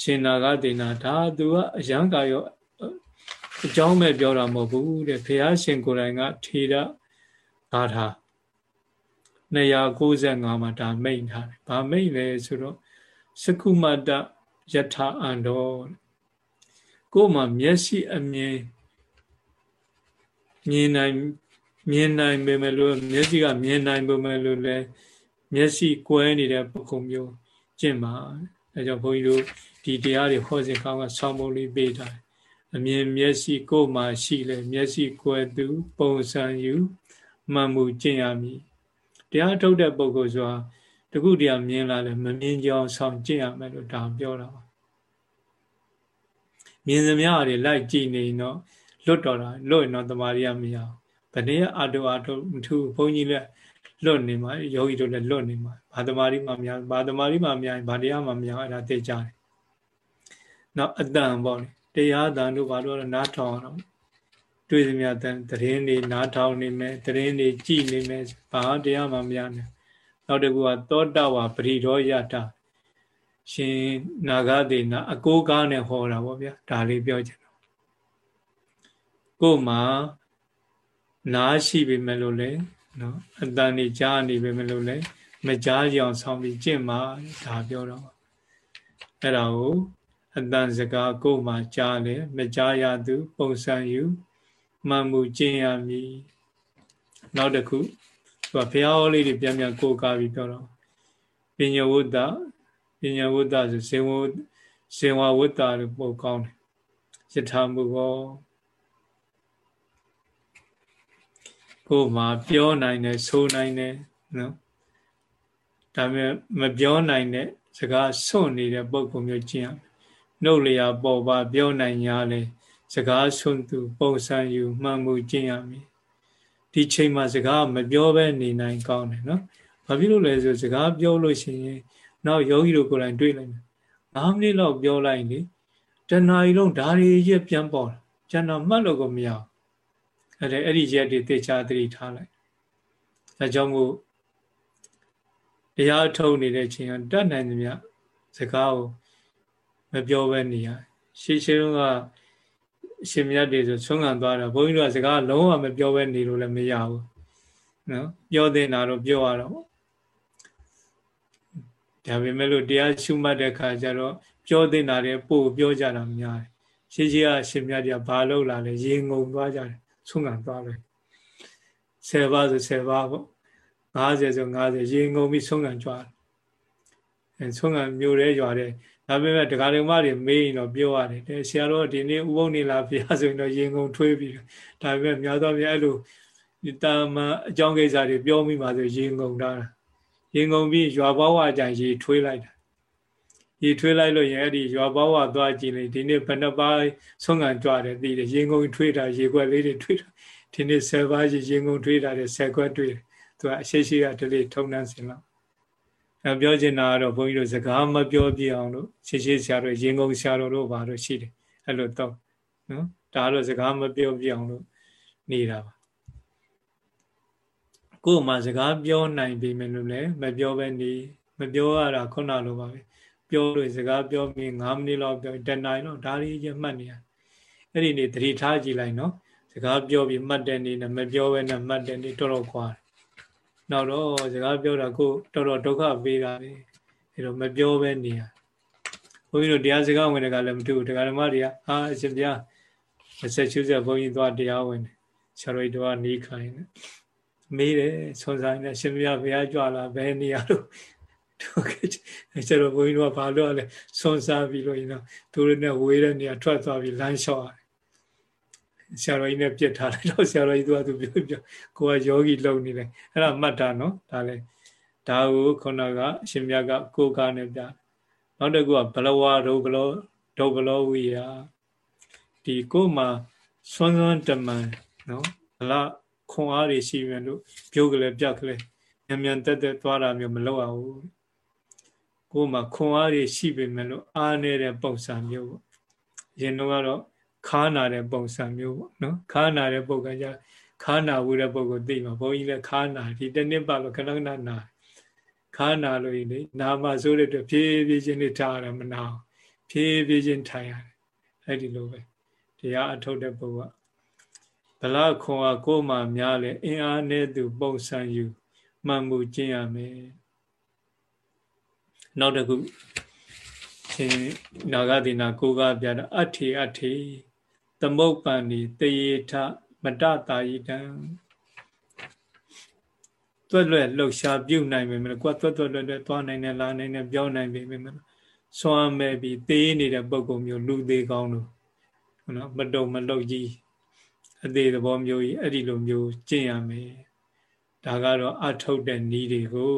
ရှင်နာဂဒေနာဒါသူကအယံကာရောအကြောင်းပဲပြောတာမဟုတ်ဘူးတဲ့ဘုရားရှင်ကိုယ်တိုင်ကထေရဂါထာ295မှာဒါမိတ်ထားတယ်။ဘာမိတ်လဲဆိုတော့စကုမတယထာအန္တော ကိုယ်မှာမျက်စိအမြင်မြင်နိုင်မြင်နိုင်ပေမဲ့လို့မျက်စိကမြင်နိုင်ပေမဲ့လို့လည်းမျက်စိကွဲနေတဲ့ပုဂ္ဂိုလ်မျိုးကျင့်ပါအဲကြောင့်ဘုန်းကြီးတို့ဒီတရားတွေဟောစဉ်ကောင်းကဆောင်းပုံလေးပေးထားတယ်အမြင်မျက်စိကိုယ်မှာရှိလေမျက်စိကွဲသူ ပုံစံယူမှန်မှုကျင့်ရမည်တရားထုတ်တဲ့ပုဂ္ဂိုလ်ဆိုတာတခုတည်းမြင်လာလဲမမြင်ကြောင်ဆောင်ကျင့်ရမယ်လို့ဒါပြောတာပါ မြင်စမြတွေလိုက်ကြည့်နေတော့လွတ်တော်တာလွတ်ရင်တော့တမာရီကမရအောင်ဗနေ့အာတုအာတုမထူဘုန်းကြီးလည်းလွတ်နေမှာယောဂီတို့လည်းလွတ်နေမှာဘာတမာရီမှမရဘာတမာရီမှမရဘာတရားမှမရအဲ့ဒါသိကြတယ်နောက်အတန်ပေါ့လေတရားတန်တို့ဘာလို့လဲနားထောင်အောင်တွေ့သမျှတန်တရင်တွေနားထောင်နေမယ်တရင်တွေကြည်နေမယ်ဘာတရားမှမရနဲ့နောက်တစ်ခုကသောတဝါပရိရောယတာ ရှင်နာဂဒေနာအကိုးကားနဲ့ဟောတာဗောဗျာဒါလေးပြောချင်တော့ကို့မှာနားရှိပေမဲ့လို့လေနော်အတန်နေကြားနေပေမဲ့လို့လေမကြားကြအောင်ဆောင်းပြီးကျင့်ပါဒါပြောတော့အဲ့ဒါကိုအတန်စကားကိုယ်မှကြားလေမကြားရသူ ပုံစံယူမှန်မှုကျင့်ရမည်နောက်တစ်ခုသူကဘုရားဟောလေးတွေပြန်ပြန်ကိုးကားပြီးပြောတော့ပညာဝတ္တ ပညာဝတ္တဆိုဇေဝဇေဝဝတ္တလို့ပို့ကောင်းတယ်ယထာမှုကောကိုယ်မှာပြောနိုင်တယ်ဆိုနိုင်တယ်နော်ဒါပေမဲ့မပြောနိုင်တဲ့စကားစွန့်နေတဲ့ပုံကုမျိုးကျင့်ရနှုတ်လျာပေါ်ပါပြောနိုင်냐လေစကားစွန့်သူ ပုံစံယူမှန်မှုကျင့်ရမည်ဒီချိန်မှာစကားမပြောဘဲနေနိုင်ကောင်းတယ်နော်ဘာဖြစ်လို့လဲဆိုစကားပြောလို့ရှိရင် နောက်ယောဂီတို့ကိုယ်တိုင်တွေ့လိုက်မယ်9မိနစ်လောက်ပြောလိုက်လေတဏှာကြီးလုံးဓာရီရက်ပြန်ပေါ်လာကျွန်တော်မှတ်လို့ကိုမရဘူးအဲ့ဒါအဲ့ဒီရက်တွေတေချာသတိထားလိုက်ဒါကြောင့်မို့တရားထုတ်နေတဲ့ချိန်ကတတ်နိုင်သမျှစကားကိုမပြောဘဲနေရရှေးရှေးကအရှင်မြတ်တွေဆိုဆုံးခံသွားတာဘုန်းကြီးတို့ကစကားလုံးဝမပြောဘဲနေလို့လည်းမရဘူးနော်ပြောတဲ့နာတော့ပြောရတော့ ဒါပေမဲ့လို့တရားရှုမှတ်တဲ့ခါကျတော့ပြောတဲ့နာတွေပို့ပြောကြတာများတယ်ရှေးရှေးကရှင်မြတ်တွေကဘာလုပ်လာလဲရေငုံသွားကြတယ်ဆုံးခံသွားတယ်10ပါးဆို10ပါးပေါ့50ဆို50ရေငုံပြီးဆုံးခံကြွားအဲဆုံးခံမျိုးရဲရွာတဲ့ဒါပေမဲ့ဒကာဒကမတွေမေးရင်တော့ပြောရတယ်တဲ့ဆရာတော်ဒီနေ့ဥပုံနေလာဖျားဆိုရင်တော့ရေငုံထွေးပြီးဒါပေမဲ့များသောအားဖြင့်အဲ့လိုဒီတာမအကြောင်းကိစ္စတွေပြောမိပါဆိုရေငုံတာ ရေငုံပြီးရွာပေါဝအကြံရေထွေးလိုက်တာရေထွေးလိုက်လို့ရင်အဲ့ဒီရွာပေါဝသွားကြည့်လိုက်ဒီနေ့ဘယ်နှပါးဆုံးခံကြွတယ်သိတယ်ရေငုံထွေးတာရေခွက်လေးတွေထွေးတာဒီနေ့10ပါးရေငုံထွေးတာတဲ့10ခွက်ထွေးတယ်သူကအရှိရှိကတလေထုံနှန်းစင်လောက်အဲပြောချင်တာကတော့ဘုန်းကြီးတို့စကားမပြောပြအောင်လို့ရှိရှိဆရာတို့ရင်ကုန်ဆရာတော်တို့ဘာလို့ရှိတယ်အဲ့လိုတော့နော်ဒါတော့စကားမပြောပြအောင်လို့နေတာပါ ကိုယ်မှစကားပြောနိုင်ပြီမယ်လို့လည်းမပြောဘဲနေမပြောရတာခုနလိုပါပဲပြောလို့စကားပြောပြီး9မိနစ်လောက်ပြောတနိုင်တော့ဒါလေးရမှတ်နေရအဲ့ဒီနေ့သတိထားကြည့်လိုက်နော်စကားပြောပြီးမှတ်တဲ့နေ့နဲ့မပြောဘဲနဲ့မှတ်တဲ့နေ့တော်တော်ကွာတယ်နောက်တော့စကားပြောတာကိုတော်တော်ဒုက္ခပေးတာပဲအဲတော့မပြောဘဲနေရဘုန်းကြီးတို့တရားစကားဝင်တဲ့ကလည်းမတူဘူးတရားဓမ္မတွေကဟာအရှင်ဘုရားမဆက်ချူးဆက်ဘုန်းကြီးသွားတရားဝင်တယ်ဆရာတော်တို့ကနေခိုင်းတယ် မေးတယ်ဆွန်ဆိုင်နဲ့ရှင်ဘုရားဘုရားကြွလာဘယ်နေရာလို့တို့ကဆရာတော်ဘုန်းကြီးတို့ကဘာလို့လဲဆွန်စားပြီးလို့ရင်တော့သူတို့နဲ့ဝေးတဲ့နေရာထွက်သွားပြီးလမ်းလျှောက်ရတယ်ဆရာတော်ကြီးနဲ့ပြစ်ထားလိုက်တော့ဆရာတော်ကြီးသူကသူပြောပြောကိုကယောဂီလုံနေတယ်အဲ့ဒါမှတ်တာနော်ဒါလည်းဒါကိုခုနကအရှင်မြတ်ကကိုကားနဲ့ပြနောက်တစ်ခုကဘလဝဒုဘလောဒုဘလောဝိယဒီကိုမှဆွမ်းဆွမ်းတမန်နော်ဘလ ခွန်အားတွေရှိမယ်လို့ပြောကြလေပြကလေးမြန်မြန်တက်တက်သွားတာမျိုးမလုပ်အောင်ကိုမှခွန်အားတွေရှိပေမဲ့လို့အားနေတဲ့ပုံစံမျိုးပေါ့ရင်တော့ကတော့ခါနာတဲ့ပုံစံမျိုးပေါ့နော်ခါနာတဲ့ပုံကကြခါနာဝူတဲ့ပုံကိုသိမှာဘုန်းကြီးလည်းခါနာဒီတနေ့ပတ်လို့ခဏခဏနာခါနာလို့ရင်လေနာမဆိုးတဲ့အတွက်ဖြည်းဖြည်းချင်းလေးထားရမနာဖြည်းဖြည်းချင်းထိုင်ရတယ်အဲ့ဒီလိုပဲတရားအထုတ်တဲ့ပုံက ဗလာခွန်ကကိုယ်မှများလေအင်အားနဲ့သူပုံစံယူမှန်မှုကျင့်ရမယ်နောက်တစ်ခုရှင်နာဂတိနာကိုကပြတာအဋ္ဌိအဋ္ဌိသမုပ္ပန္တိတယေထမတတာယိတံတွက်လွယ်လှုပ်ရှားပြုတ်နိုင်ပေမဲ့ကိုယ်တွက်တွက်လွယ်လွယ်သွားနိုင်တယ်လာနိုင်တယ်ပြောနိုင်ပေမဲ့ဆွမ်းမဲ့ပြီးသေးနေတဲ့ပုံကုမျိုးလူသေးကောင်းလို့ဟုတ်နော်မတုံမလုတ်ကြီး အသေးသဘောမျိုးကြီးအဲ့ဒီလိုမျိုးကျင့်ရမယ်ဒါကတော့အထုတ်တဲ့နည်းတွေကို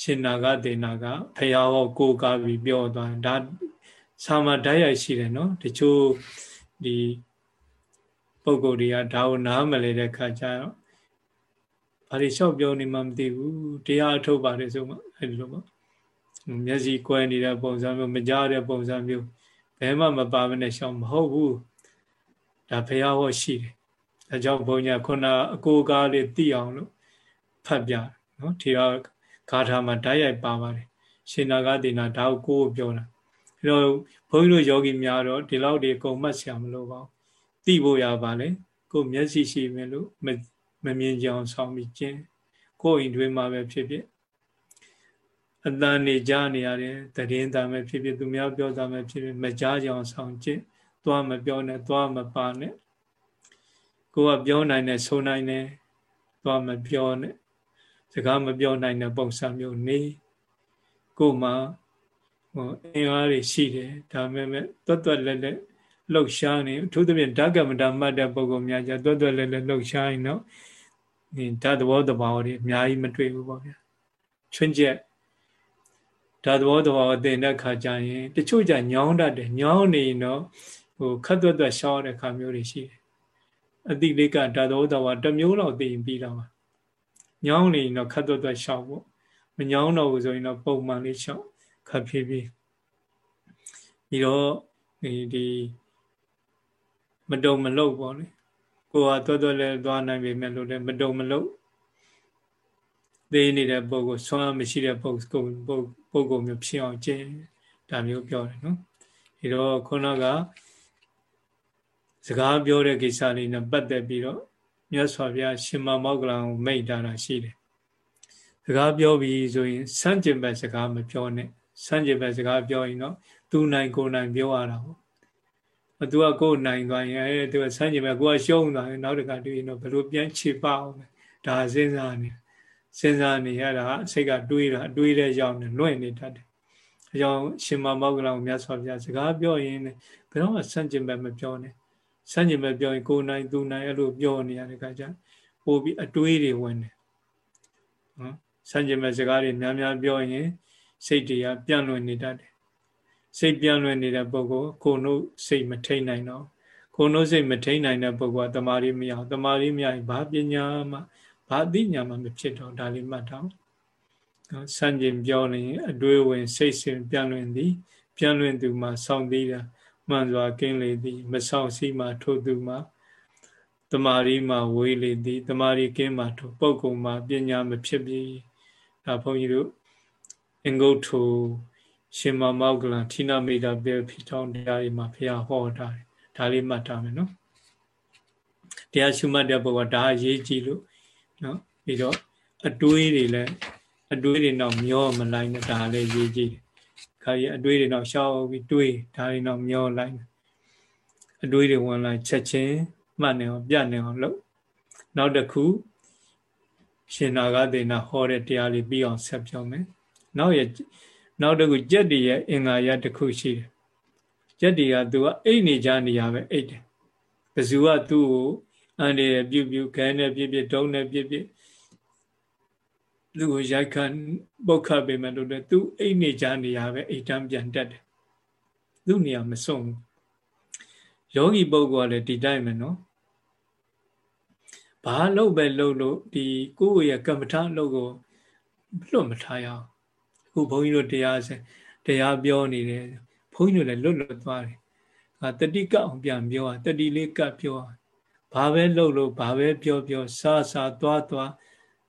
ရှင်နာဂဒေနာကဖရာဟောကိုကားပြီးပြောသွားဒါစာမဓာတ်ရိုက်ရှိတယ်နော်တချို့ဒီပုံကိုယ်တွေကဒါကိုနားမလဲတဲ့ခါကျတော့ဘာတွေလျှောက်ပြောနေမှမသိဘူးတရားအထုတ်ပါတယ်ဆိုမှအဲဒီလိုပေါ့မျက်စိကွဲနေတဲ့ပုံစံမျိုးမကြားတဲ့ပုံစံမျိုးဘယ်မှမပါမနဲ့ရှောင်မဟုတ်ဘူး ဒါဘုရားဟောရှိတယ်ဒါကြောင့်ဘုန်းကြီးခုနအကိုကားလေးသိအောင်လို့ဖတ်ပြနော်ဒီတော့ဂါထာမှာဓာတ်ရိုက်ပါပါတယ်ရှင်နာဂတိနာဒါကိုကိုပြောတာအဲတော့ဘုန်းကြီးတို့ယောဂီများတော့ဒီလောက်ဒီအကုန်မှတ်ဆရာမလို့ပါဘူးသိဖို့ရပါလေကိုမျက်စိရှိမယ်လို့မမြင်ကြအောင်ဆောင်းပြီးကျင်းကိုယ်အိမ်တွင်းမှာပဲဖြစ်ဖြစ်အတန်နေကြနေရတယ်တရင်တာမဲ့ဖြစ်ဖြစ်သူများပြောတာမဲ့ဖြစ်ဖြစ်မကြားကြအောင်ဆောင်ကျင့် သွားမပြောနဲ့သွားမပါနဲ့ကိုကပြောနိုင်တယ်ဆိုနိုင်တယ်သွားမပြောနဲ့စကားမပြောနိုင်တဲ့ပုံစံမျိုးနေကိုမှဟိုအင်အားတွေရှိတယ်ဒါပေမဲ့တွတ်တွတ်လက်လက်လှုပ်ရှားနေအထူးသဖြင့်ဓကမတာမှတ်တဲ့ပုံကောင်များကြတွတ်တွတ်လက်လက်လှုပ်ရှားရင်တော့ဒီဓာတ်သဘောတဘာဝတွေအများကြီးမတွေ့ဘူးပေါ့ဗျာချွင်းချက်ဓာတ်သဘောတဘာဝတင်တဲ့ခါကျရင်တချို့ကြညောင်းတတ်တယ်ညောင်းနေရင်တော့ ဟိုခတ်တွတ်တွတ်ရှောင်းတဲ့ခါမျိုးတွေရှိတယ်အတိလေးကဓာတ်သဘောတဘာဝတစ်မျိုးလောက်သိရင်ပြီးတော့မှာညောင်းနေရင်တော့ခတ်တွတ်တွတ်ရှောင်းပေါ့မညောင်းတော့ဘူးဆိုရင်တော့ပုံမှန်လေးရှောင်းခတ်ဖြည်းဖြည်းပြီးတော့ဒီဒီမတုံမလုတ်ပေါ့လေကိုကတော်တော်လေးသွားနိုင်ပေမဲ့လို့လည်းမတုံမလုတ်သေးနေတဲ့ပုံကိုဆွမ်းမရှိတဲ့ပုံကိုပုံပုံကိုမျိုးဖြစ်အောင်ကျင့်ဒါမျိုးပြောတယ်နော်ဒီတော့ခုနက စကားပြောတဲ့ကိစ္စလေးနဲ့ပတ်သက်ပြီးတော့မြတ်စွာဘုရားရှင်မမောကလံကိုမိတ်တာတာရှိတယ်စကားပြောပြီးဆိုရင်စန့်ကျင်ဘက်စကားမပြောနဲ့စန့်ကျင်ဘက်စကားပြောရင်တော့သူနိုင်ကိုနိုင်ပြောရတာပေါ့။သူကကိုယ်နိုင်သွားရင်အဲသူကစန့်ကျင်ဘက်ကိုကရှုံးသွားရင်နောက်တစ်ခါတွေ့ရင်တော့ဘယ်လိုပြန်ခြေပအောင်လဲ။ဒါစဉ်းစားနေစဉ်းစားနေရတာစိတ်ကတွေးတာအတွေးတဲ့ရောက်နေလွင့်နေတတ်တယ်။အကြောင်းရှင်မမောကလောင်မြတ်စွာဘုရားစကားပြောရင်ဘယ်တော့မှစန့်ကျင်ဘက်မပြောနဲ့။ စန့်ကျင်ဘက်ပြောရင်ကိုယ်နိုင်သူနိုင်အဲ့လိုပြောနေရတဲ့ခါကျပို့ပြီးအတွေးတွေဝင်တယ်။နော်စန့်ကျင်ဘက်စကားတွေများများပြောရင်စိတ်တွေကပြန့်လွင့်နေတတ်တယ်စိတ်ပြန့်လွင့်နေတဲ့ပုဂ္ဂိုလ်ကိုယ်နှုတ်စိတ်မထိန်နိုင်တော့ကိုယ်နှုတ်စိတ်မထိန်နိုင်တဲ့ပုဂ္ဂိုလ်ကတမာရီမရအောင်တမာရီမရရင်ဘာပညာမှဘာအသိဉာဏ်မှမဖြစ်တော့ဒါလေးမှတ်ထားနော်စံကျင်ပြောနေအတွေးဝင်စိတ်စဉ်ပြန့်လွင့်သည်ပြန့်လွင့်သူမှာစောင့်သေးတာ မှန်စွာကင်းလေသည် မဆောင်စီမှထို့သူမှာတမာရီမှာဝေးလေသည်တမာရီကင်းမှာထို့ပုဂ္ဂိုလ်မှာပညာမဖြစ်ပြီဒါဘုန်းကြီးတို့အင်္ဂုတ္ထုရှင်မမောကလံဌိနမိတာပြေဖြစ်ထောင်းတရားတွေမှာဘုရားဟောတာဒါလေးမှတ်ထားမယ်နော်တရားရှုမှတ်တဲ့ဘုရားဒါအရေးကြီးလို့နော်ပြီးတော့အတွေးတွေလည်းအတွေးတွေတော့မျောမလိုက်နဲ့ဒါလည်းရေးကြည့် ခါရအတွေးတွေတော့ရှောက်ပြီးတွေးဒါတွေတော့မျောလိုက်အတွေးတွေဝင်လာချက်ချင်းမှတ်နေအောင်ပြနေအောင်လုပ်နောက်တစ်ခုရှင်နာဂသေနာဟောတဲ့တရားလေးပြီးအောင်ဆက်ပြောမယ်နောက်ရနောက်တစ်ခုကြက်တည်းရဲ့အင်္ဂါရတစ်ခုရှိတယ်ကြက်တည်းကသူကအိတ်နေကြနေရပဲအိတ်တယ်ဘဇူကသူ့ကိုအန်တယ်ပြုတ်ပြုတ်ခဲနဲ့ပြစ်ပြစ်တုံးနဲ့ပြစ်ပြစ် သူ့ကိုရိုက်ခတ်ပုတ်ခတ်ပေမဲ့လို့လည်းသူအိတ်နေကြနေရပဲအိတ်တန်းပြန်တက်တယ်သူ့နေရာမစွန့်ဘူးယောဂီပုဂ္ဂိုလ်ကလည်းဒီတိုင်းပဲနော်ဘာလို့ပဲလှုပ်လို့ဒီကိုယ့်ရဲ့ကမ္မထာလှုပ်ကိုလွတ်မထားရအောင်အခုဘုန်းကြီးတို့တရားစတရားပြောနေတယ်ဘုန်းကြီးတို့လည်းလွတ်လွတ်သွားတယ်ငါတတိကအောင်ပြန်ပြောอ่ะတတိလေးကပ်ပြောဘာပဲလှုပ်လို့ဘာပဲပြောပြောစားစားသွားသွား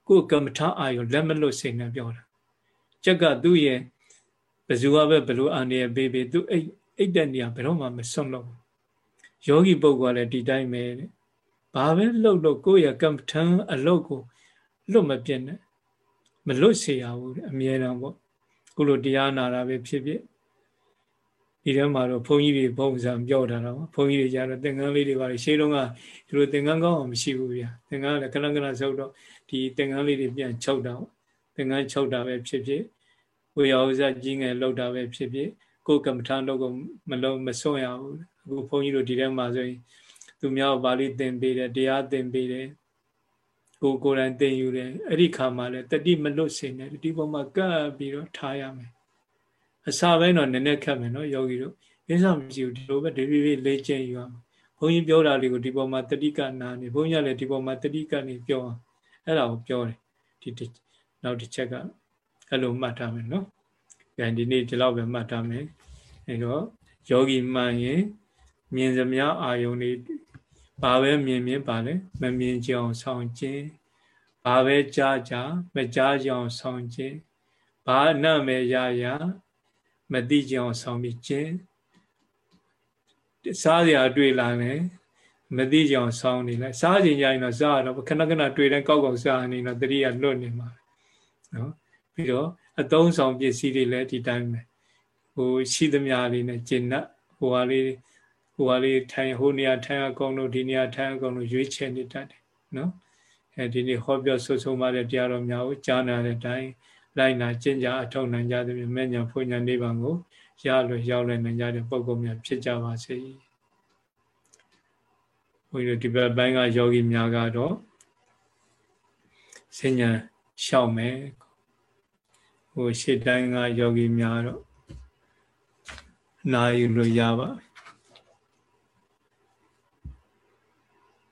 ကိုယ်ကမ္မထာအာယုလက်မလွတ်စိတ်နဲ့ပြောတာကြက်ကသူ့ရဲ့ဘယ်သူကပဲဘလို့အာနေပေးပေးသူအိတ်အိတ်တဲ့နေရာဘယ်တော့မှမဆုံးလို့ယောဂီပုဂ္ဂိုလ်ကလည်းဒီတိုင်းပဲတဲ့ဘာပဲလှုပ်လို့ကိုယ့်ရဲ့ကမ္မထံအလုတ်ကိုလွတ်မပြတ်နဲ့မလွတ်စေရဘူးအမြဲတမ်းပေါ့ခုလိုတရားနာတာပဲဖြစ်ဖြစ်ဒီထဲမှာတော့ဘုန်းကြီးတွေဘုံစံပြောထားတာပေါ့ဘုန်းကြီးတွေကြတော့သင်္ကန်းလေးတွေပါလေရှေးတုန်းကဒီလိုသင်္ကန်းကောင်းအောင်မရှိဘူးဗျာသင်္ကန်းလည်းခဏခဏဆုပ်တော့ ဒီသင်္ကန်းလေးတွေပြန်ချုပ်တာပေါ့သင်္ကန်းချုပ်တာပဲဖြစ်ဖြစ်ဝေယဥစ္စာကြီးငယ်လောက်တာပဲဖြစ်ဖြစ်ကိုယ်ကမ္မထာတော့ကိုမလုံးမစွန့်ရဘူးအခုဘုန်းကြီးတို့ဒီထဲမှာဆိုရင်သူများပါဠိသင်ပေးတယ်တရားသင်ပေးတယ်ကိုကိုယ်တိုင်သင်ယူတယ်အဲ့ဒီခါမှလည်းတတိမလွတ်စေနဲ့ဒီပုံမှာကပ်ပြီးတော့ထားရမယ်အစာပိုင်းတော့နည်းနည်းခက်မယ်နော်ယောဂီတို့ကိစ္စမရှိဘူးဒီလိုပဲဒီပြည့်လေးကျင့်ယူအောင်ဘုန်းကြီးပြောတာလေးကိုဒီပုံမှာတတိကနာနေဘုန်းကြီးလည်းဒီပုံမှာတတိကနေပြောအောင် အဲ့ဒါကိုပြောတယ်ဒီနောက်တစ်ချက်ကအဲ့လိုမှတ်ထားမယ်နော်။ဒီနေ့ဒီလောက်ပဲမှတ်ထားမယ်။အဲတော့ယောဂီမှန်ရင်မြင်စမြအာယုန်တွေဘာပဲမြင်မြင်ပါလေမမြင်ကြအောင်ဆောင်ခြင်းဘာပဲကြားကြားမကြားကြအောင်ဆောင်ခြင်းဘာအနတ်မဲ့ရရမသိကြအောင်ဆောင်ပြီးခြင်းစားစရာတွေ့လာတယ် မသိကြအောင်ဆောင်းနေလိုက်စားခြင်းကြရင်တော့စားတော့ခဏခဏတွေ့တိုင်းကောက်ကောက်စားနေတော့တတိယလွတ်နေမှာနော်ပြီးတော့အသုံးဆောင်ပစ္စည်းတွေလည်းဒီတိုင်းပဲဟိုရှိသမျှလေးနဲ့ကျင့်납ဟိုဟာလေးဟိုဟာလေးထိုင်ဟိုနေရာထိုင်အကောင်လို့ဒီနေရာထိုင်အကောင်လို့ရွေးချယ်နေတတ်တယ်နော်အဲဒီနေ့ဟောပြောဆွဆုံးပါတဲ့တရားတော်များကိုကြားနာတဲ့အတိုင်းလိုက်နာကျင့်ကြအထောက်နိုင်ကြသဖြင့်မဲ့ညာဖွညာနိဗ္ဗာန်ကိုရလွယ်ရောက်နိုင်ကြတဲ့ပုဂ္ဂိုလ်များဖြစ်ကြပါစေ။ ဘုန်းကြီးတို့ဒီဘက်ပိုင်းကယောဂီများကတော့စဉ္ညာရှောက်မယ်ဟိုရှေ့တိုင်းကယောဂီများတော့နာယူလို့ရပါ